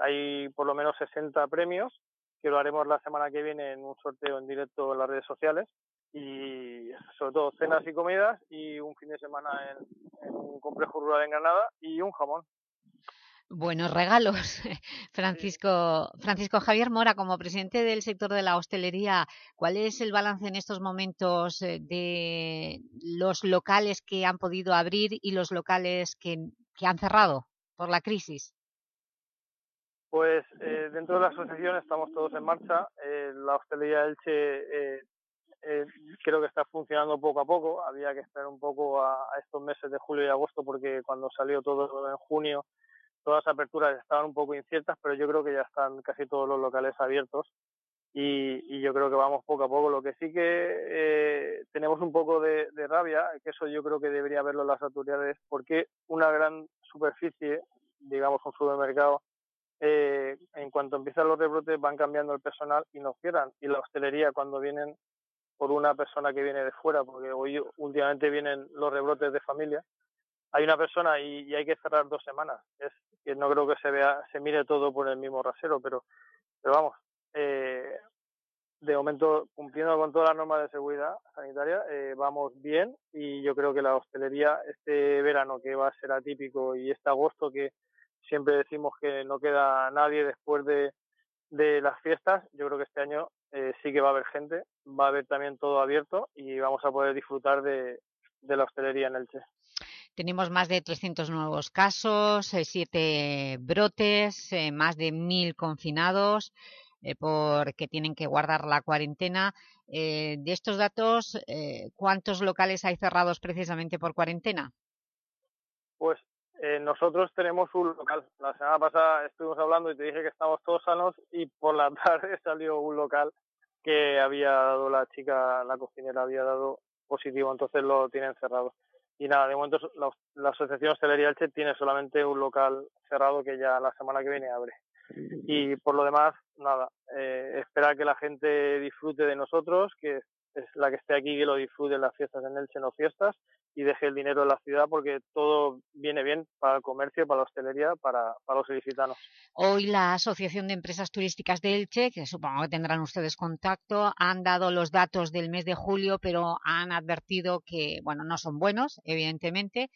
Hay por lo menos 60 premios que lo haremos la semana que viene en un sorteo en directo en las redes sociales y sobre todo cenas y comidas y un fin de semana en, en un complejo rural en Granada y un jamón. Buenos regalos. Francisco, Francisco Javier Mora, como presidente del sector de la hostelería, ¿cuál es el balance en estos momentos eh, de los locales que han podido abrir y los locales que, que han cerrado por la crisis? Pues eh, dentro de la asociación estamos todos en marcha. Eh, la hostelería Elche eh, eh, creo que está funcionando poco a poco. Había que esperar un poco a, estos meses de julio y agosto porque cuando salió todo en junio todas las aperturas estaban un poco inciertas, pero yo creo que ya están casi todos los locales abiertos y, y yo creo que vamos poco a poco. Lo que sí que eh, tenemos un poco de, de, rabia, que eso yo creo que debería verlo las autoridades, porque una gran superficie, digamos un supermercado, eh, en cuanto empiezan los rebrotes van cambiando el personal y nos cierran. Y la hostelería cuando vienen por una persona que viene de fuera, porque hoy últimamente vienen los rebrotes de familia, hay una persona y, hay que cerrar dos semanas. Es que no creo que se vea, se mire todo por el mismo rasero, pero, pero vamos, eh, de momento cumpliendo con todas las normas de seguridad sanitaria, eh, vamos bien y yo creo que la hostelería este verano que va a ser atípico y este agosto que siempre decimos que no queda nadie después de, de las fiestas, yo creo que este año eh, sí que va a haber gente, va a haber también todo abierto y vamos a poder disfrutar de, de la hostelería en Elche. Tenemos más de 300 nuevos casos, eh, siete brotes, eh, más de mil confinados eh, porque tienen que guardar la cuarentena. Eh, de estos datos, eh, ¿cuántos locales hay cerrados precisamente por cuarentena? Pues nosotros tenemos un local. La semana pasada estuvimos hablando y te dije que estamos todos sanos y por la tarde salió un local que había dado la chica, la cocinera había dado positivo, entonces lo tienen cerrado y nada, de momento la, la Asociación Hostelería Elche tiene solamente un local cerrado que ya la semana que viene abre. Y por lo demás, nada, eh, esperar que la gente disfrute de nosotros, que es la que esté aquí que lo disfrute en las fiestas en Elche, no fiestas, y deje el dinero en la ciudad porque todo viene bien para el comercio, para la hostelería, para, para los ilicitanos. Hoy la Asociación de Empresas Turísticas de Elche, que supongo que tendrán ustedes contacto, han dado los datos del mes de julio, pero han advertido que, bueno, no son buenos, evidentemente,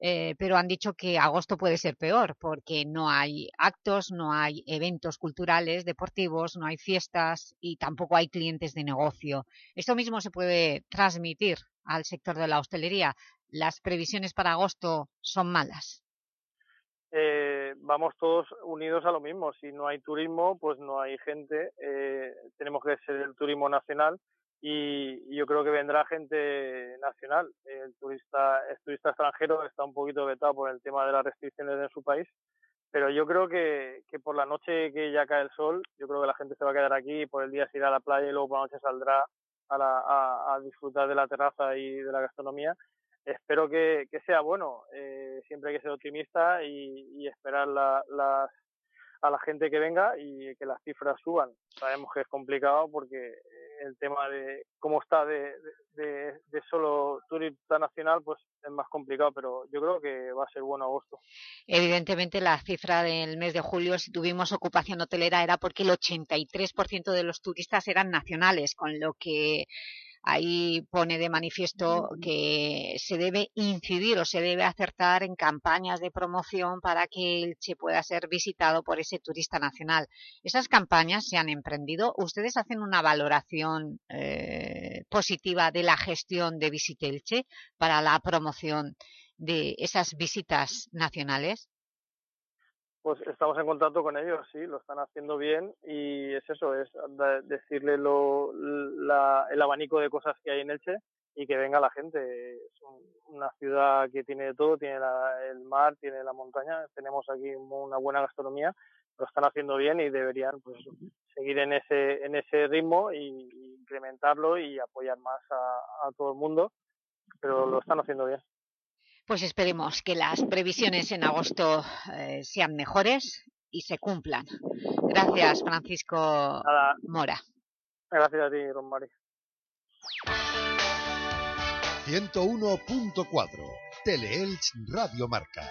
eh, pero han dicho que agosto puede ser peor porque no hay actos, no hay eventos culturales, deportivos, no hay fiestas y tampoco hay clientes de negocio. Esto mismo se puede transmitir al sector de la hostelería. ¿Las previsiones para agosto son malas? Eh, vamos todos unidos a lo mismo. Si no hay turismo, pues no hay gente. Eh, tenemos que ser el turismo nacional y yo creo que vendrá gente nacional. El turista, el turista extranjero está un poquito vetado por el tema de las restricciones en su país, pero yo creo que, que por la noche que ya cae el sol, yo creo que la gente se va a quedar aquí y por el día se irá a la playa y luego por la noche saldrá a, la, a, disfrutar de la terraza y de la gastronomía. Espero que, que sea bueno, eh, siempre hay que ser optimista y, esperar la, a la gente que venga y que las cifras suban. Sabemos que es complicado porque el tema de cómo está de, solo turista nacional pues es más complicado, pero yo creo que va a ser bueno agosto. Evidentemente la cifra del mes de julio, si tuvimos ocupación hotelera, era porque el 83% de los turistas eran nacionales, con lo que Ahí pone de manifiesto que se debe incidir o se debe acertar en campañas de promoción para que Elche pueda ser visitado por ese turista nacional. Esas campañas se han emprendido. ¿Ustedes hacen una valoración eh, positiva de la gestión de Visite Elche para la promoción de esas visitas nacionales? Pues estamos en contacto con ellos, sí, lo están haciendo bien y es eso, es decirle lo, la, el abanico de cosas que hay en Elche y que venga la gente. Es una ciudad que tiene de todo, tiene la, el mar, tiene la montaña, tenemos aquí una buena gastronomía, lo están haciendo bien y deberían pues seguir en ese en ese ritmo y, incrementarlo y apoyar más a todo el mundo, pero lo están haciendo bien. Pues esperemos que las previsiones en agosto eh, sean mejores y se cumplan. Gracias, Francisco Nada. Mora. Gracias a ti, Ron Mari. 101.4 Teleelch Radio Marca.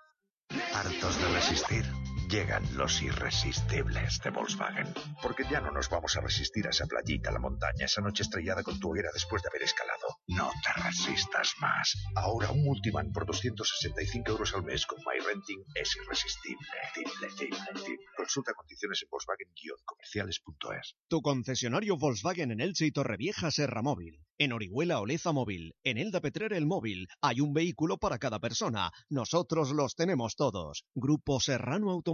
Hartos de resistir. Llegan los irresistibles de Volkswagen. Porque ya no nos vamos a resistir a esa playita, a la montaña, esa noche estrellada con tu hoguera después de haber escalado. No te resistas más. Ahora un multivan por 265 euros al mes con MyRenting es irresistible. Tible, tible, tible. Consulta condiciones en Volkswagen-comerciales.es. Tu concesionario Volkswagen en Elche y Torrevieja Serra Móvil. En Orihuela Oleza Móvil. En Elda Petrer El Móvil. Hay un vehículo para cada persona. Nosotros los tenemos todos. Grupo Serrano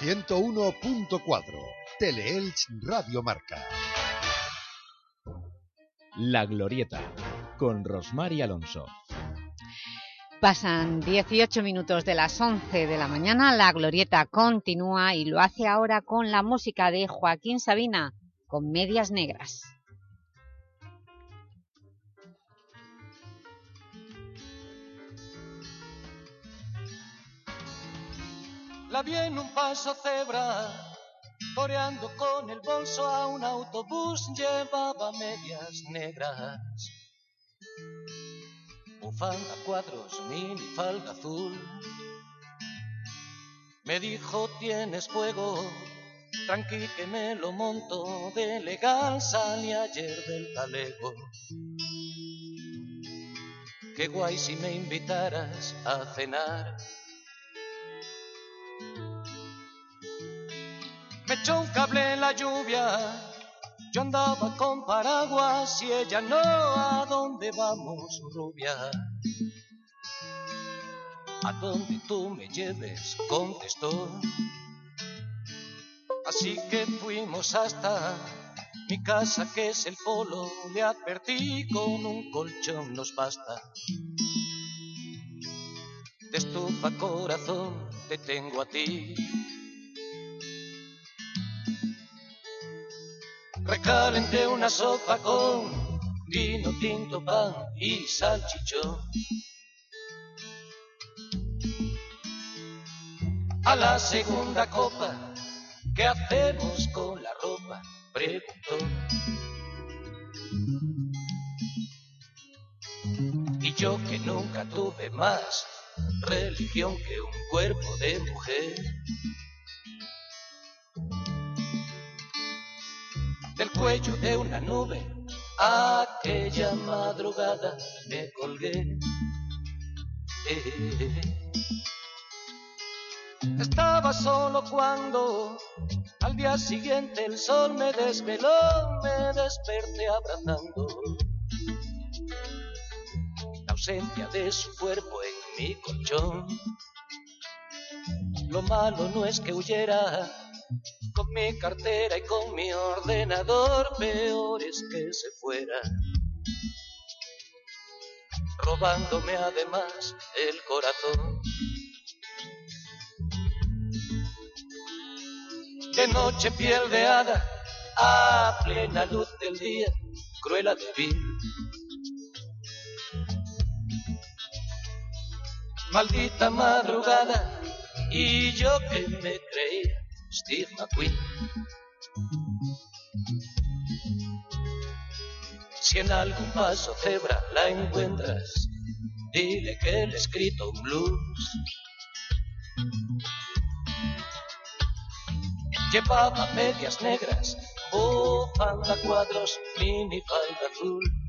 101.4 Teleelch Radio Marca. La Glorieta, con Rosmar y Alonso. Pasan 18 minutos de las 11 de la mañana, la glorieta continúa y lo hace ahora con la música de Joaquín Sabina, con Medias Negras. La vi en un paso cebra, toreando con el bolso a un autobús, llevaba medias negras. Bufanda cuadros, mini falda azul. Me dijo, tienes fuego, tranqui que me lo monto, de legal salí ayer del talego. Qué guay si me invitaras a cenar. Me echó un cable en la lluvia, yo andaba con paraguas y ella no, ¿a dónde vamos, rubia? A donde tú me lleves, contestó. Así que fuimos hasta mi casa, que es el polo, le advertí con un colchón nos basta. De estufa corazón te tengo a ti. Recalenté una sopa con vino tinto, pan y salchichón. A la segunda copa, ¿qué hacemos con la ropa? Preguntó. Y yo que nunca tuve más religión que un cuerpo de mujer. Cuello de una nube, aquella madrugada me colgué. Estaba solo cuando al día siguiente el sol me desveló, me desperté abrazando la ausencia de su cuerpo en mi colchón. Lo malo no es que huyera con mi cartera y con mi ordenador, peor es que se fuera, robándome además el corazón. De noche piel de hada, a plena luz del día, cruel a vivir. Maldita madrugada, y yo que me creía Steve McQueen. Si en algún paso cebra la encuentras, dile que le he escrito un blues. Llevaba medias negras, bufanda cuadros, mini falda azul.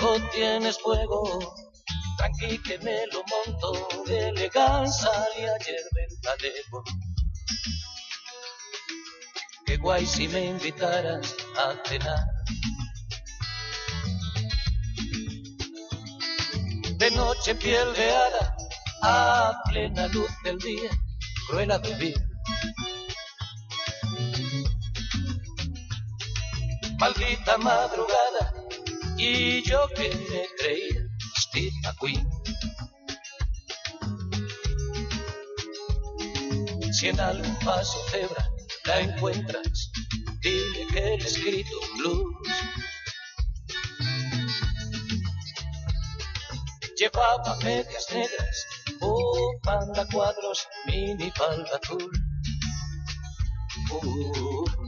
Me tienes fuego, tranqui que me lo monto, de elegancia salí ayer del talego. Qué guay si me invitaras a cenar. De noche piel de hada, a plena luz del día, cruel a vivir. Maldita madrugada, y yo que me creía Steve McQueen. Si en algún paso cebra la encuentras, dile que he escrito blues. Llevaba medias negras, bufanda cuadros, mini falda azul. Uh,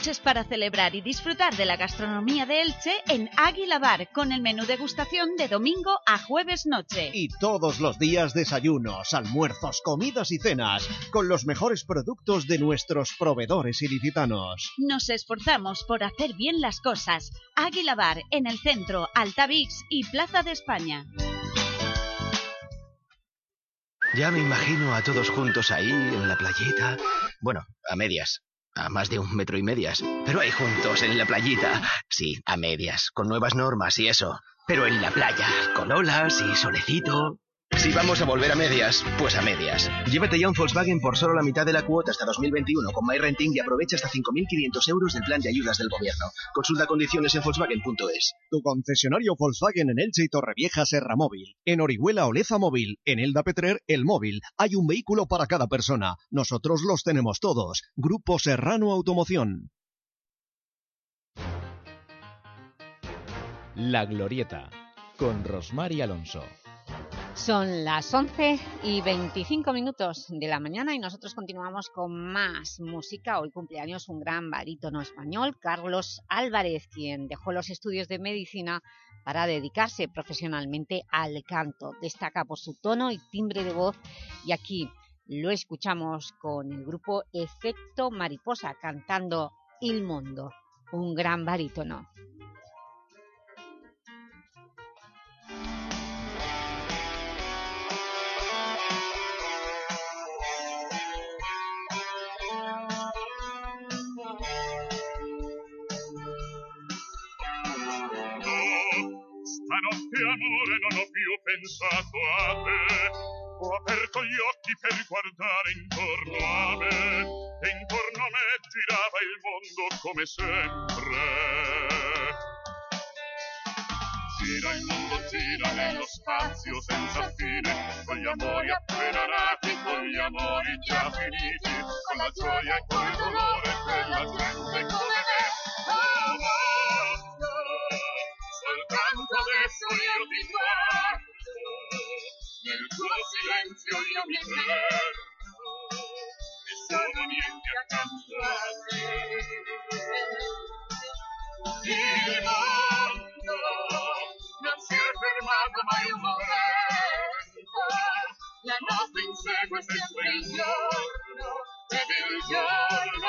Noches para celebrar y disfrutar de la gastronomía de Elche en Águila Bar con el menú degustación de domingo a jueves noche. Y todos los días desayunos, almuerzos, comidas y cenas con los mejores productos de nuestros proveedores ilicitanos. Nos esforzamos por hacer bien las cosas. Águila Bar en el centro, Altavix y Plaza de España. Ya me imagino a todos juntos ahí, en la playita. Bueno, a medias. A más de un metro y medias. Pero ahí juntos, en la playita. Sí, a medias, con nuevas normas y eso. Pero en la playa, con olas y solecito. Si vamos a volver a medias, pues a medias. Llévate ya un Volkswagen por solo la mitad de la cuota hasta 2021 con MyRenting y aprovecha hasta 5.500 euros del plan de ayudas del gobierno. Consulta condiciones en Volkswagen.es. Tu concesionario Volkswagen en Elche y Torrevieja Serra Móvil. En Orihuela Oleza Móvil. En Elda Petrer El Móvil. Hay un vehículo para cada persona. Nosotros los tenemos todos. Grupo Serrano Automoción. La Glorieta, con Rosmar y Alonso. Son las 11 y 25 minutos de la mañana y nosotros continuamos con más música. Hoy cumpleaños un gran barítono español, Carlos Álvarez, quien dejó los estudios de medicina para dedicarse profesionalmente al canto. Destaca por su tono y timbre de voz y aquí lo escuchamos con el grupo Efecto Mariposa cantando Il Mundo, un gran barítono. Stanotte amore non ho più pensato a te. Ho aperto gli occhi per guardare intorno a me. E intorno a me girava il mondo come sempre. Gira il mondo, gira nello spazio senza fine. Con gli amori appena nati, con gli amori già finiti. Con la gioia e col dolore della gente come me. Oh, la giorno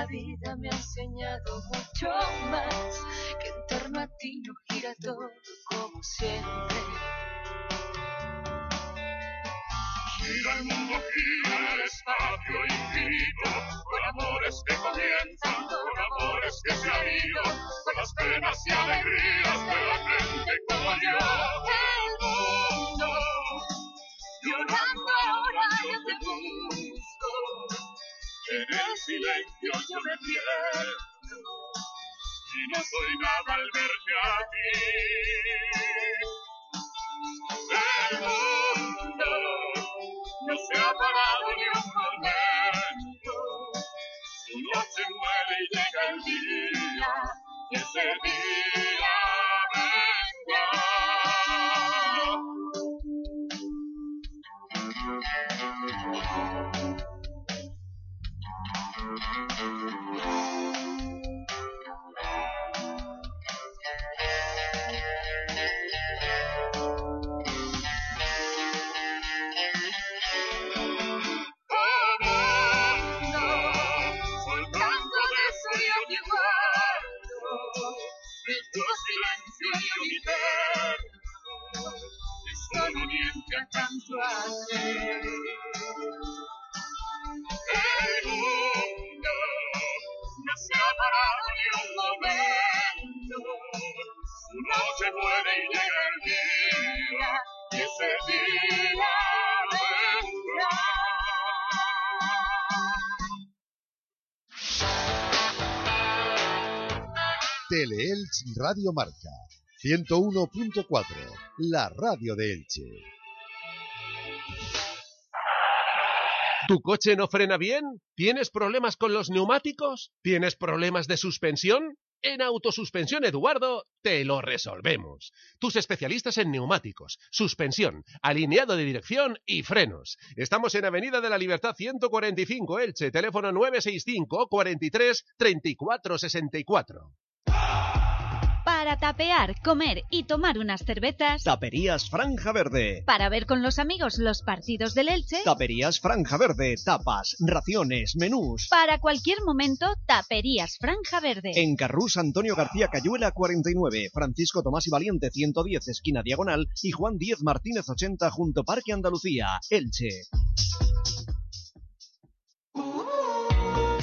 la vida me ha enseñado mucho más, que en torno a ti no gira todo como siempre. Gira el mundo, gira el espacio infinito, con amores que comienzan, con amores que se han ido, con las penas y alegrías de la gente como yo. El mundo, llorando ahora en el silencio yo me pierdo, y no soy nada al verte a ti. El mundo no se ha parado ni un momento. Su noche muere y llega el día, y ese día Teleelch Radio Marca 101.4, la radio de Elche. ¿Tu coche no frena bien? ¿Tienes problemas con los neumáticos? ¿Tienes problemas de suspensión? En Autosuspensión Eduardo te lo resolvemos. Tus especialistas en neumáticos, suspensión, alineado de dirección y frenos. Estamos en Avenida de la Libertad 145 Elche, teléfono 965 43 34 64. Para tapear, comer y tomar unas cervezas. Taperías Franja Verde. Para ver con los amigos los partidos del Elche. Taperías Franja Verde. Tapas, raciones, menús. Para cualquier momento, Taperías Franja Verde. En Carrús Antonio García Cayuela 49, Francisco Tomás y Valiente 110 esquina diagonal y Juan 10 Martínez 80 junto Parque Andalucía, Elche.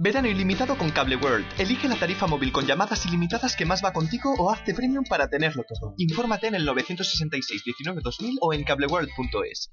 Verano ilimitado con Cable World. Elige la tarifa móvil con llamadas ilimitadas que más va contigo o hazte premium para tenerlo todo. Infórmate en el 966 19 2000 o en cableworld.es.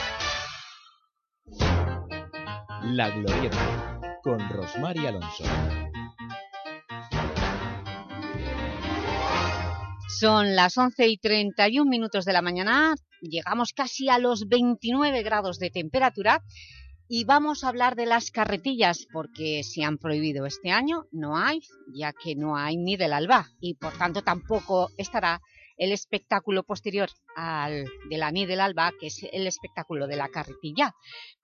La Glorieta, con Rosmar Alonso. Son las 11 y 31 minutos de la mañana, llegamos casi a los 29 grados de temperatura y vamos a hablar de las carretillas porque se han prohibido este año, no hay, ya que no hay ni del alba y por tanto tampoco estará el espectáculo posterior al de la Ni del Alba, que es el espectáculo de la carretilla.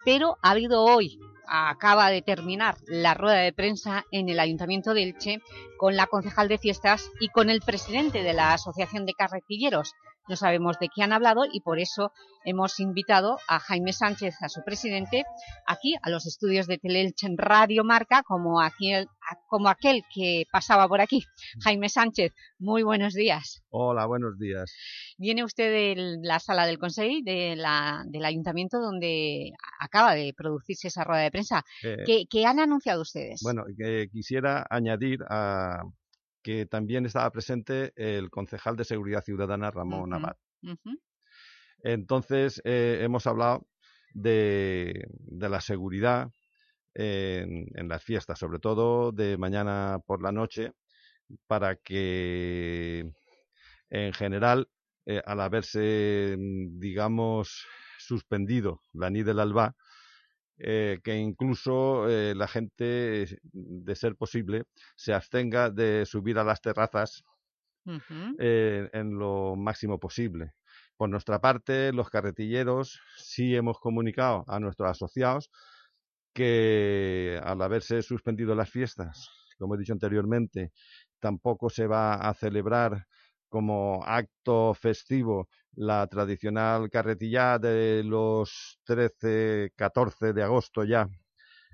Pero ha habido hoy, acaba de terminar la rueda de prensa en el Ayuntamiento de Elche con la concejal de fiestas y con el presidente de la Asociación de Carretilleros. No sabemos de qué han hablado y por eso hemos invitado a Jaime Sánchez, a su presidente, aquí a los estudios de Teleelche en Radio Marca, como aquel, como aquel que pasaba por aquí. Jaime Sánchez, muy buenos días. Hola, buenos días. Viene usted de la sala del Consejo de la, del Ayuntamiento donde acaba de producirse esa rueda de prensa. Eh, ¿Qué, qué han anunciado ustedes? Bueno, que quisiera añadir a que también estaba presente el concejal de Seguridad Ciudadana, Ramón Ujú, Abad. Entonces, eh, hemos hablado de, de la seguridad en, en las fiestas, sobre todo de mañana por la noche, para que en general, eh, al haberse, mm, digamos, suspendido la NI del Alba, eh, que incluso eh, la gente, de ser posible, se abstenga de subir a las terrazas eh, en lo máximo posible. Por nuestra parte, los carretilleros sí hemos comunicado a nuestros asociados que al haberse suspendido las fiestas, como he dicho anteriormente, tampoco se va a celebrar como acto festivo la tradicional carretilla de los 13, 14 de agosto ya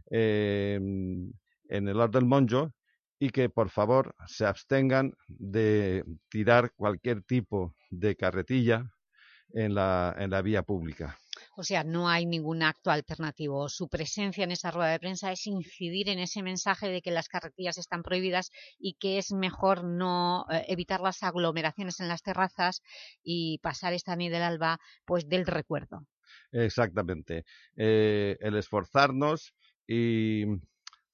eh, en el Hort del Monjo y que por favor se abstengan de tirar cualquier tipo de carretilla en la, en la vía pública. O sea, no hay ningún acto alternativo. Su presencia en esa rueda de prensa es incidir en ese mensaje de que las carretillas están prohibidas y que es mejor no eh, evitar las aglomeraciones en las terrazas y pasar esta ni del alba pues del recuerdo. Exactamente. Eh, el esforzarnos y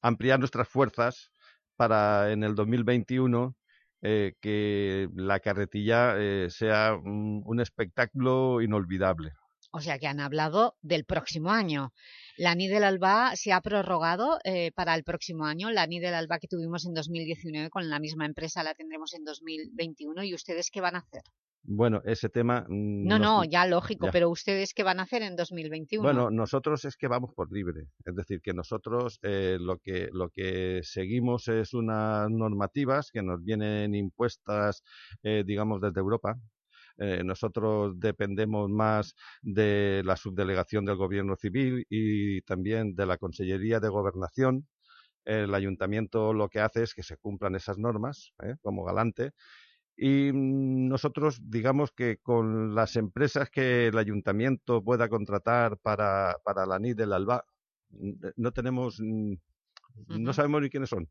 ampliar nuestras fuerzas para en el 2021 eh, que la carretilla eh, sea un, espectáculo inolvidable. O sea que han hablado del próximo año. La NI del Alba se ha prorrogado eh, para el próximo año. La NI del Alba que tuvimos en 2019 con la misma empresa la tendremos en 2021. ¿Y ustedes qué van a hacer? Bueno, ese tema... mm, No, no, ya lógico, ya. pero ¿ustedes qué van a hacer en 2021? Bueno, nosotros es que vamos por libre, es decir, que nosotros eh, lo que lo que seguimos es unas normativas que nos vienen impuestas, eh, digamos, desde Europa. Eh, nosotros dependemos más de la subdelegación del Gobierno Civil y también de la Consellería de Gobernación. El ayuntamiento lo que hace es que se cumplan esas normas, ¿eh? como galante, y nosotros, digamos que con las empresas que el ayuntamiento pueda contratar para, para la NID del Alba, mm, no tenemos, no sabemos ni quiénes son.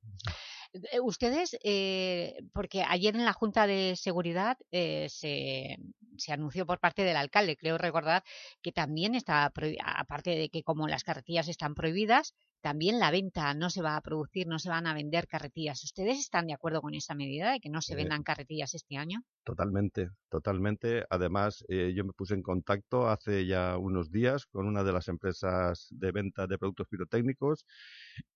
Eh, Ustedes, eh, porque ayer en la Junta de Seguridad eh, se, se anunció por parte del alcalde, creo recordar, que también está, aparte de que como las carretillas están prohibidas, también la venta no se va a producir, no se van a vender carretillas. ¿Ustedes están de acuerdo con esa medida de que no se Eh, vendan carretillas este año? Totalmente, totalmente. Además, eh, yo me puse en contacto hace ya unos días con una de las empresas de venta de productos pirotécnicos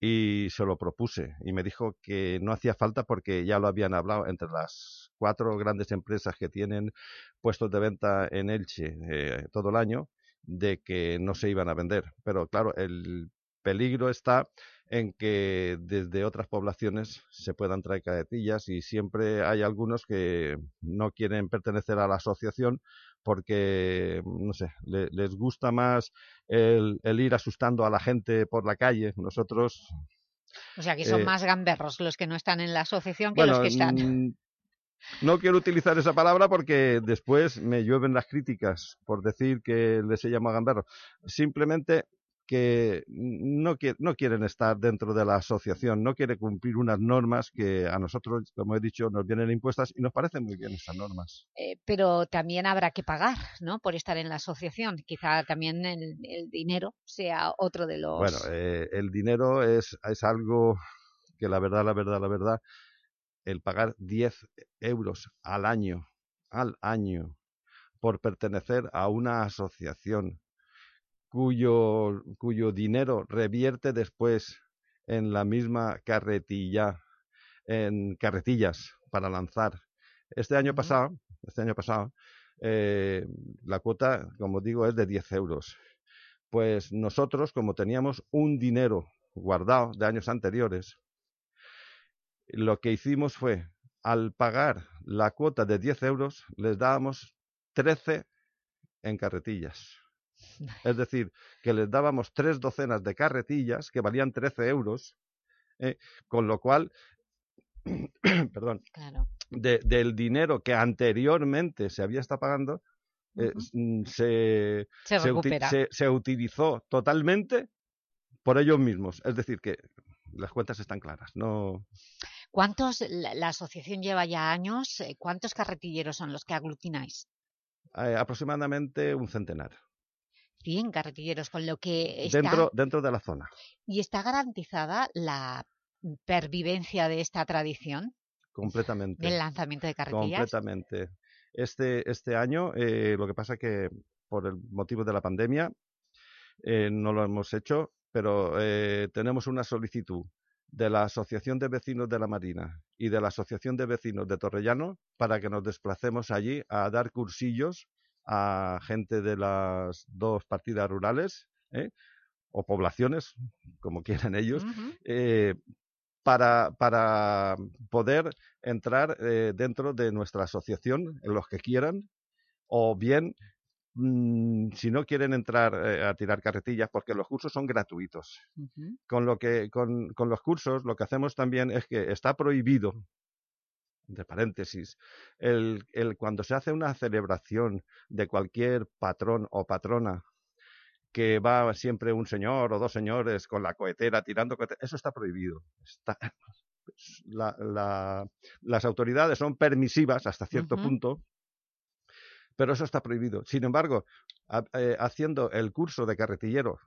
y se lo propuse y me dijo que no hacía falta porque ya lo habían hablado entre las cuatro grandes empresas que tienen puestos de venta en Elche eh, todo el año de que no se iban a vender. Pero claro, el peligro está en que desde otras poblaciones se puedan traer cadetillas y siempre hay algunos que no quieren pertenecer a la asociación porque, no sé, le- les gusta más el, el ir asustando a la gente por la calle. Nosotros... O sea, que son eh, más gamberros los que no están en la asociación que bueno, los que están. mm, no quiero utilizar esa palabra porque después me llueven las críticas por decir que les he llamado gamberro. Simplemente que no, qui- no quieren estar dentro de la asociación, no quieren cumplir unas normas que a nosotros, como he dicho, nos vienen impuestas y nos parecen muy bien estas normas. Eh, pero también habrá que pagar, ¿no? Por estar en la asociación. Quizá también el, el dinero sea otro de los... Bueno, eh, el dinero es, es algo que la verdad, la verdad, la verdad, el pagar 10 euros al año, al año, por pertenecer a una asociación cuyo, cuyo dinero revierte después en la misma carretilla, en carretillas para lanzar. Este año pasado, este año pasado, eh, la cuota, como digo, es de 10 euros. Pues nosotros, como teníamos un dinero guardado de años anteriores, lo que hicimos fue, al pagar la cuota de 10 euros, les dábamos 13 en carretillas. Es decir, que les dábamos tres docenas de carretillas que valían 13 euros, eh, con lo cual, perdón, Claro. de- del dinero que anteriormente se había estado pagando, eh, mm, se, Se se uti- recupera. se- se utilizó totalmente por ellos mismos. Es decir, que las cuentas están claras. No, ¿Cuántos, la, la asociación lleva ya años, eh, cuántos carretilleros son los que aglutináis? eh, aproximadamente un centenar 100 carretilleros, con lo que está... dentro, dentro de la zona. ¿Y está garantizada la pervivencia de esta tradición Completamente. del lanzamiento de carretillas? Completamente. Este, este año, eh, lo que pasa que por el motivo de la pandemia eh, no lo hemos hecho, pero eh, tenemos una solicitud de la Asociación de Vecinos de la Marina y de la Asociación de Vecinos de Torrellano para que nos desplacemos allí a dar cursillos a gente de las dos partidas rurales ¿eh? o poblaciones, como quieran ellos, eh, para, para poder entrar eh, dentro de nuestra asociación, en los que quieran, o bien, mm, si no quieren entrar eh, a tirar carretillas, porque los cursos son gratuitos. Con, lo que, con, con los cursos lo que hacemos también es que está prohibido, entre paréntesis, el, el cuando se hace una celebración de cualquier patrón o patrona que va siempre un señor o dos señores con la cohetera tirando cohete- eso está prohibido. Está, la- la- las autoridades son permisivas hasta cierto punto, pero eso está prohibido. Sin embargo, eh, haciendo el curso de carretillero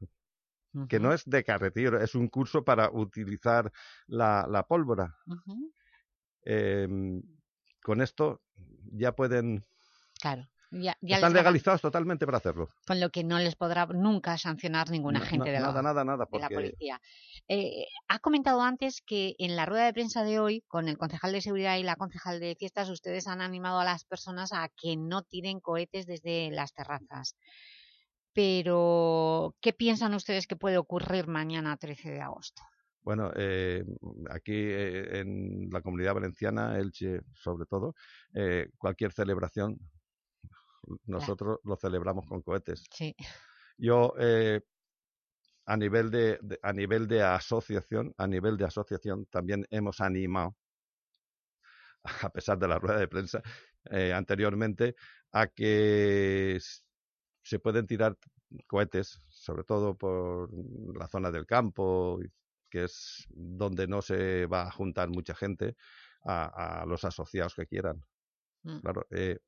que no es de carretillero, es un curso para utilizar la, la pólvora. Em, con esto ya pueden... Claro. Ya, ya Están legalizados totalmente para hacerlo. Con lo que no les podrá nunca sancionar ningún agente no, de, la, nada, nada, nada, de la porque- policía. Eh, ha comentado antes que en la rueda de prensa de hoy, con el concejal de seguridad y la concejal de fiestas, ustedes han animado a las personas a que no tiren cohetes desde las terrazas. Pero, ¿qué piensan ustedes que puede ocurrir mañana 13 de agosto? Bueno, eh, aquí eh, en la comunidad valenciana, Elche sobre todo, eh, cualquier celebración, nosotros lo celebramos con cohetes. Sí. Yo, eh, a nivel de, de- a nivel de asociación, a nivel de asociación, también hemos animado, a pesar de la rueda de prensa eh, anteriormente, a que se pueden tirar cohetes, sobre todo por la zona del campo, que es donde no se va a juntar mucha gente, a, a los asociados que quieran. Mm. Claro, eh,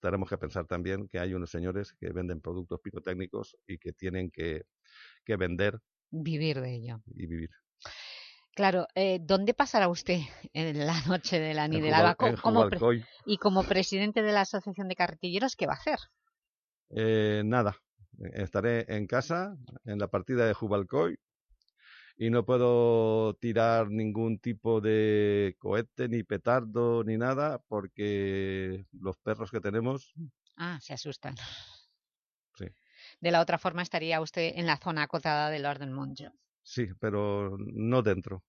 tenemos que pensar también que hay unos señores que venden productos pirotécnicos y que tienen que, que vender Vivir de ello. y vivir. Claro, eh, ¿dónde pasará usted en la noche de la En Ni del Jubal- Alba? Co- en como y como presidente de la Asociación de Carretilleros, ¿qué va a hacer? Eh, nada, estaré en casa, en la partida de Jubalcoy, y no puedo tirar ningún tipo de cohete, ni petardo, ni nada, porque los perros que tenemos, Ah, se asustan. sí, De la otra forma estaría usted en la zona acotada del Orden Monjo. sí, pero no dentro.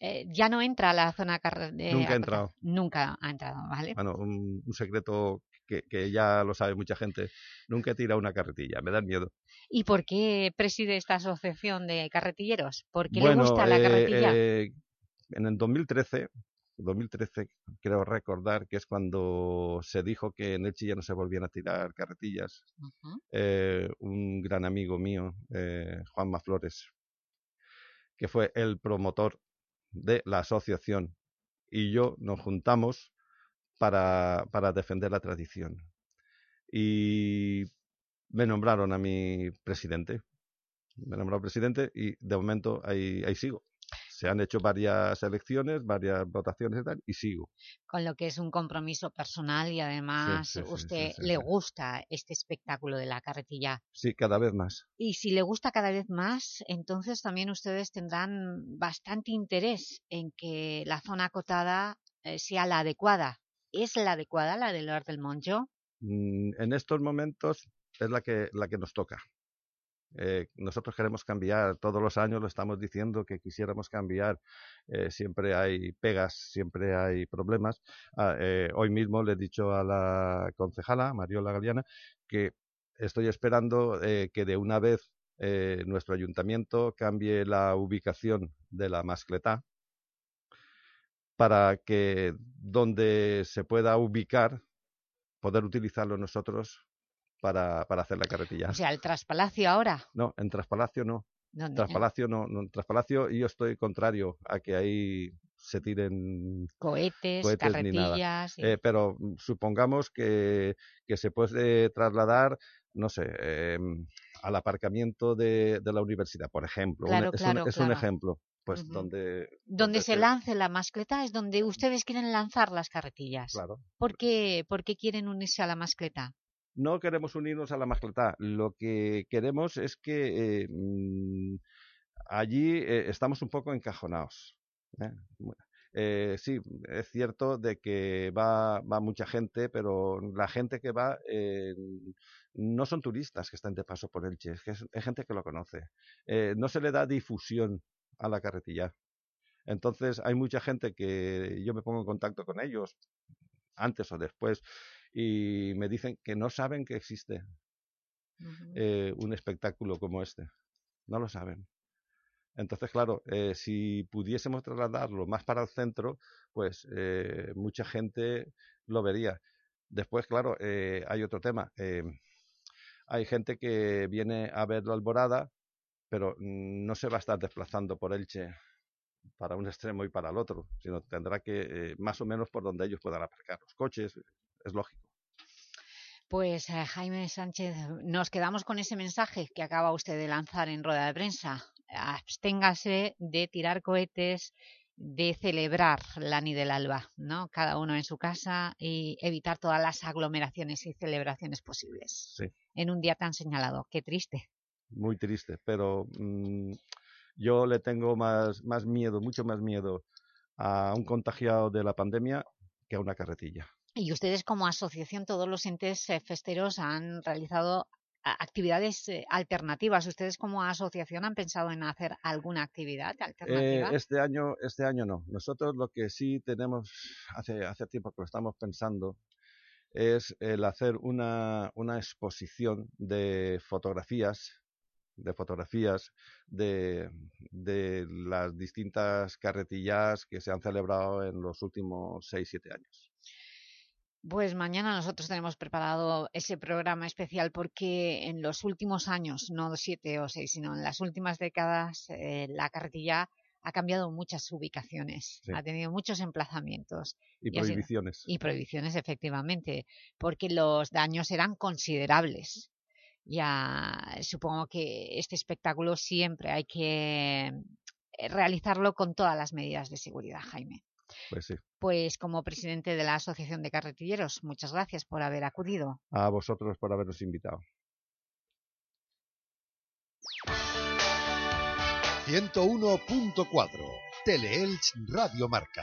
Eh, ya no entra a la zona de Nunca he acotada. entrado. Nunca ha entrado, ¿vale? Bueno, un, un secreto que, que ya lo sabe mucha gente. Nunca he tirado una carretilla, me da miedo. ¿Y por qué preside esta asociación de carretilleros? ¿Por qué le gusta la eh, carretilla? eh, en el 2013, 2013 creo recordar que es cuando se dijo que en Elche ya no se volvían a tirar carretillas. Eh, un gran amigo mío, eh, Juanma Flores, que fue el promotor de la asociación, y yo nos juntamos para, para defender la tradición. Y me nombraron a mi presidente. Me nombraron presidente y de momento ahí, ahí sigo. Se han hecho varias elecciones, varias votaciones y tal, y sigo. Con lo que es un compromiso personal y además sí, sí, usted sí, le gusta este espectáculo de la carretilla. Sí, cada vez más. Y si le gusta cada vez más, entonces también ustedes tendrán bastante interés en que la zona acotada eh, sea la adecuada. ¿Es la adecuada la del Lord del Monjo? Mm, en estos momentos es la que, la que nos toca. Eh, nosotros queremos cambiar, todos los años lo estamos diciendo que quisiéramos cambiar, eh, siempre hay pegas, siempre hay problemas. Ah, eh, hoy mismo le he dicho a la concejala, Mariola Galeana, que estoy esperando eh, que de una vez nuestro ayuntamiento cambie la ubicación de la mascletá para que donde se pueda ubicar, poder utilizarlo nosotros para, para hacer la carretilla. O sea, el Traspalacio ahora. No, en Traspalacio no. Traspalacio no, no, en Traspalacio yo estoy contrario a que ahí se tiren Cohetes, carretillas. y- Eh, pero mm, supongamos que, que se puede trasladar, no sé, em, al aparcamiento de, de la universidad, por ejemplo. Un- Claro, es, claro, un, es un ejemplo, pues donde... Donde se se- lance la mascleta es donde ustedes quieren lanzar las carretillas. Claro. ¿Por qué, ¿Por qué quieren unirse a la mascleta? No queremos unirnos a la mascletá. Lo que queremos es que eh, mm, allí eh, estamos un poco encajonados. ¿eh? Eh, sí, es cierto de que va, va mucha gente, pero la gente que va eh, no son turistas que están de paso por Elche, es que es, es gente que lo conoce. Eh, no se le da difusión a la carretilla. Entonces hay mucha gente que yo me pongo en contacto con ellos antes o después y me dicen que no saben que existe eh, un espectáculo como este. No lo saben. Entonces, claro, eh, si pudiésemos trasladarlo más para el centro, pues eh, mucha gente lo vería. Después, claro, hay otro tema. hay gente que viene a ver la alborada, pero no se va a estar desplazando por Elche para un extremo y para el otro, sino tendrá que eh, más o menos por donde ellos puedan aparcar los coches, es lógico. Pues eh, Jaime Sánchez, nos quedamos con ese mensaje que acaba usted de lanzar en rueda de prensa. Absténgase de tirar cohetes, de celebrar la Ni del Alba, ¿no? Cada uno en su casa y evitar todas las aglomeraciones y celebraciones posibles. Sí. En un día tan señalado. Qué triste. Muy triste, pero mm, yo le tengo más, más miedo, mucho más miedo a un contagiado de la pandemia que a una carretilla. Y ustedes como asociación, todos los entes eh, festeros han realizado actividades eh, alternativas. ¿Ustedes como asociación han pensado en hacer alguna actividad alternativa? Eh, este, año, este año no. Nosotros lo que sí tenemos, hace, hace tiempo que lo estamos pensando, es el hacer una, una exposición de fotografías de fotografías de, de, las distintas carretillas que se han celebrado en los últimos 6-7 años. Pues mañana nosotros tenemos preparado ese programa especial porque en los últimos años, no siete o seis, sino en las últimas décadas, eh, la carretilla ha cambiado muchas ubicaciones, sí. ha tenido muchos emplazamientos. Y, y prohibiciones. Sido, y prohibiciones, efectivamente, porque los daños eran considerables. Ya supongo que este espectáculo siempre hay que eh, realizarlo con todas las medidas de seguridad, Jaime. Pues sí. Pues como presidente de la Asociación de Carretilleros, muchas gracias por haber acudido. A vosotros por habernos invitado. 101.4 Teleelch Radio Marca.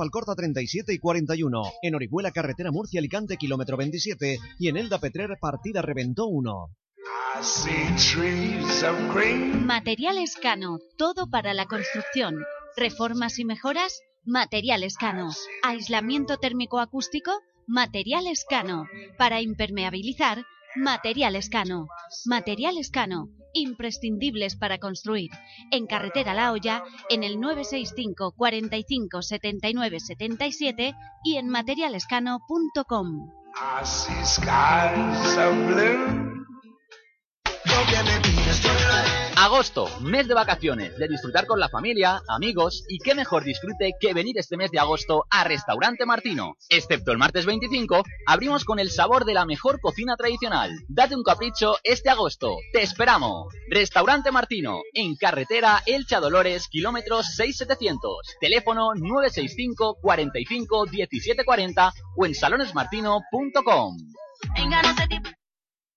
Alcorta 37 y 41, en Orihuela Carretera Murcia Alicante kilómetro 27 y en Elda Petrer partida Reventó 1. Materiales Cano, todo para la construcción. Reformas y mejoras, Materiales Cano. Aislamiento térmico acústico, Materiales Cano. Para impermeabilizar, Materiales Cano. Materiales Cano, imprescindibles para construir. En Carretera La Hoya, en el 965 45 79 77 y en materialescano.com. Agosto, mes de vacaciones, de disfrutar con la familia, amigos y qué mejor disfrute que venir este mes de agosto a Restaurante Martino. Excepto el martes 25, abrimos con el sabor de la mejor cocina tradicional. Date un capricho este agosto. ¡Te esperamos! Restaurante Martino, en carretera Elcha Dolores, kilómetros 6700. Teléfono 965 45 1740 o en salonesmartino.com.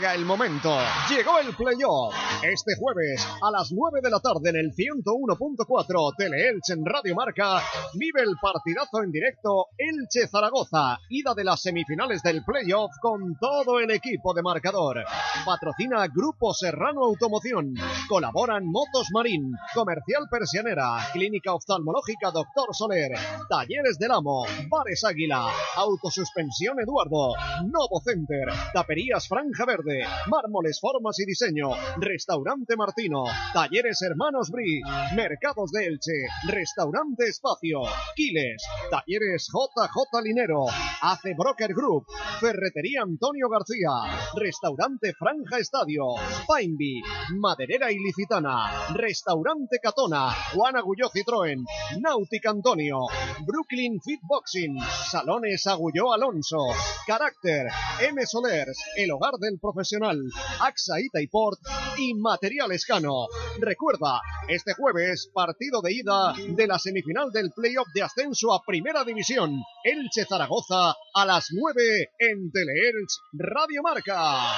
Llega el momento, llegó el playoff. Este jueves a las 9 de la tarde en el 101.4 Teleelche en Radio Marca, vive el partidazo en directo Elche-Zaragoza, ida de las semifinales del playoff con todo el equipo de marcador. Patrocina Grupo Serrano Automoción, colaboran Motos Marín, Comercial Persianera, Clínica Oftalmológica Doctor Soler, Talleres del Amo, Bares Águila, Autosuspensión Eduardo, Novo Center, Taperías Franja Verde, Mármoles, Formas y Diseño, Restaurante Martino, Talleres Hermanos Bri, Mercados de Elche, Restaurante Espacio, Quiles, Talleres JJ Linero, Ace Broker Group, Ferretería Antonio García, Restaurante Franja Estadio, Painby, Maderera Ilicitana, Restaurante Catona, Juan Agulló Citroën, Náutica Antonio, Brooklyn Fitboxing, Salones Agulló Alonso, Carácter, M Solers, El Hogar del Profesional, AXA Itaiport y Material Escano. Recuerda, este jueves, partido de ida de la semifinal del playoff de ascenso a Primera División, Elche Zaragoza, a las 9 en Teleelch Radio Marca.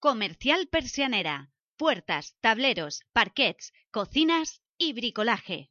Comercial Persianera. Puertas, tableros, parquets, cocinas y bricolaje.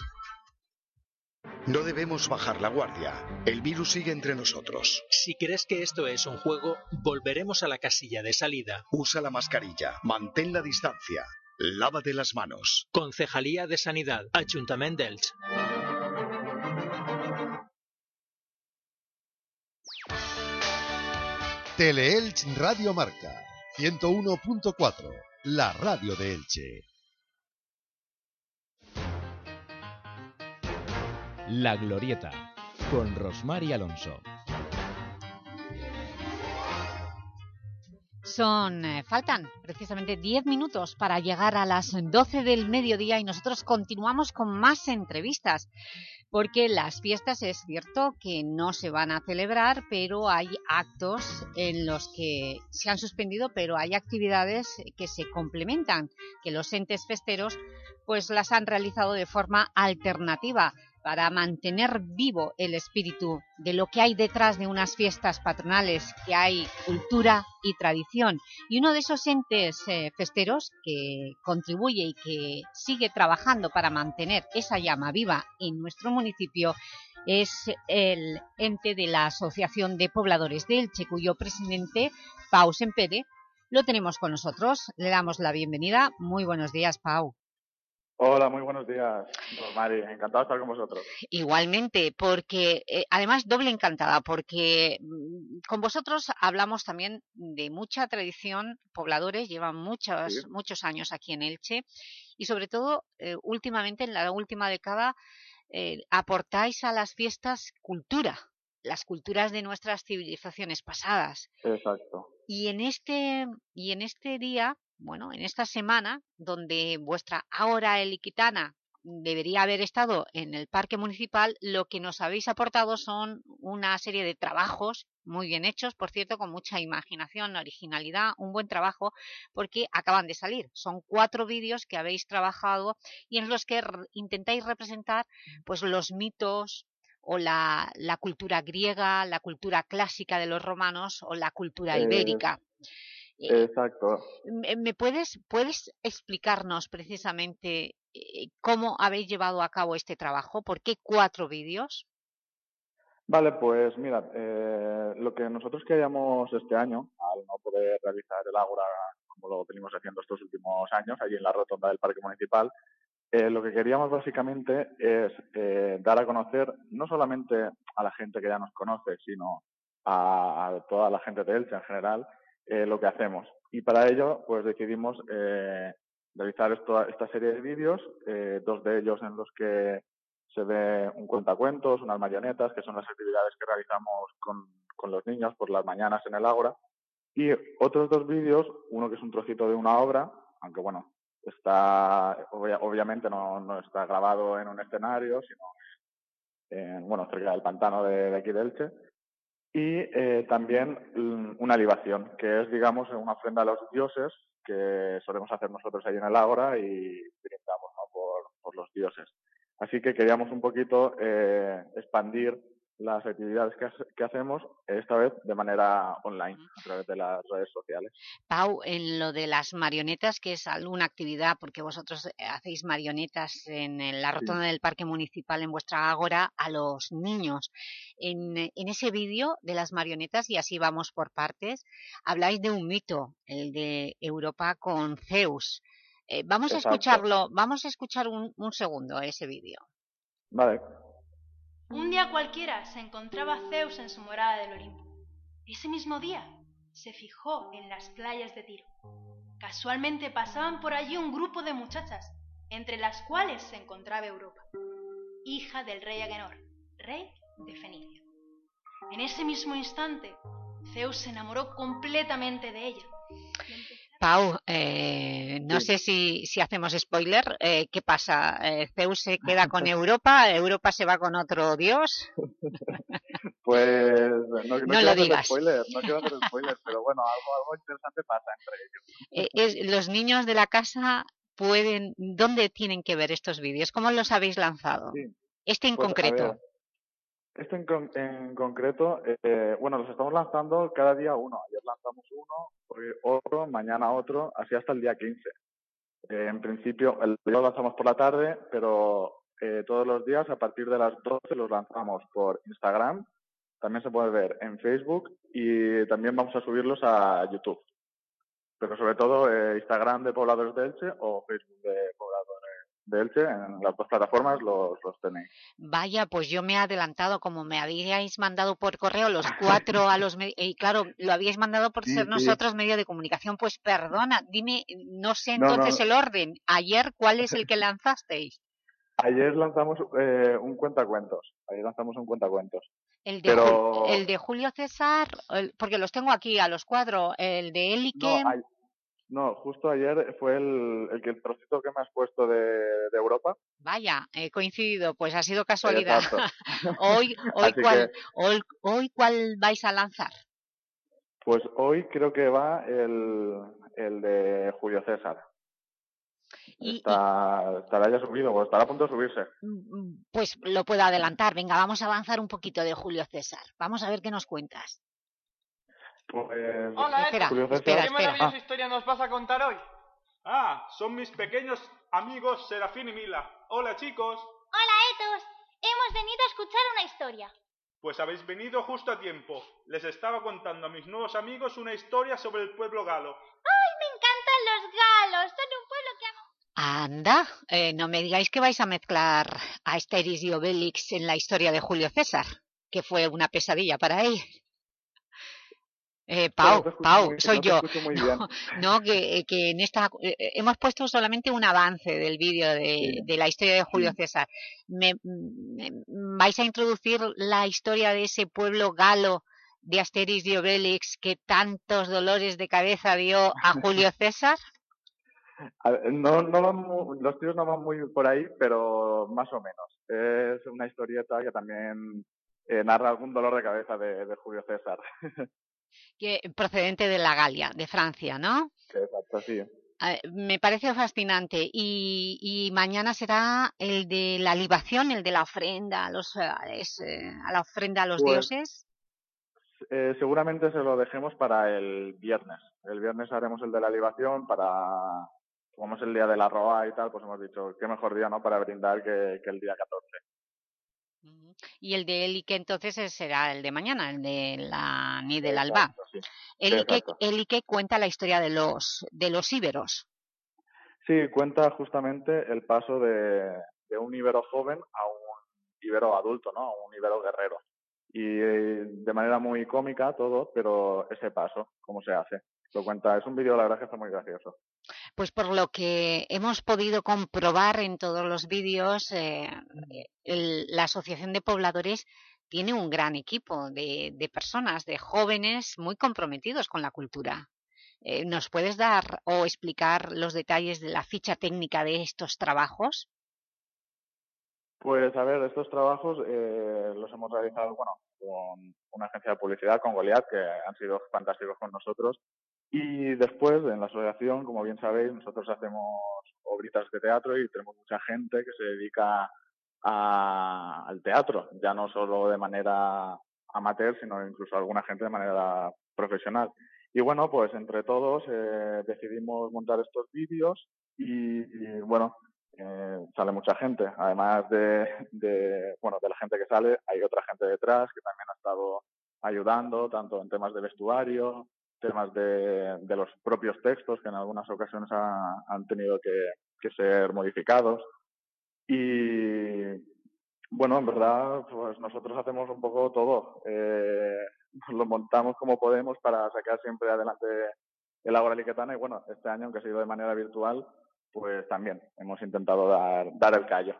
No debemos bajar la guardia. El virus sigue entre nosotros. Si crees que esto es un juego, volveremos a la casilla de salida. Usa la mascarilla. Mantén la distancia. Lávate las manos. Concejalía de Sanidad. Ayuntamiento d'Elx. Teleelch Radio Marca 101.4, la radio de Elche. La Glorieta, con Rosmar y Alonso. Son, eh, faltan precisamente 10 minutos para llegar a las 12 del mediodía y nosotros continuamos con más entrevistas porque las fiestas es cierto que no se van a celebrar, pero hay actos en los que se han suspendido, pero hay actividades que se complementan, que los entes festeros pues las han realizado de forma alternativa para mantener vivo el espíritu de lo que hay detrás de unas fiestas patronales, que hay cultura y tradición. Y uno de esos entes eh, festeros que contribuye y que sigue trabajando para mantener esa llama viva en nuestro municipio es el ente de la Asociación de Pobladores de Elche, cuyo presidente, Pau Sempere, lo tenemos con nosotros. Le damos la bienvenida. Muy buenos días, Pau. Hola, muy buenos días, Rosmari. Encantado de estar con vosotros. Igualmente, porque eh, además doble encantada, porque mm, con vosotros hablamos también de mucha tradición, pobladores llevan muchos, Sí. muchos años aquí en Elche y sobre todo eh, últimamente, en la última década, eh, aportáis a las fiestas cultura, las culturas de nuestras civilizaciones pasadas. Exacto. Y en este, y en este día, bueno, en esta semana, donde vuestra ahora eliquitana debería haber estado en el parque municipal, lo que nos habéis aportado son una serie de trabajos muy bien hechos, por cierto, con mucha imaginación, originalidad, un buen trabajo, porque acaban de salir. Son cuatro vídeos que habéis trabajado y en los que intentáis representar pues, los mitos, o la, la cultura griega, la cultura clásica de los romanos o la cultura Eh, ibérica. Eh, Exacto. ¿Me me puedes, puedes explicarnos precisamente eh, cómo habéis llevado a cabo este trabajo? ¿Por qué cuatro vídeos? Vale, pues mira, eh, lo que nosotros queríamos este año, al no poder realizar el Ágora como lo venimos haciendo estos últimos años, allí en la rotonda del Parque Municipal, eh, lo que queríamos básicamente es eh, dar a conocer no solamente a la gente que ya nos conoce, sino a, a toda la gente de Elche en general, eh, lo que hacemos. Y para ello, pues decidimos eh, realizar esto- esta serie de vídeos, eh, dos de ellos en los que se ve un cuentacuentos, unas marionetas, que son las actividades que realizamos con, con los niños por las mañanas en el Ágora, y otros dos vídeos, uno que es un trocito de una obra aunque bueno, está obviamente no, no, está grabado en un escenario, sino en, bueno, cerca del pantano de, aquí de Elche. Y eh, también una libación, que es, digamos, una ofrenda a los dioses que solemos hacer nosotros ahí en el Ágora y brindamos ¿no? por, por los dioses. Así que queríamos un poquito eh, expandir las actividades que, hacemos, esta vez de manera online, a través de las redes sociales. Pau, en lo de las marionetas, que es alguna actividad, porque vosotros eh, hacéis marionetas en la rotonda del Parque Municipal en vuestra ágora a los niños. En, en ese vídeo de las marionetas, y así vamos por partes, habláis de un mito, el de Europa con Zeus. Eh, vamos a escucharlo, vamos a escuchar un, un segundo ese vídeo. Vale. Un día cualquiera se encontraba Zeus en su morada del Olimpo. Ese mismo día se fijó en las playas de Tiro. Casualmente pasaban por allí un grupo de muchachas, entre las cuales se encontraba Europa, hija del rey Agenor, rey de Fenicia. En ese mismo instante, Zeus se enamoró completamente de ella Pau, eh, no sé si, si, hacemos spoiler. Eh, ¿Qué pasa? Eh, ¿Zeus se queda con Europa? ¿Europa se va con otro dios? Pues no, no, no lo digas. Spoiler, no quiero hacer spoiler, pero bueno, algo, algo interesante pasa entre ellos. Es, los niños de la casa pueden... ¿Dónde tienen que ver estos vídeos? ¿Cómo los habéis lanzado? Sí. Este en pues, concreto. Este en, en concreto, eh, bueno, los estamos lanzando cada día uno. Ayer lanzamos uno, hoy otro, mañana otro, así hasta el día 15. Eh, en principio, el lo lanzamos por la tarde, pero eh, todos los días a partir de las 12 los lanzamos por Instagram. También se puede ver en Facebook y también vamos a subirlos a YouTube. Pero sobre todo eh, Instagram de Pobladores de Elche o Facebook de Pobladores de Elche, en las dos plataformas los, los tenéis. Vaya, pues yo me he adelantado, como me habíais mandado por correo los cuatro a los... Y claro, lo habíais mandado por Sí, ser sí. nosotros medio de comunicación, pues perdona, dime, no sé entonces no. el orden. Ayer, ¿cuál es el que lanzasteis? Ayer lanzamos eh, un cuentacuentos. Ayer lanzamos un cuentacuentos. El de, Pero- el de Julio César, el- porque los tengo aquí a los cuadros, el de Eli No, no, justo ayer fue el, el que el trocito que me has puesto de, de Europa. vaya, he coincidido, pues ha sido casualidad. Hoy, hoy, cuál, que- hoy, hoy, ¿cuál vais a lanzar? Pues hoy creo que va el, el de Julio César. Y- Está, estará ya subido, o estará a punto de subirse. Mm, Pues lo puedo adelantar. Venga, vamos a avanzar un poquito de Julio César. Vamos a ver qué nos cuentas. Pues, Hola, Espera, ¿Qué maravillosa historia nos vas a contar hoy? Ah, son mis pequeños amigos Serafín y Mila. Hola, chicos. Hola, Etos. Hemos venido a escuchar una historia. Pues habéis venido justo a tiempo. Les estaba contando a mis nuevos amigos una historia sobre el pueblo galo. ¡Ay, me encantan los galos! Son un pueblo que amo. Anda, eh, no me digáis que vais a mezclar a Asterix y Obelix en la historia de Julio César, que fue una pesadilla para él. Eh, Pau, No Pau, soy no yo. No, no, que, que en esta eh, hemos puesto solamente un avance del vídeo de, de la historia de Julio César. Me, me- ¿Vais a introducir la historia de ese pueblo galo de Asterix y Obelix que tantos dolores de cabeza dio a Julio César? A ver, no, no mu- los tíos no van muy por ahí, pero más o menos. Es una historieta que también eh, narra algún dolor de cabeza de, de Julio César. Que procedente de la Galia, de Francia, ¿no? Exacto, sí. Eh, me parece fascinante y, y mañana será el de la libación, el de la ofrenda a los, eh, es, eh, a la ofrenda a los Pues, dioses. Eh, seguramente se lo dejemos para el viernes. El viernes haremos el de la libación para, como es el día de la roa y tal, pues hemos dicho, qué mejor día, ¿no?, para brindar que, que el día 14. Y el de Eli que entonces será el de mañana, el de la ni del alba. Sí. Eli que, Exacto. Eli que cuenta la historia de los de los íberos. Sí, cuenta justamente el paso de, de un ibero joven a un ibero adulto, ¿no? A un ibero guerrero. Y eh, de manera muy cómica todo, pero ese paso, cómo se hace. Lo cuenta, es un vídeo, la verdad que está muy gracioso. Pues por lo que hemos podido comprobar en todos los vídeos, eh, el- la Asociación de Pobladores tiene un gran equipo de, de personas, de jóvenes muy comprometidos con la cultura. Eh, ¿Nos puedes dar o explicar los detalles de la ficha técnica de estos trabajos? Pues a ver, estos trabajos eh, los hemos realizado bueno, con una agencia de publicidad, con Goliath, que han sido fantásticos con nosotros. Y después, en la asociación, como bien sabéis, nosotros hacemos obritas de teatro y tenemos mucha gente que se dedica a, al teatro, ya no solo de manera amateur, sino incluso alguna gente de manera profesional. Y bueno, pues entre todos eh, decidimos montar estos vídeos y, bueno, eh, sale mucha gente. Además de, de, bueno, de la gente que sale, hay otra gente detrás que también ha estado ayudando, tanto en temas de vestuario, temas de, de los propios textos, que en algunas ocasiones ha, han tenido que, que ser modificados. Y bueno, en verdad, pues nosotros hacemos un poco todo. Eh, lo montamos como podemos para sacar siempre adelante el Agora Liquetana y bueno, este año, aunque ha sido de manera virtual, pues también hemos intentado dar, dar el callo.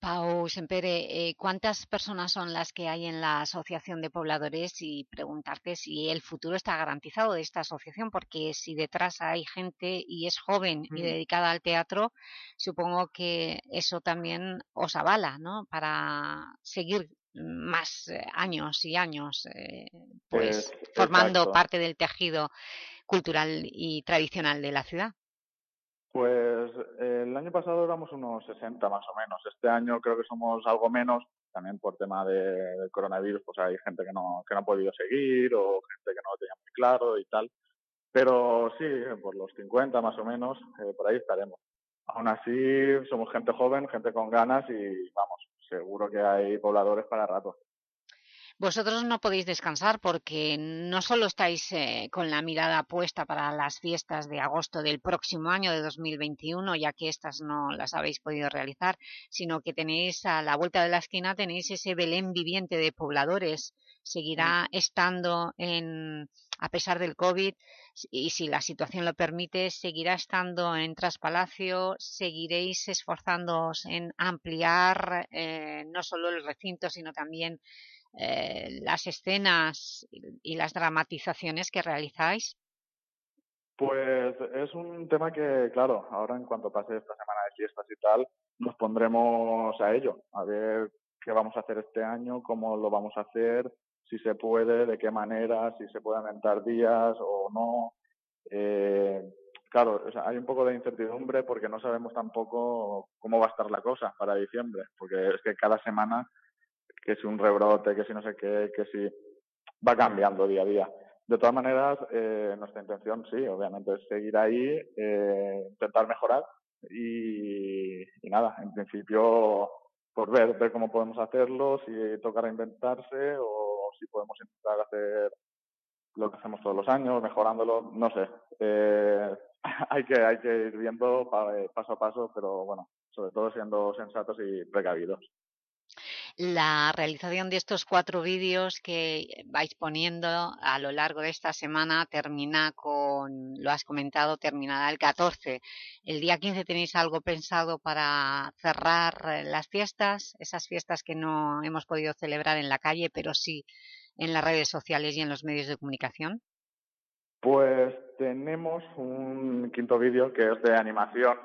Pau Sempere, eh, ¿cuántas personas son las que hay en la Asociación de Pobladores? Y preguntarte si el futuro está garantizado de esta asociación, porque si detrás hay gente y es joven y dedicada al teatro, supongo que eso también os avala, ¿no? Para seguir más eh, años y años, eh, pues Pues, formando parte del tejido cultural y tradicional de la ciudad. Pues eh, el año pasado éramos unos 60 más o menos. Este año creo que somos algo menos, también por tema de, del coronavirus, pues hay gente que no, que no ha podido seguir o gente que no lo tenía muy claro y tal. Pero sí, por los 50 más o menos, eh, por ahí estaremos. Aún así, somos gente joven, gente con ganas y vamos, seguro que hay pobladores para rato. Vosotros no podéis descansar porque no solo estáis eh, con la mirada puesta para las fiestas de agosto del próximo año de 2021, ya que estas no las habéis podido realizar, sino que tenéis a la vuelta de la esquina tenéis ese Belén viviente de pobladores. Seguirá estando en, a pesar del COVID y si la situación lo permite, seguirá estando en Traspalacio, seguiréis esforzándoos en ampliar eh, no solo el recinto, sino también eh, las escenas y, las dramatizaciones que realizáis? Pues es un tema que, claro, ahora en cuanto pase esta semana de fiestas y tal, nos pondremos a ello, a ver qué vamos a hacer este año, cómo lo vamos a hacer, si se puede, de qué manera, si se pueden aumentar días o no. Eh, claro, hay un poco de incertidumbre porque no sabemos tampoco cómo va a estar la cosa para diciembre, porque es que cada semana, que si un rebrote, que si no sé qué, que si va cambiando día a día. De todas maneras, eh, nuestra intención, sí, obviamente, es seguir ahí, eh, intentar mejorar y, nada, en principio, por ver, ver cómo podemos hacerlo, si toca reinventarse o si podemos intentar hacer lo que hacemos todos los años, mejorándolo, no sé. Eh, hay, que, hay que ir viendo pa- paso a paso, pero bueno, sobre todo siendo sensatos y precavidos. La realización de estos cuatro vídeos que vais poniendo a lo largo de esta semana termina con, lo has comentado, terminará el 14. ¿El día 15 tenéis algo pensado para cerrar las fiestas? Esas fiestas que no hemos podido celebrar en la calle, pero sí en las redes sociales y en los medios de comunicación. Pues tenemos un quinto vídeo que es de animación,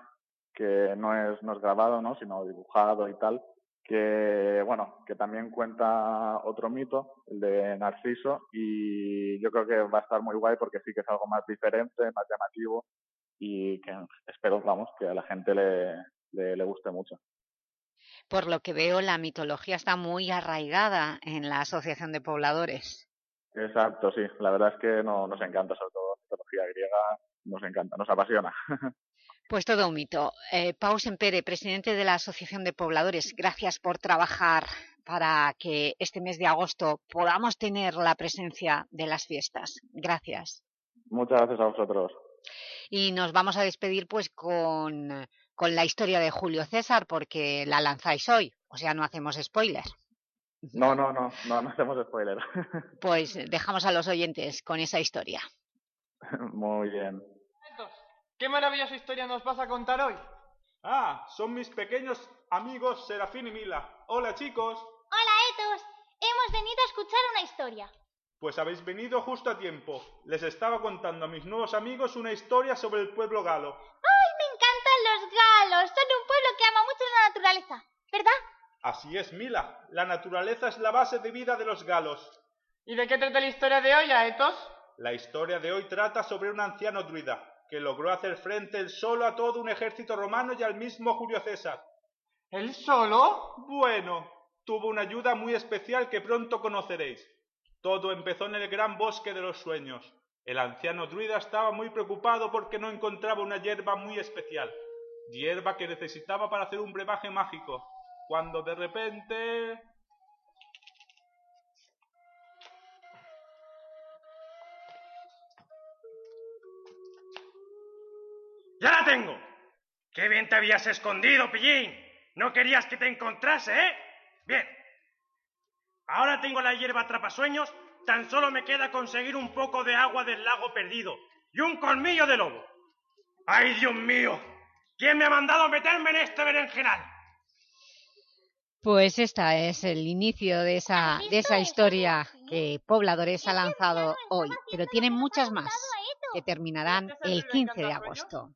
que no es, no es grabado, ¿no? sino dibujado y tal, que bueno, que también cuenta otro mito, el de Narciso, y yo creo que va a estar muy guay porque sí que es algo más diferente, más llamativo, y que espero, vamos, que a la gente le, le, le guste mucho. Por lo que veo, la mitología está muy arraigada en la Asociación de Pobladores. Exacto, sí, la verdad es que no, nos encanta, sobre todo la mitología griega, nos encanta, nos apasiona. Pues todo un mito. Eh, Pau Sempere, presidente de la Asociación de Pobladores, gracias por trabajar para que este mes de agosto podamos tener la presencia de las fiestas. Gracias. Muchas gracias a vosotros. Y nos vamos a despedir pues con, con la historia de Julio César, porque la lanzáis hoy, o sea, no hacemos spoiler. No, no, no, no, no hacemos spoiler. Pues dejamos a los oyentes con esa historia. Muy bien. ¿Qué maravillosa historia nos vas a contar hoy? Ah, son mis pequeños amigos Serafín y Mila. Hola chicos. Hola, Etos. Hemos venido a escuchar una historia. Pues habéis venido justo a tiempo. Les estaba contando a mis nuevos amigos una historia sobre el pueblo galo. ¡Ay, me encantan los galos! Son un pueblo que ama mucho la naturaleza, ¿verdad? Así es, Mila. La naturaleza es la base de vida de los galos. ¿Y de qué trata la historia de hoy, Aetos? La historia de hoy trata sobre un anciano druida que logró hacer frente él solo a todo un ejército romano y al mismo Julio César. ¿Él solo? Bueno, tuvo una ayuda muy especial que pronto conoceréis. Todo empezó en el gran bosque de los sueños. El anciano druida estaba muy preocupado porque no encontraba una hierba muy especial, hierba que necesitaba para hacer un brebaje mágico, cuando de repente... ¡Ya la tengo! ¡Qué bien te habías escondido, pillín! No querías que te encontrase, ¿eh? Bien. Ahora tengo la hierba atrapasueños, tan solo me queda conseguir un poco de agua del lago perdido y un colmillo de lobo. ¡Ay, Dios mío! ¿Quién me ha mandado meterme en este berenjenal? Pues esta es el inicio de esa, de esa historia que Pobladores ha lanzado hoy, pero tienen muchas más que terminarán el 15 de agosto.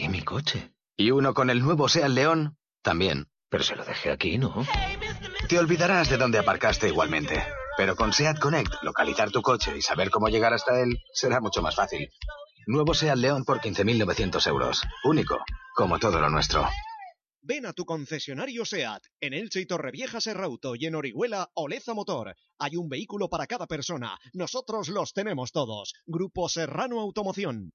¿Y mi coche? Y uno con el nuevo Seat León también. Pero se lo dejé aquí, ¿no? Te olvidarás de dónde aparcaste igualmente. Pero con Seat Connect, localizar tu coche y saber cómo llegar hasta él será mucho más fácil. Nuevo Seat León por 15.900 euros. Único, como todo lo nuestro. Ven a tu concesionario SEAT, en Elche y Torrevieja Serrauto y en Orihuela Oleza Motor. Hay un vehículo para cada persona. Nosotros los tenemos todos. Grupo Serrano Automoción.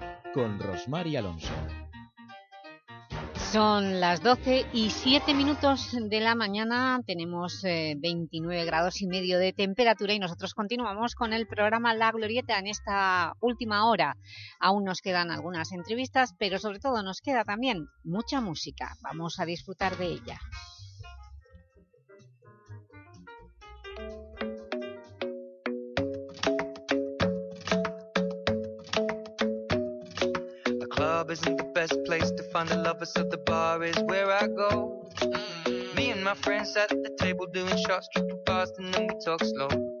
con Rosmar Alonso. Son las 12 y 7 minutos de la mañana, tenemos eh, 29 grados y medio de temperatura y nosotros continuamos con el programa La Glorieta en esta última hora. Aún nos quedan algunas entrevistas, pero sobre todo nos queda también mucha música. Vamos a disfrutar de ella. Club isn't the best place to find the lovers, so the bar is where I go. Me and my friends at the table doing shots, tripping fast, and then we talk slow.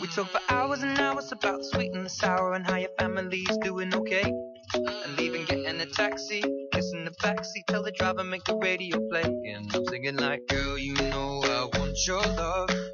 We talk for hours and hours about the sweet and the sour and how your family's doing okay. And leaving, getting a taxi, kissing the backseat, tell the driver make the radio play. And I'm singing like, girl, you know I want your love.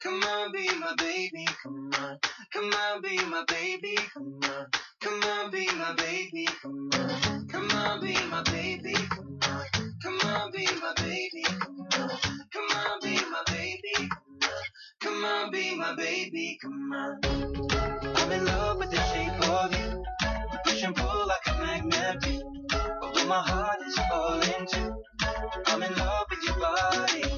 Come on, be my baby. Come on. Come on, be my baby. Come on. Come on, be my baby. Come on. Come on, be my baby. Come on. Come on, be my baby. Come on. Come on, be my baby. Come on, be my baby. Come on. I'm in love with the shape of you. We push and pull like a magnet do. Although my heart is falling too. I'm in love with your body.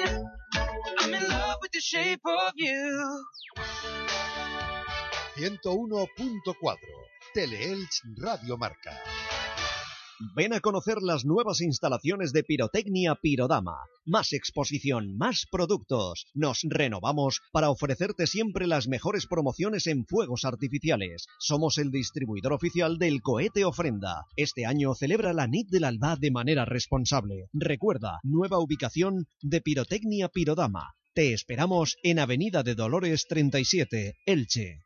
The shape of you. 101.4 Teleelch Radio Marca. Ven a conocer las nuevas instalaciones de Pirotecnia Pirodama. Más exposición, más productos. Nos renovamos para ofrecerte siempre las mejores promociones en fuegos artificiales. Somos el distribuidor oficial del cohete ofrenda. Este año celebra la NIT del Alba de manera responsable. Recuerda, nueva ubicación de Pirotecnia Pirodama. Te esperamos en Avenida de Dolores 37, Elche.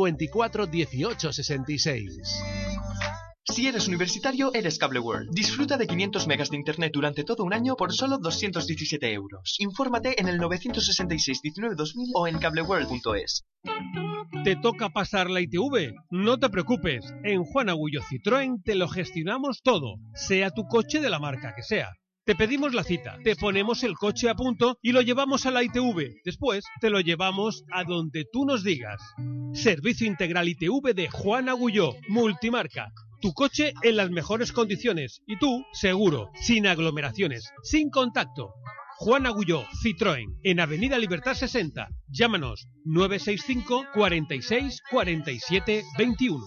54 18 66. Si eres universitario, eres Cable World. Disfruta de 500 megas de internet durante todo un año por solo 217 euros. Infórmate en el 966 19 2000 o en cableworld.es. ¿Te toca pasar la ITV? No te preocupes. En Juan Agullo Citroën te lo gestionamos todo, sea tu coche de la marca que sea. Te pedimos la cita, te ponemos el coche a punto y lo llevamos a la ITV. Después te lo llevamos a donde tú nos digas. Servicio Integral ITV de Juan Agulló, multimarca. Tu coche en las mejores condiciones y tú, seguro, sin aglomeraciones, sin contacto. Juan Agulló, Citroën, en Avenida Libertad 60. Llámanos 965 46 47 21.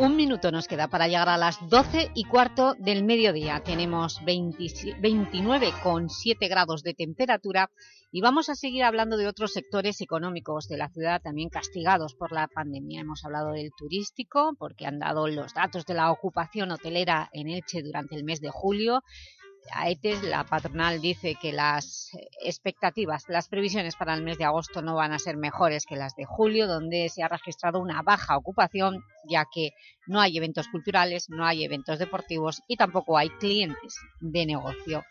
Un minuto nos queda para llegar a las 12 y cuarto del mediodía. Tenemos 29,7 grados de temperatura y vamos a seguir hablando de otros sectores económicos de la ciudad también castigados por la pandemia. Hemos hablado del turístico porque han dado los datos de la ocupación hotelera en Elche durante el mes de julio AETES, la patronal dice que las expectativas, las previsiones para el mes de agosto no van a ser mejores que las de julio, donde se ha registrado una baja ocupación, ya que no hay eventos culturales, no hay eventos deportivos y tampoco hay clientes de negocio.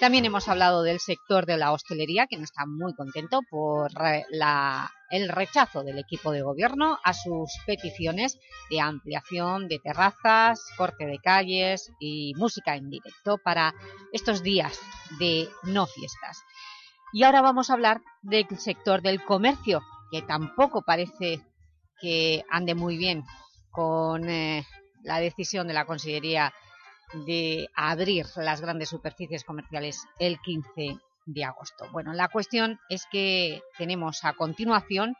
También hemos hablado del sector de la hostelería, que no está muy contento por el rechazo del equipo de gobierno a sus peticiones de ampliación de terrazas, corte de calles y música en directo para estos días de no fiestas. Y ahora vamos a hablar del sector del comercio, que tampoco parece que ande muy bien con eh, la decisión de la Consellería de abrir las grandes superficies comerciales el 15 de agosto. Bueno, la cuestión es que tenemos a continuación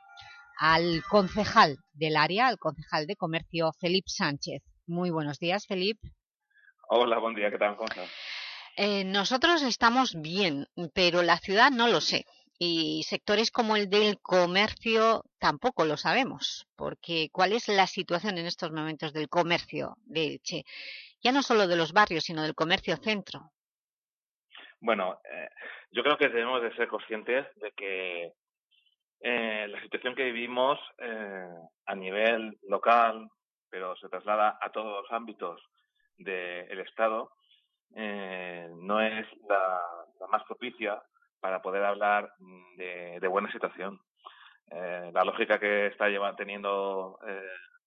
al concejal del área, al concejal de comercio, Felipe Sánchez. Muy buenos días, Felipe. Hola, buen día, ¿qué tal? ¿Cómo eh, nosotros estamos bien, pero la ciudad no lo sé. Y sectores como el del comercio tampoco lo sabemos, porque ¿cuál es la situación en estos momentos del comercio de Elche? Ya no solo de los barrios, sino del comercio centro? Bueno, eh, yo creo que debemos de ser conscientes de que eh, la situación que vivimos eh, a nivel local, pero se traslada a todos los ámbitos del Estado, no es la, más propicia para poder hablar de, de buena situación. la lógica que está lleva, teniendo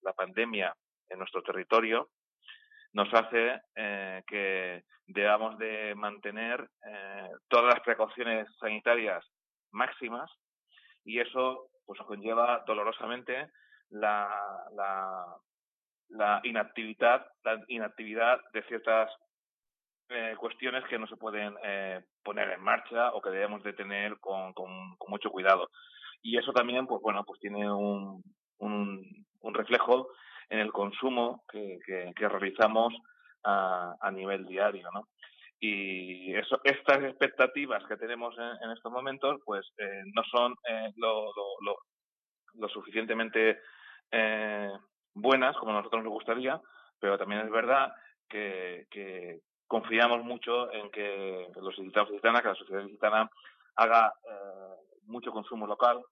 la pandemia en nuestro territorio nos hace eh, que debamos de mantener eh, todas las precauciones sanitarias máximas y eso pues conlleva dolorosamente la, la, inactividad la inactividad de ciertas eh, cuestiones que no se pueden poner en marcha o que debemos de tener con, con, mucho cuidado. Y eso también pues bueno pues tiene un, un, un reflejo en el consumo que, realizamos a, a, nivel diario, ¿no? Y eso, estas expectativas que tenemos en, estos momentos, pues eh, no son eh, lo, lo, lo, suficientemente eh, buenas como a nosotros nos gustaría, pero también es verdad que, que confiamos mucho en que los gitanos y que la sociedad gitana haga mucho consumo local,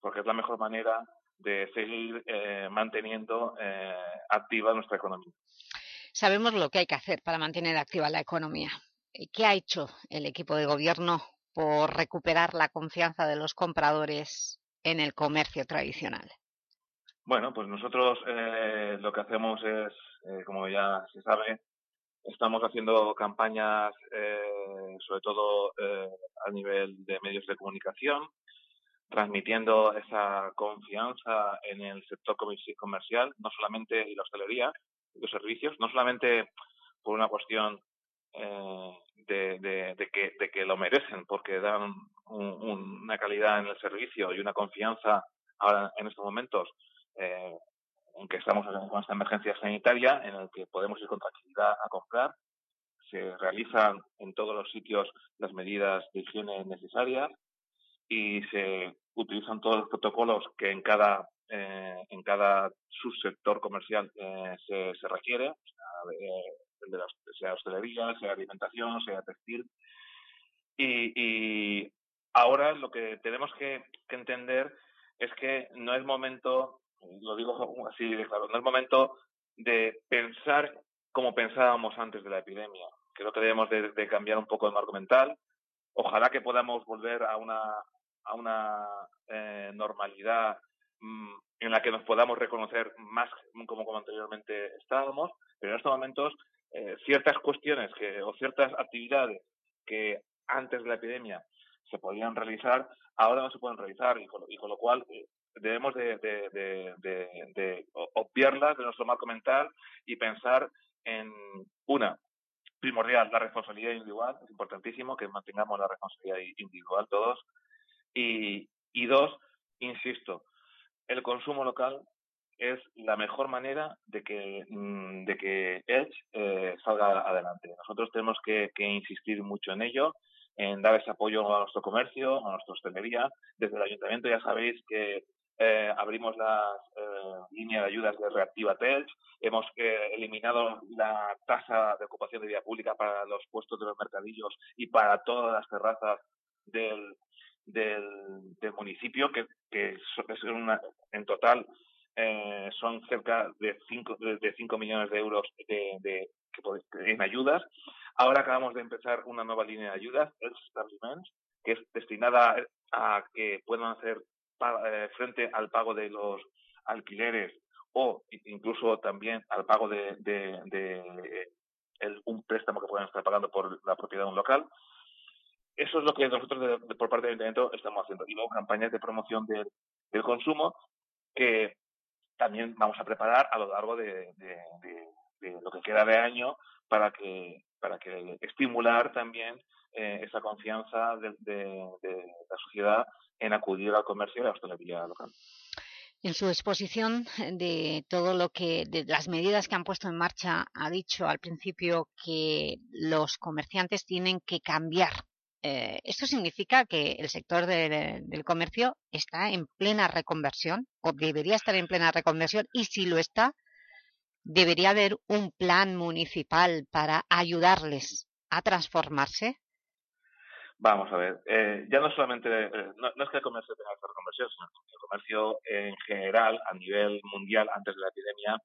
porque es la mejor manera de seguir eh, manteniendo eh, activa nuestra economía. Sabemos lo que hay que hacer para mantener activa la economía. ¿Qué ha hecho el equipo de gobierno por recuperar la confianza de los compradores en el comercio tradicional? Bueno, pues nosotros eh, lo que hacemos es, como ya se sabe, estamos haciendo campañas sobre todo a nivel de medios de comunicación, transmitiendo esa confianza en el sector comercial, no solamente en la hostelería, los servicios, no solamente por una cuestión eh, de, que, de que lo merecen, porque dan una calidad en el servicio y una confianza ahora en estos momentos eh, en que estamos en esta emergencia sanitaria, en el que podemos ir con tranquilidad a comprar. Se realizan en todos los sitios las medidas de higiene necesarias y se utilizan todos los protocolos que en cada eh, en cada subsector comercial eh, se, se, requiere, sea, de, sea hostelería, sea alimentación, sea textil. Y, y ahora lo que tenemos que, que entender es que no es momento lo digo así de claro, no es momento de pensar como pensábamos antes de la epidemia. Creo que debemos de, cambiar un poco el marco mental. Ojalá que podamos volver a una, a una eh, normalidad mm, en la que nos podamos reconocer más como, como anteriormente estábamos, pero en estos momentos eh, ciertas cuestiones que, o ciertas actividades que antes de la epidemia se podían realizar, ahora no se pueden realizar y con, lo cual eh, debemos de, de, de, obviarlas de nuestro marco mental y pensar en una primordial la responsabilidad individual es importantísimo que mantengamos la responsabilidad individual todos y, y dos insisto el consumo local es la mejor manera de que mm, de que Edge eh, salga adelante nosotros tenemos que, insistir mucho en ello en dar ese apoyo a nuestro comercio, a nuestra hostelería. Desde el ayuntamiento ya sabéis que eh, abrimos la eh, línea de ayudas de Reactiva Telch, hemos eh, eliminado la tasa de ocupación de vía pública para los puestos de los mercadillos y para todas las terrazas del, del, municipio, que, que es una, en total eh, son cerca de 5 de, cinco millones de euros de, de, en ayudas. Ahora acabamos de empezar una nueva línea de ayudas, el Establishments, que es destinada a que puedan hacer eh, frente al pago de los alquileres o incluso también al pago de, un préstamo que puedan estar pagando por la propiedad de un local. Eso es lo que nosotros por parte del Ayuntamiento estamos haciendo. Y luego campañas de promoción del, del consumo que también vamos a preparar a lo largo de, lo que queda de año para que para que estimular también eh, esa confianza de, la sociedad en acudir al comercio y a la hostelería local. En su exposición de todo lo que, de las medidas que han puesto en marcha, ha dicho al principio que los comerciantes tienen que cambiar. Eh, ¿Esto significa que el sector del comercio está en plena reconversión o debería estar en plena reconversión? Y si lo está, ¿debería haber un plan municipal para ayudarles a transformarse? Vamos a ver, eh, ya no solamente, eh, no, es que el comercio tenga que hacer conversión, sino que el comercio en general, a nivel mundial, antes de la epidemia,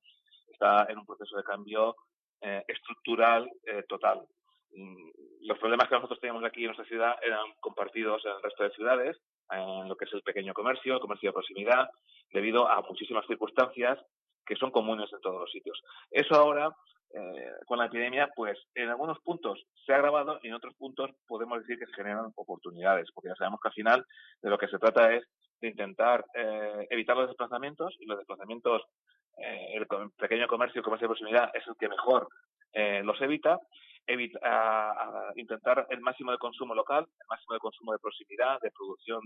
está en un proceso de cambio eh, estructural total. Mm, los problemas que nosotros teníamos aquí en nuestra ciudad eran compartidos en el resto de ciudades, en lo que es el pequeño comercio, el comercio de proximidad, debido a muchísimas circunstancias que son comunes en todos los sitios. Eso ahora eh, con la epidemia, pues en algunos puntos se ha agravado y en otros puntos podemos decir que se generan oportunidades, porque ya sabemos que al final de lo que se trata es de intentar eh, evitar los desplazamientos y los desplazamientos, eh, el pequeño comercio, el comercio de proximidad es el que mejor los evita, evita intentar el máximo de consumo local, el máximo de consumo de proximidad, de producción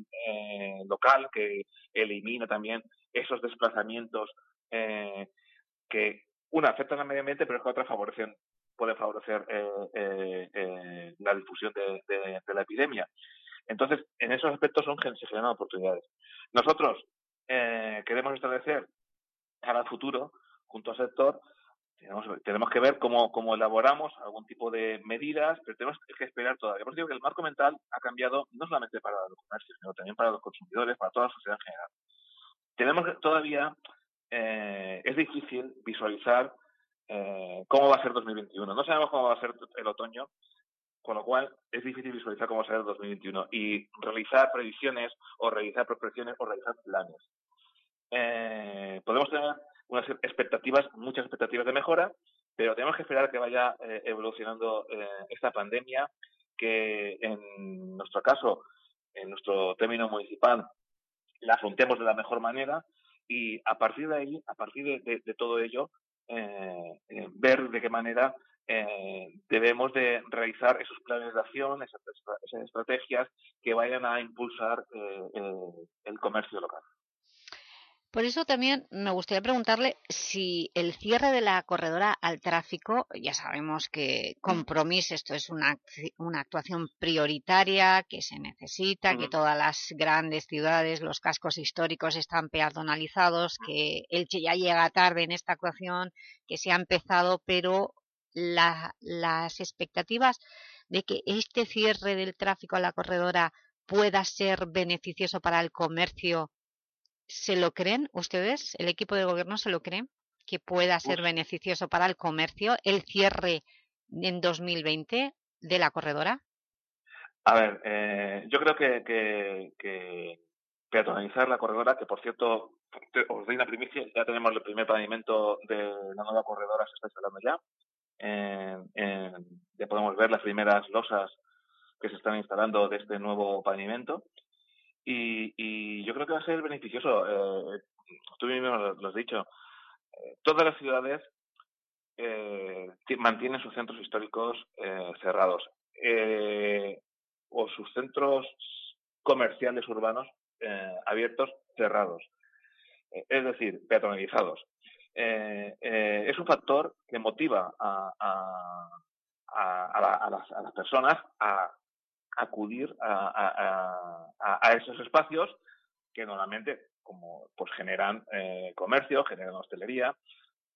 local, que elimina también esos desplazamientos que una afecta al medio ambiente, pero es que otra favorecen, puede favorecer eh, eh, eh, la difusión de, la epidemia. Entonces, en esos aspectos son, se generan oportunidades. Nosotros queremos establecer para el futuro, junto al sector, tenemos, que ver cómo, cómo, elaboramos algún tipo de medidas, pero tenemos que esperar todavía. Por digo que el marco mental ha cambiado no solamente para los comercios, sino también para los consumidores, para toda la sociedad en general. Tenemos todavía eh, es difícil visualizar eh, cómo va a ser 2021. No sabemos cómo va a ser el otoño, con lo cual es difícil visualizar cómo va a ser el 2021 y realizar previsiones o realizar prospecciones o realizar planes. Eh, podemos tener unas expectativas, muchas expectativas de mejora, pero tenemos que esperar que vaya eh, evolucionando eh, esta pandemia, que en nuestro caso, en nuestro término municipal, la afrontemos de la mejor manera y a partir de ahí, a partir de, todo ello, eh, eh, ver de qué manera debemos de realizar esos planes de acción, esas, estrategias que vayan a impulsar el comercio local. Por eso también me gustaría preguntarle si el cierre de la corredora al tráfico, ya sabemos que compromiso, esto es una, una actuación prioritaria que se necesita, que todas las grandes ciudades, los cascos históricos están peatonalizados, que el que ya llega tarde en esta actuación, que se ha empezado, pero las expectativas de que este cierre del tráfico a la corredora pueda ser beneficioso para el comercio ¿Se lo creen ustedes? ¿El equipo de gobierno se lo cree? ¿Que pueda ser beneficioso para el comercio el cierre en 2020 de la corredora? A ver, eh, yo creo que, que, peatonalizar la corredora, que por cierto, os doy una primicia, ya tenemos el primer pavimento de la nueva corredora, se está instalando ya. ya podemos ver las primeras losas que se están instalando de este nuevo pavimento. Y, yo creo que va a ser beneficioso. Eh, tú mismo lo, has dicho. Eh, todas las ciudades eh, mantienen sus centros históricos eh, cerrados o sus centros comerciales urbanos abiertos cerrados. es decir, peatonalizados. es un factor que motiva a, a, las, a las personas a acudir a, esos espacios que normalmente como pues generan eh, comercio, generan hostelería.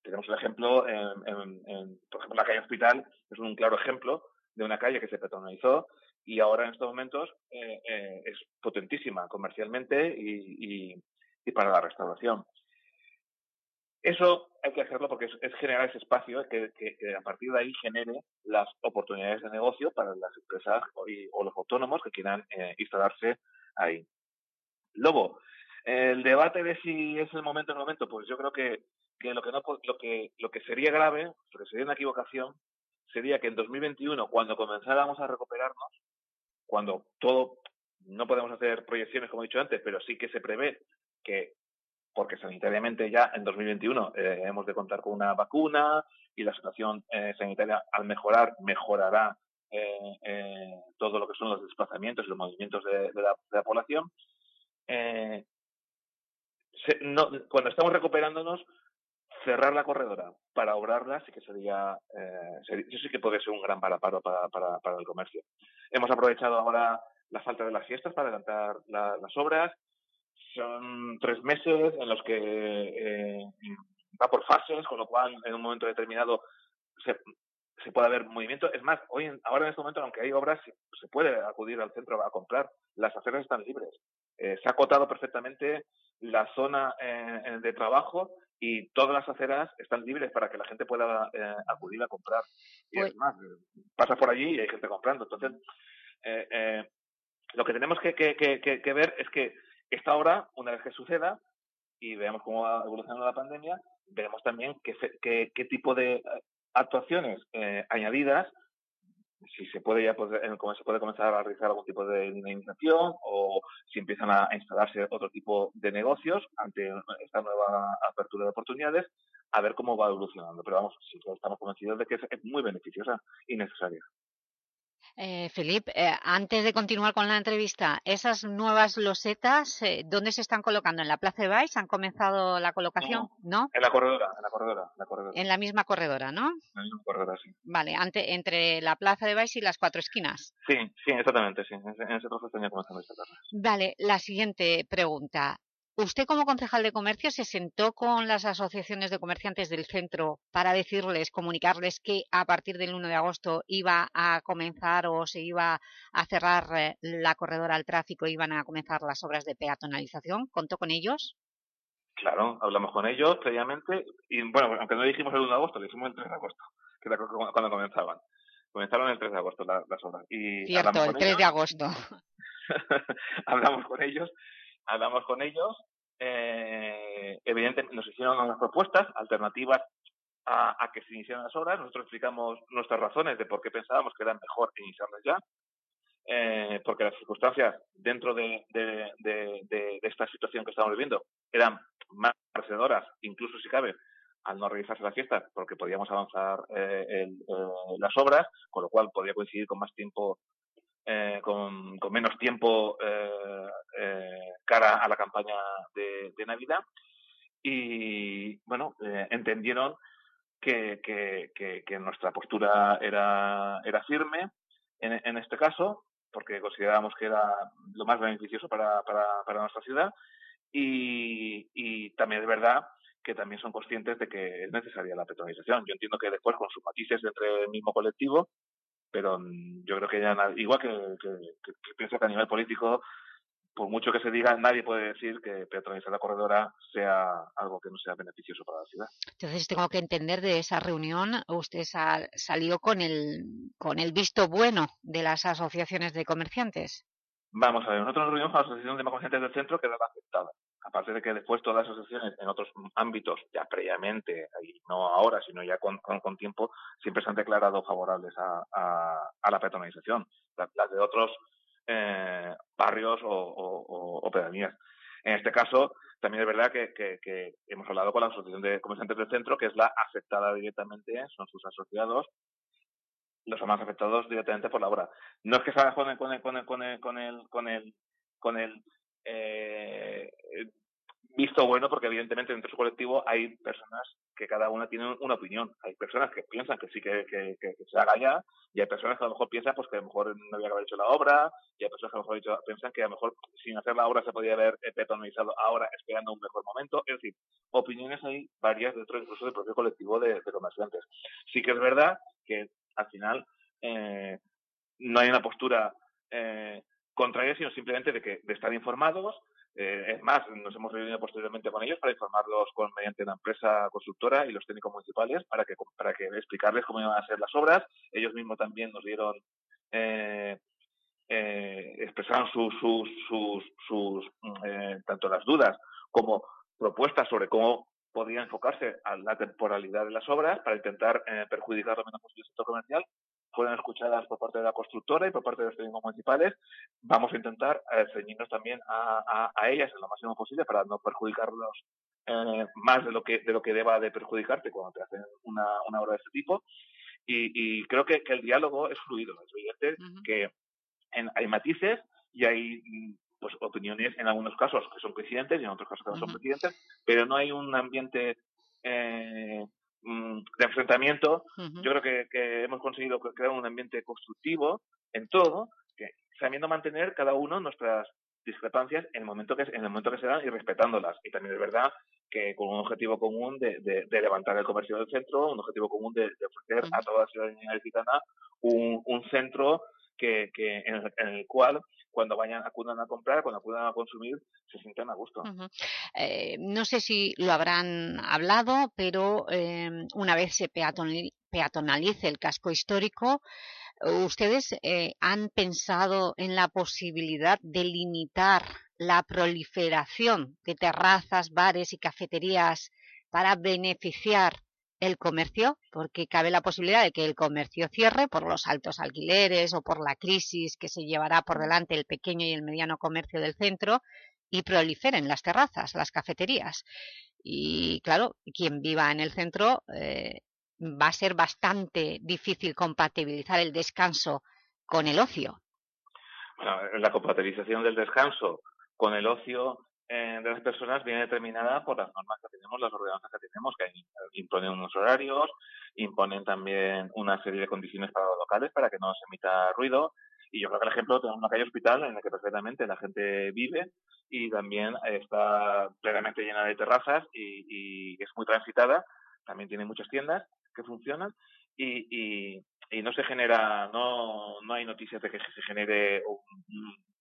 Tenemos el ejemplo, en, por ejemplo, la calle Hospital es un claro ejemplo de una calle que se peatonalizó y ahora en estos momentos eh, eh, es potentísima comercialmente y, para la restauración. Eso hay que hacerlo porque es, generar ese espacio que, a partir de ahí genere las oportunidades de negocio para las empresas o, los autónomos que quieran eh, instalarse ahí. Luego, el debate de si es el momento o el momento, pues yo creo que, lo que no lo que lo que sería grave, lo que sería una equivocación, sería que en 2021, cuando comenzáramos a recuperarnos, cuando todo no podemos hacer proyecciones como he dicho antes, pero sí que se prevé que porque sanitariamente ya en 2021 eh, hemos de contar con una vacuna y la situación eh, sanitaria al mejorar mejorará eh, todo lo que son los desplazamientos y los movimientos de, la, población. cuando estamos recuperándonos, cerrar la corredora para obrarla sí que sería, eso sí que puede ser un gran paraparo para, para, el comercio. Hemos aprovechado ahora la falta de las fiestas para adelantar las obras son tres meses en los que eh, va por fases, con lo cual en un momento determinado se, se puede haber movimiento. Es más, hoy ahora en este momento, aunque hay obras, se, puede acudir al centro a comprar. Las aceras están libres. Eh, se ha acotado perfectamente la zona eh, de trabajo y todas las aceras están libres para que la gente pueda acudir a comprar. Y es pues más, pasa por allí y hay gente comprando. Entonces, lo que tenemos que, que, que, que ver es que esta hora, una vez que suceda y veamos cómo va evolucionando la pandemia, veremos también qué, qué, tipo de eh, actuaciones eh, añadidas, si se puede ya se puede comenzar a realizar algún tipo de dinamización o si empiezan a instalarse otro tipo de negocios ante esta nueva apertura de oportunidades, a ver cómo va evolucionando. Pero vamos, estamos convencidos de que es muy beneficiosa y necesaria. Eh, Felipe, eh, antes de continuar con la entrevista, esas nuevas losetas, eh, ¿dónde se están colocando? ¿En la Plaza de Baix? ¿Han comenzado la colocación? ¿No? En la corredora, en la corredora, la corredora. En la misma corredora, ¿no? En la misma corredora, sí. Vale, ante, entre la Plaza de Baix y las cuatro esquinas. Sí, sí, exactamente, sí. En ese trozo tenía comenzando esta tarde. Vale, la siguiente pregunta. ¿Usted como concejal de comercio se sentó con las asociaciones de comerciantes del centro para decirles, comunicarles que a partir del 1 de agosto iba a comenzar o se iba a cerrar eh, la corredora al tráfico, iban a comenzar las obras de peatonalización? ¿Contó con ellos? Claro, hablamos con ellos previamente y bueno, aunque no dijimos el 1 de agosto, lo dijimos el 3 de agosto, que era cuando comenzaban. Comenzaron el 3 de agosto las, obras. Y Cierto, el 3 de agosto. hablamos con ellos hablamos con ellos, eh, evidentemente nos hicieron unas propuestas alternativas a, que se iniciaran las obras, nosotros explicamos nuestras razones de por qué pensábamos que era mejor iniciarlas ya, eh, porque las circunstancias dentro de, esta situación que estamos viviendo eran más merecedoras, incluso si cabe, al no realizarse la fiesta, porque podíamos avanzar eh, eh, las obras, con lo cual podía coincidir con más tiempo eh, con, menos tiempo eh, eh, cara a la campaña de, Navidad. y, bueno, eh, entendieron que, nuestra postura era, era firme en, en este caso, porque considerábamos que era lo más beneficioso para, para, para nuestra ciudad y, también es verdad que también son conscientes de que es necesaria la petronización. Yo entiendo que después, con sus matices entre el mismo colectivo, pero mm, yo creo que ya, igual que, que, pienso que a nivel político, por mucho que se diga, nadie puede decir que petronizar la corredora sea algo que no sea beneficioso para la ciudad. Entonces tengo que entender de esa reunión, usted salió con el, con el visto bueno de las asociaciones de comerciantes. Vamos a ver, nosotros nos reunimos con la Asociación de Comerciantes del Centro que era aceptada aparte de que después todas las asociaciones en otros ámbitos, ya previamente, no ahora, sino ya con, con, tiempo, siempre se han declarado favorables a, a, la peatonalización, las, de otros eh, barrios o, o, pedanías. En este caso, también es verdad que, que, hemos hablado con la Asociación de Comerciantes del Centro, que es la afectada directamente, son sus asociados, los más afectados directamente por la obra. No es que con el, con el, con el, con el, con el, con el, con el eh, visto bueno porque evidentemente dentro de su colectivo hay personas que cada una tiene una opinión. Hay personas que piensan que sí que, que, que, se haga ya y hay personas que a lo mejor piensan pues que a lo mejor no había que haber hecho la obra y hay personas que a lo mejor dicho, piensan que a lo mejor sin hacer la obra se podía haber petonizado ahora esperando un mejor momento. Es decir, opiniones hay varias dentro incluso del propio colectivo de, de comerciantes. Sí que es verdad que al final eh, no hay una postura eh, contraria, sino simplemente de que de estar informados. Eh, es más, nos hemos reunido posteriormente con ellos para informarlos con mediante una empresa constructora y los técnicos municipales para que para que explicarles cómo iban a ser las obras. Ellos mismos también nos dieron eh, eh, expresaron sus sus sus, sus tanto las dudas como propuestas sobre cómo podía enfocarse a la temporalidad de las obras para intentar eh, perjudicar lo menos posible el sector comercial fueron escuchadas por parte de la constructora y por parte de los técnicos municipales. Vamos a intentar eh, ceñirnos también a, a, ellas en lo máximo posible para no perjudicarlos eh, más de lo que de lo que deba de perjudicarte cuando te hacen una, una obra de este tipo. Y, y creo que, que, el diálogo es fluido. Es evidente que en, hay matices y hay pues opiniones en algunos casos que son coincidentes y en otros casos que no son coincidentes, pero no hay un ambiente eh, Mm, de enfrentamiento, yo creo que, que, hemos conseguido crear un ambiente constructivo en todo, que sabiendo mantener cada uno nuestras discrepancias en el momento que en el momento que se dan y respetándolas. Y también es verdad que con un objetivo común de, de, de levantar el comercio del centro, un objetivo común de, de ofrecer a toda la ciudadanía gitana un, un centro que, que en, el, cual cuando vayan acudan a comprar, cuando acudan a consumir, se sientan a gusto. Eh, no sé si lo habrán hablado, pero eh, una vez se peatonalice el casco histórico, ¿ustedes eh, han pensado en la posibilidad de limitar la proliferación de terrazas, bares y cafeterías para beneficiar el comercio, porque cabe la posibilidad de que el comercio cierre por los altos alquileres o por la crisis que se llevará por delante el pequeño y el mediano comercio del centro y proliferen las terrazas, las cafeterías. Y claro, quien viva en el centro eh, va a ser bastante difícil compatibilizar el descanso con el ocio. Bueno, la compatibilización del descanso con el ocio eh, de las personas viene determinada por las normas que tenemos, las ordenanzas que tenemos, que imponen unos horarios, imponen también una serie de condiciones para los locales para que no se emita ruido. Y yo creo que el ejemplo tenemos una calle hospital en la que perfectamente la gente vive y también está plenamente llena de terrazas y, y es muy transitada. También tiene muchas tiendas que funcionan y, no se genera, no, no hay noticias de que se genere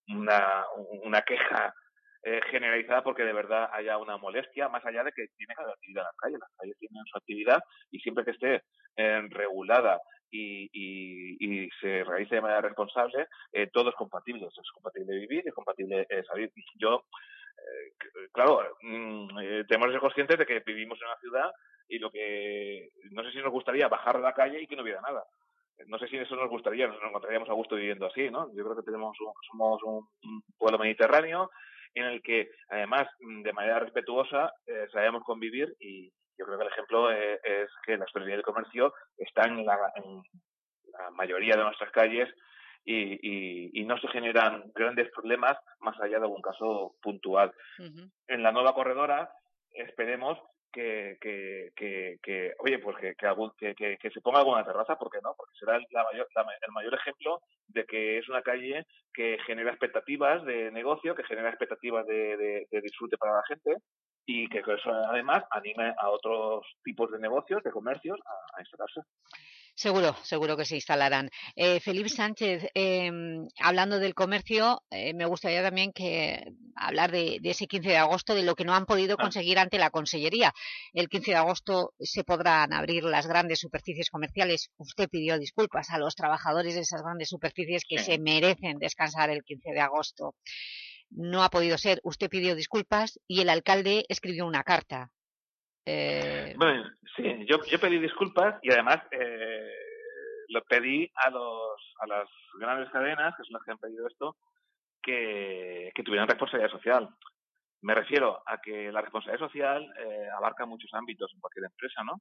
una, una queja eh, generalizada porque de verdad haya una molestia, más allá de que tiene que haber actividad en las calles. Las calles tienen su actividad y siempre que esté eh, regulada y, y, se realice de manera responsable, eh, todo es compatible. Es compatible vivir, es compatible eh, salir. Yo, eh, claro, mm, tenemos que ser conscientes de que vivimos en una ciudad y lo que no sé si nos gustaría bajar la calle y que no hubiera nada no sé si eso nos gustaría, nos encontraríamos a gusto viviendo así, ¿no? Yo creo que tenemos un, somos un pueblo mediterráneo en el que además mm, de manera respetuosa eh, sabemos convivir y yo creo que el ejemplo eh, es que la hostelería del comercio está en la, en la mayoría de nuestras calles y, y, y, no se generan grandes problemas más allá de algún caso puntual. Uh -huh. En la nueva corredora esperemos que, que, que, que, oye, pues que, algún- que, se ponga alguna terraza, ¿por qué no? Porque será el, la mayor, la el mayor ejemplo de que es una calle que genera expectativas de negocio, que genera expectativas de, de- disfrute para la gente y que eso además anime a otros tipos de negocios, de comercios, a instalarse. Seguro, seguro que se instalarán. Eh, Felipe Sánchez, em, hablando del comercio, eh, me gustaría también que hablar de, de ese 15 de agosto, de lo que no han podido conseguir ante la Consellería. El 15 de agosto se podrán abrir las grandes superficies comerciales. Usted pidió disculpas a los trabajadores de esas grandes superficies que se merecen descansar el 15 de agosto. No ha podido ser. Usted pidió disculpas y el alcalde escribió una carta. Eh, Bueno, sí, yo, yo pedí disculpas y además eh, lo pedí a los a las grandes cadenas, que son las que han pedido esto, que, que tuvieran responsabilidad social. Me refiero a que la responsabilidad social eh, abarca muchos ámbitos en cualquier empresa, ¿no?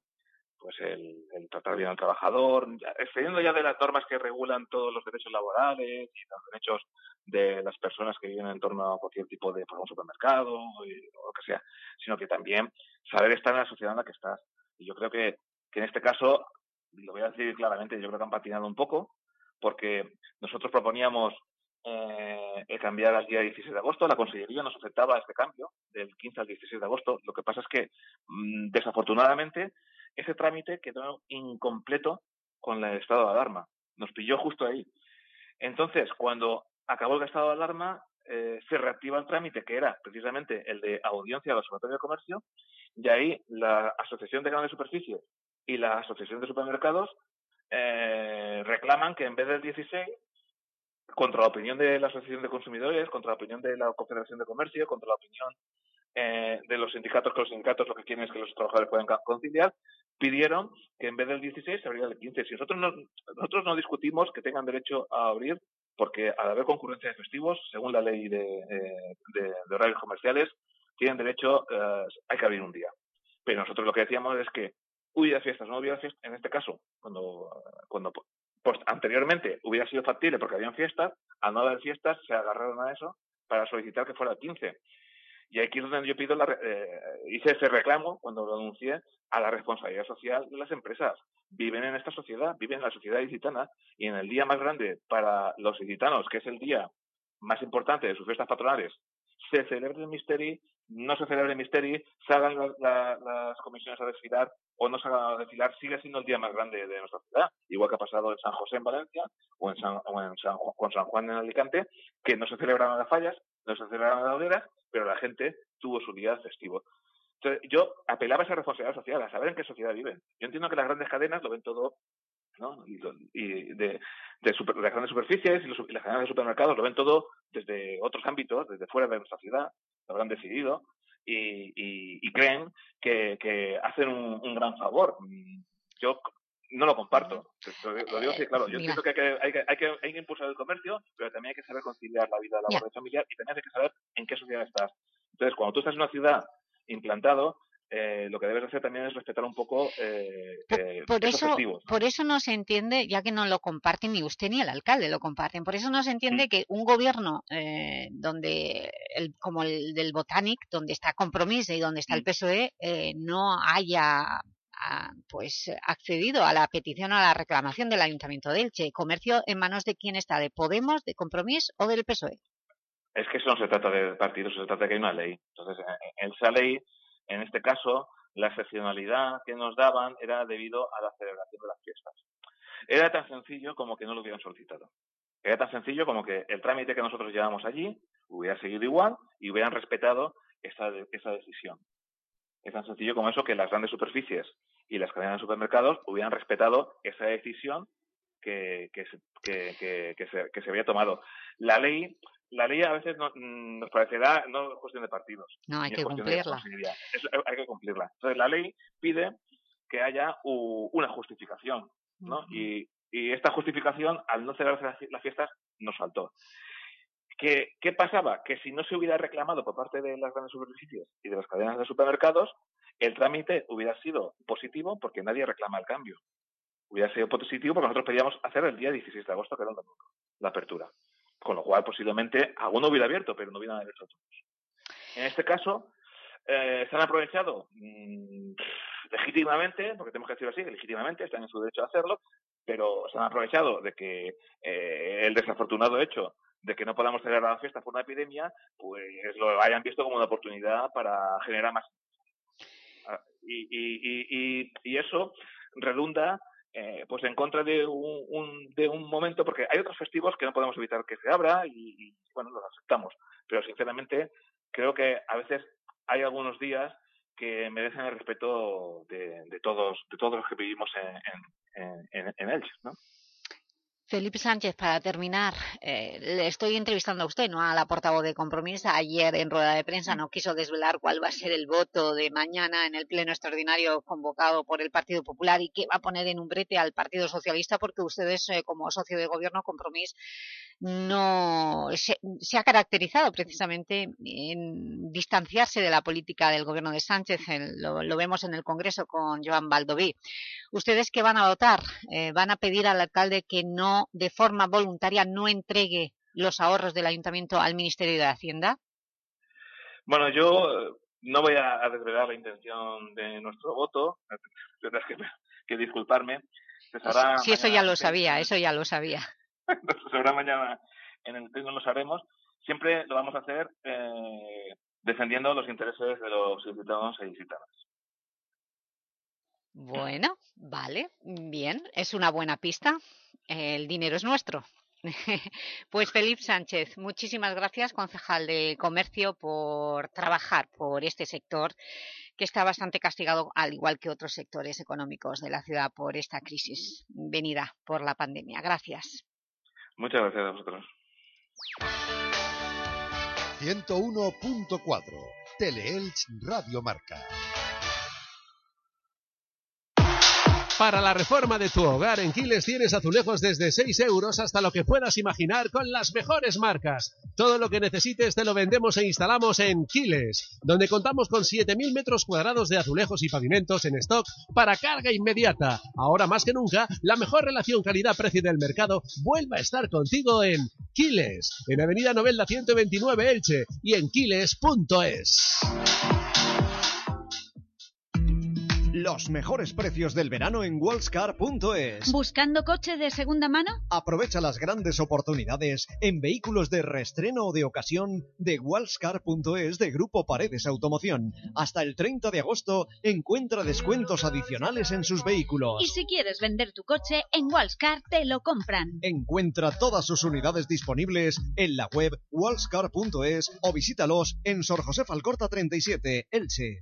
Pues el, tratar bien al trabajador, excediendo ya de las normas que regulan todos los derechos laborales y los derechos de las personas que viven en torno a cualquier tipo de, por ejemplo, supermercado o lo que sea, sino que también saber estar en la sociedad en la que estás. Y yo creo que, que en este caso, lo voy a decir claramente, yo creo que han patinado un poco, porque nosotros proponíamos eh, cambiar al día 16 de agosto, la Consellería nos aceptaba este cambio del 15 al 16 de agosto. Lo que pasa es que, mm, desafortunadamente, ese trámite quedó incompleto con el estado de alarma. Nos pilló justo ahí. Entonces, cuando acabó el estado de alarma, eh, se reactiva el trámite, que era precisamente el de audiencia al Observatorio de Comercio, y ahí la Asociación de Grandes Superficies y la Asociación de Supermercados eh, reclaman que en vez del 16, contra la opinión de la Asociación de Consumidores, contra la opinión de la Confederación de Comercio, contra la opinión eh, de los sindicatos, que los sindicatos lo que quieren es que los trabajadores puedan conciliar, pidieron que en vez del 16 se abriera el 15. Si nosotros no, nosotros no discutimos que tengan derecho a abrir, porque al haber concurrencia de festivos, según la ley de, de horarios comerciales, tienen derecho, eh, hay que abrir un día. Pero nosotros lo que decíamos es que hubiera fiestas, no hubiera fiestas, en este caso, cuando, cuando pues, anteriormente hubiera sido factible porque habían fiestas, al no haber fiestas se agarraron a eso para solicitar que fuera el 15. Y aquí es donde yo pido la, eh, hice ese reclamo cuando lo anuncié a la responsabilidad social de las empresas. Viven en esta sociedad, viven en la sociedad ilicitana y en el día más grande para los ilicitanos, que es el día más importante de sus fiestas patronales, se celebre el Misteri, no se celebre el Misteri, salgan la- la- las comisiones a desfilar o no salgan a desfilar, sigue siendo el día más grande de nuestra ciudad, igual que ha pasado en San José en Valencia o en San, o en San, con San Juan en Alicante, que no se celebraron las fallas, no se celebraron las hogueras, pero la gente tuvo su día festivo. Entonces, yo apelaba a esa responsabilidad social, a saber en qué sociedad viven. Yo entiendo que las grandes cadenas lo ven todo ¿no? Y, de, las grandes superficies y, las cadenas de supermercados lo ven todo desde otros ámbitos, desde fuera de nuestra ciudad, lo habrán decidido y, creen que, que hacen un, un gran favor. Mm, Yo no lo comparto. Lo, lo digo así, claro. Yo mira. entiendo que hay que, hay, que, hay, que, hay que impulsar el comercio, pero también hay que saber conciliar la vida laboral y familiar y también hay que saber en qué sociedad estás. Entonces, cuando tú estás en una ciudad implantado, eh, lo que debes hacer también es respetar un poco eh, eh, Por esos eso, por eso no se entiende, ya que no lo comparten ni usted ni el alcalde lo comparten, por eso no se Mm. entiende que un gobierno eh, donde el, como el del Botanic, donde está Compromiso y donde está Mm. el PSOE, eh, no haya pues accedido a la petición, a la reclamación del Ayuntamiento de Elche. ¿Comercio en manos de quién está? ¿De Podemos, de Compromís o del PSOE? Es que eso no se trata de partidos, se trata de que hay una ley. Entonces, en- en esa ley, en este caso, la excepcionalidad que nos daban era debido a la celebración de las fiestas. Era tan sencillo como que no lo hubieran solicitado. Era tan sencillo como que el trámite que nosotros llevamos allí hubiera seguido igual y hubieran respetado esa, esa decisión. Es tan sencillo como eso que las grandes superficies y las cadenas de supermercados hubieran respetado esa decisión que, que, se, que, que- se, que se había tomado. La ley, la ley a veces no- mm, nos parecerá no es cuestión de partidos. No, hay que cumplirla. Es- hay que cumplirla. Entonces, la ley pide que haya u- una justificación, ¿no? y, y esta justificación, al no celebrarse las, las fiestas, nos faltó. ¿Qué, ¿Qué pasaba? Que si no se hubiera reclamado por parte de las grandes superficies y de las cadenas de supermercados, el trámite hubiera sido positivo porque nadie reclama el cambio. Hubiera sido positivo porque nosotros pedíamos hacer el día 16 de agosto, que era el domingo, la apertura. Con lo cual, posiblemente, alguno hubiera abierto, pero no hubieran abierto todos. En este caso, Eh, ¿Se han aprovechado? Mm, legítimamente, porque tenemos que decirlo así, legítimamente, están en su derecho a hacerlo, pero se han aprovechado de que eh, el desafortunado hecho de que no podamos celebrar la fiesta por una epidemia, pues lo hayan visto como una oportunidad para generar más. Ah, Y, y, y, y eso redunda eh, pues en contra de un, de un momento, porque hay otros festivos que no podemos evitar que se abra y, y, bueno, los aceptamos. Pero sinceramente creo que a veces hay algunos días que merecen el respeto de, de todos de todos los que vivimos en, en, en, en Elche, ¿no? Felipe Sánchez, para terminar, eh, le estoy entrevistando a usted, no a la portavoz de Compromís. Ayer en rueda de prensa no quiso desvelar cuál va a ser el voto de mañana en el pleno extraordinario convocado por el Partido Popular y que va a poner en un brete al Partido Socialista porque ustedes, eh, como socio de gobierno, Compromís, no se, se ha caracterizado precisamente en distanciarse de la política del gobierno de Sánchez. En- lo, lo vemos en el Congreso con Joan Baldoví. ¿Ustedes qué van a votar? Eh, ¿Van a pedir al alcalde que no, de forma voluntaria, no entregue los ahorros del Ayuntamiento al Ministerio de Hacienda? Bueno, yo eh, no voy a, desvelar la intención de nuestro voto, tendrás que, que disculparme. Se sabrá Sí, eso ya lo sabía, eso ya lo sabía. se sabrá mañana en el pleno, lo sabemos. Siempre lo vamos a hacer eh, defendiendo los intereses de los ilicitanos e ilicitanas. Bueno, vale, bien, es una buena pista. El dinero es nuestro. Pues Felipe Sánchez, muchísimas gracias, concejal de Comercio, por trabajar por este sector que está bastante castigado, al igual que otros sectores económicos de la ciudad, por esta crisis venida por la pandemia. Gracias. Muchas gracias a vosotros. 101.4 Teleelch Radio Marca. Para la reforma de tu hogar en Quiles tienes azulejos desde 6 euros hasta lo que puedas imaginar con las mejores marcas. Todo lo que necesites te lo vendemos e instalamos en Quiles, donde contamos con 7.000 metros cuadrados de azulejos y pavimentos en stock para carga inmediata. Ahora más que nunca, la mejor relación calidad-precio del mercado vuelve a estar contigo en Quiles, en Avenida Novelda 129 Elche y en quiles.es. Los mejores precios del verano en wallscar.es. ¿Buscando coche de segunda mano? Aprovecha las grandes oportunidades en vehículos de reestreno o de ocasión de wallscar.es de Grupo Paredes Automoción. Hasta el 30 de agosto encuentra descuentos adicionales en sus vehículos. Y si quieres vender tu coche, en Wallscar te lo compran. Encuentra todas sus unidades disponibles en la web wallscar.es o visítalos en Sor José Falcorta 37, Elche.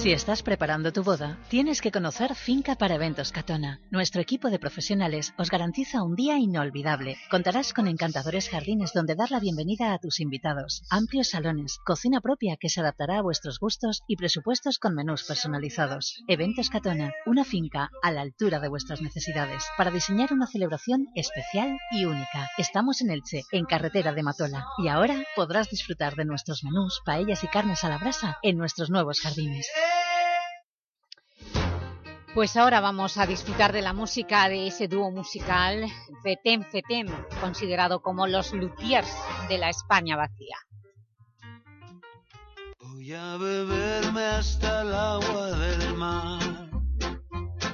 Si estás preparando tu boda, tienes que conocer Finca para Eventos Catona. Nuestro equipo de profesionales os garantiza un día inolvidable. Contarás con encantadores jardines donde dar la bienvenida a tus invitados, amplios salones, cocina propia que se adaptará a vuestros gustos y presupuestos con menús personalizados. Eventos Catona, una finca a la altura de vuestras necesidades para diseñar una celebración especial y única. Estamos en Elche, en carretera de Matola, y ahora podrás disfrutar de nuestros menús, paellas y carnes a la brasa en nuestros nuevos jardines. Pues ahora vamos a disfrutar de la música de ese dúo musical Fetem Fetem, considerado como los luthiers de la España vacía. Voy a beberme hasta el agua del mar.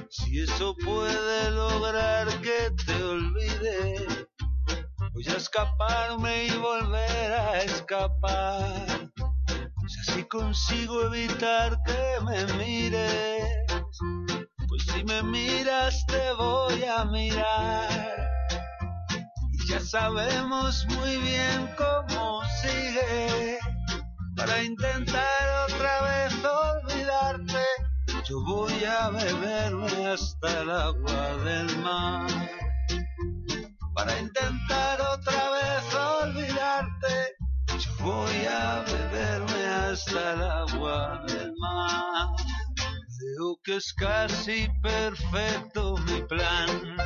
Si eso puede lograr que te olvide, voy a escaparme y volver a escapar. Si así consigo evitar que me mires, pues si me miras te voy a mirar. Y ya sabemos muy bien cómo sigue. Para intentar otra vez olvidarte, yo voy a beberme hasta el agua del mar. Para intentar otra vez olvidarte, yo voy a beberme hasta el agua del mar. Veo que es casi perfecto mi plan.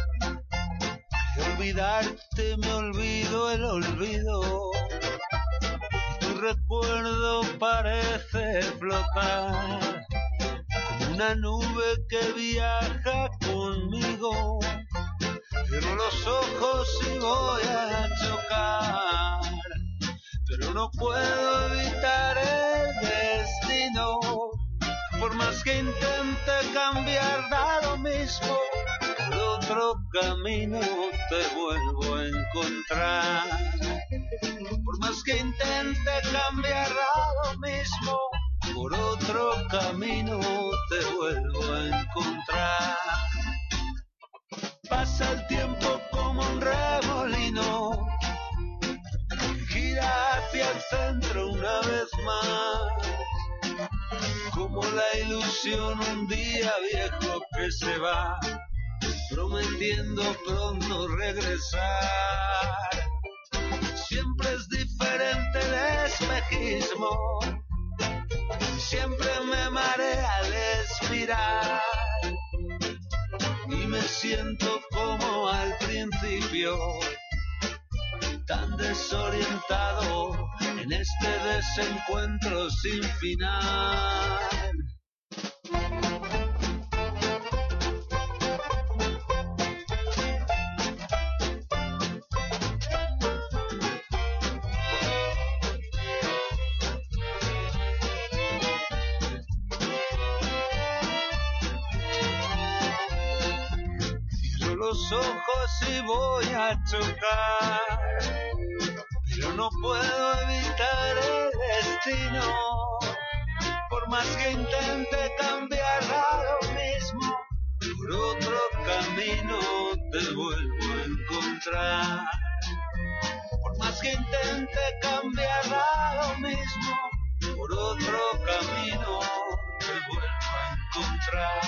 De olvidarte me olvido el olvido. Tu recuerdo parece flotar. Como una nube que viaja conmigo. Cierro los ojos y voy a chocar. Pero no puedo evitar el. Por más que intente cambiar, da lo mismo. Por otro camino te vuelvo a encontrar. Por más que intente cambiar, da lo mismo. Por otro camino te vuelvo a encontrar. Pasa el tiempo como un remolino gira hacia el centro una vez más como la ilusión un día viejo que se va, prometiendo pronto regresar. Siempre es diferente el espejismo, siempre me marea al expirar y me siento como al principio tan desorientado en este desencuentro sin final. Cierro los ojos y voy a chocar no puedo evitar el destino. Por más que intente cambiar a lo mismo, por otro camino te vuelvo a encontrar. Por más que intente cambiar a lo mismo, por otro camino te vuelvo a encontrar.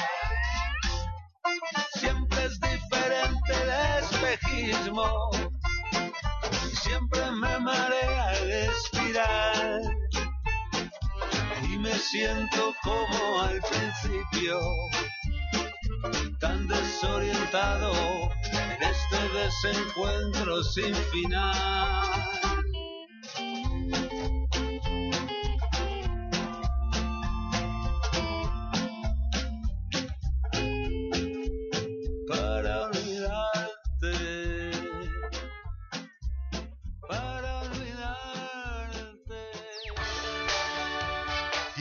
Siempre es diferente el espejismo siempre me marea el respirar y me siento como al principio tan desorientado en este desencuentro sin final.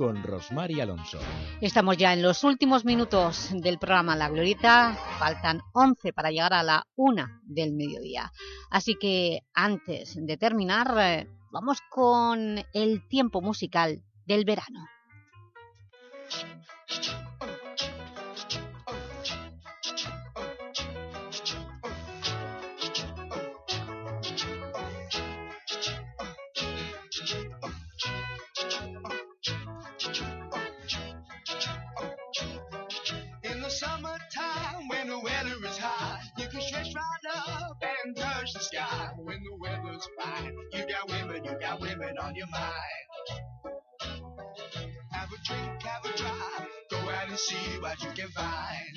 con Rosmar y Alonso. Estamos ya en los últimos minutos del programa La Glorieta, faltan 11 para llegar a la 1 del mediodía. Así que antes de terminar, eh, vamos con el tiempo musical del verano. Fine, you got women, you got women on your mind. Have a drink, have a drive, go out and see what you can find.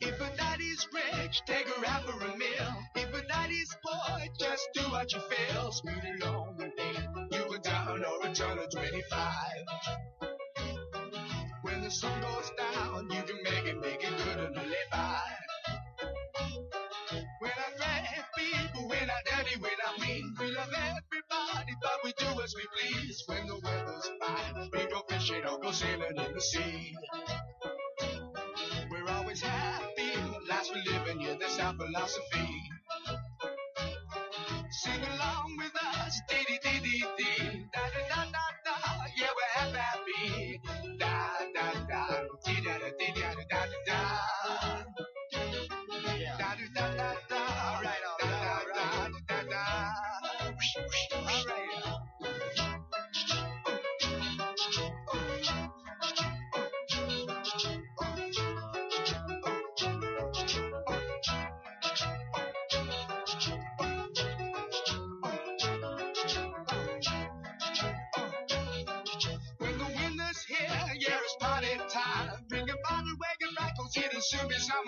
If a daddy's rich, take her out for a meal. If a daddy's poor, just do what you feel. Speed along the lane, you go down or a turn of 25. When the sun goes down, you but we do as we please. When the weather's fine, we go fishing or go sailing in the sea. We're always happy, lives we live in, yeah, that's our philosophy. Sing along with us, dee dee dee dee dee,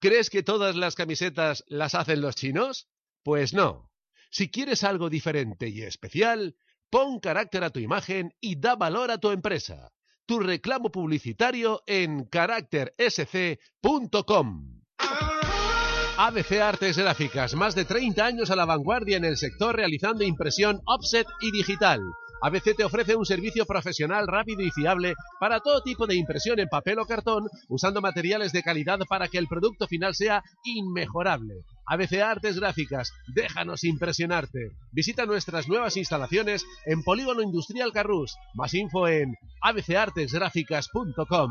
¿Crees que todas las camisetas las hacen los chinos? Pues no. Si quieres algo diferente y especial, pon carácter a tu imagen y da valor a tu empresa. Tu reclamo publicitario en caráctersc.com. ABC Artes Gráficas, más de 30 años a la vanguardia en el sector realizando impresión offset y digital. ABC te ofrece un servicio profesional rápido y fiable para todo tipo de impresión en papel o cartón, usando materiales de calidad para que el producto final sea inmejorable. ABC Artes Gráficas, déjanos impresionarte. Visita nuestras nuevas instalaciones en Polígono Industrial Carrús. Más info en abcartesgráficas.com.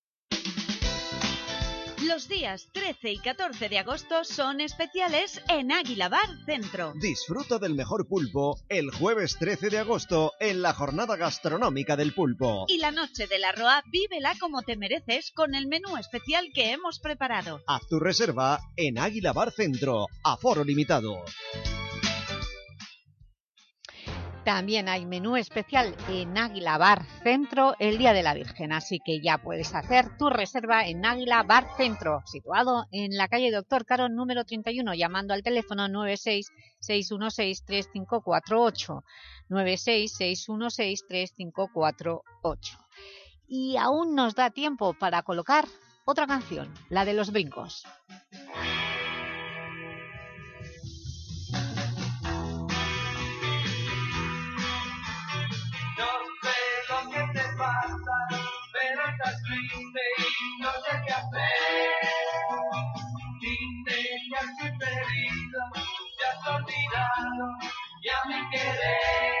Los días 13 y 14 de agosto son especiales en Águila Bar Centro. Disfruta del mejor pulpo el jueves 13 de agosto en la jornada gastronómica del pulpo. Y la noche de la Roa, vívela como te mereces con el menú especial que hemos preparado. Haz tu reserva en Águila Bar Centro, aforo limitado. También hay menú especial en Águila Bar Centro el Día de la Virgen, así que ya puedes hacer tu reserva en Águila Bar Centro, situado en la calle Doctor Caro número 31, llamando al teléfono 966163548, 966163548. Y aún nos da tiempo para colocar otra canción, la de los brincos. Ya mi querer.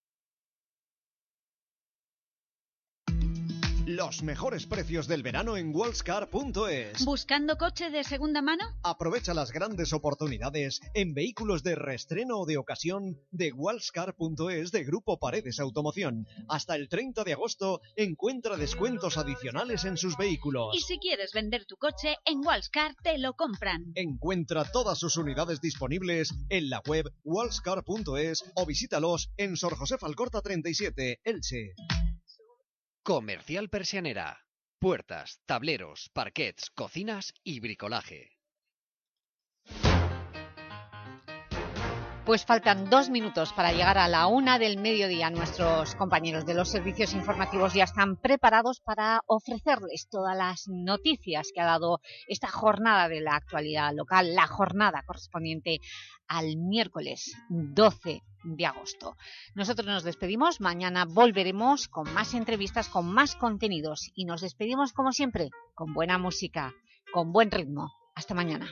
Los mejores precios del verano en wallscar.es. ¿Buscando coche de segunda mano? Aprovecha las grandes oportunidades en vehículos de reestreno o de ocasión de wallscar.es de Grupo Paredes Automoción. Hasta el 30 de agosto encuentra descuentos adicionales en sus vehículos. Y si quieres vender tu coche, en Wallscar te lo compran. Encuentra todas sus unidades disponibles en la web wallscar.es o visítalos en Sor José Falcorta 37, Elche. Comercial Persianera. Puertas, tableros, parquets, cocinas y bricolaje. Pues faltan dos minutos para llegar a la una del mediodía. Nuestros compañeros de los servicios informativos ya están preparados para ofrecerles todas las noticias que ha dado esta jornada de la actualidad local, la jornada correspondiente al miércoles 12 de agosto. Nosotros nos despedimos, mañana volveremos con más entrevistas, con más contenidos y nos despedimos como siempre, con buena música, con buen ritmo. Hasta mañana.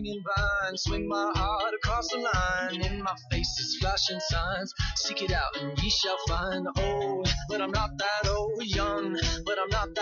Swinging vine. Swing my heart across the line. In my face is flashing signs. Seek it out and ye shall find. Old, but I'm not that old. Young, but I'm not that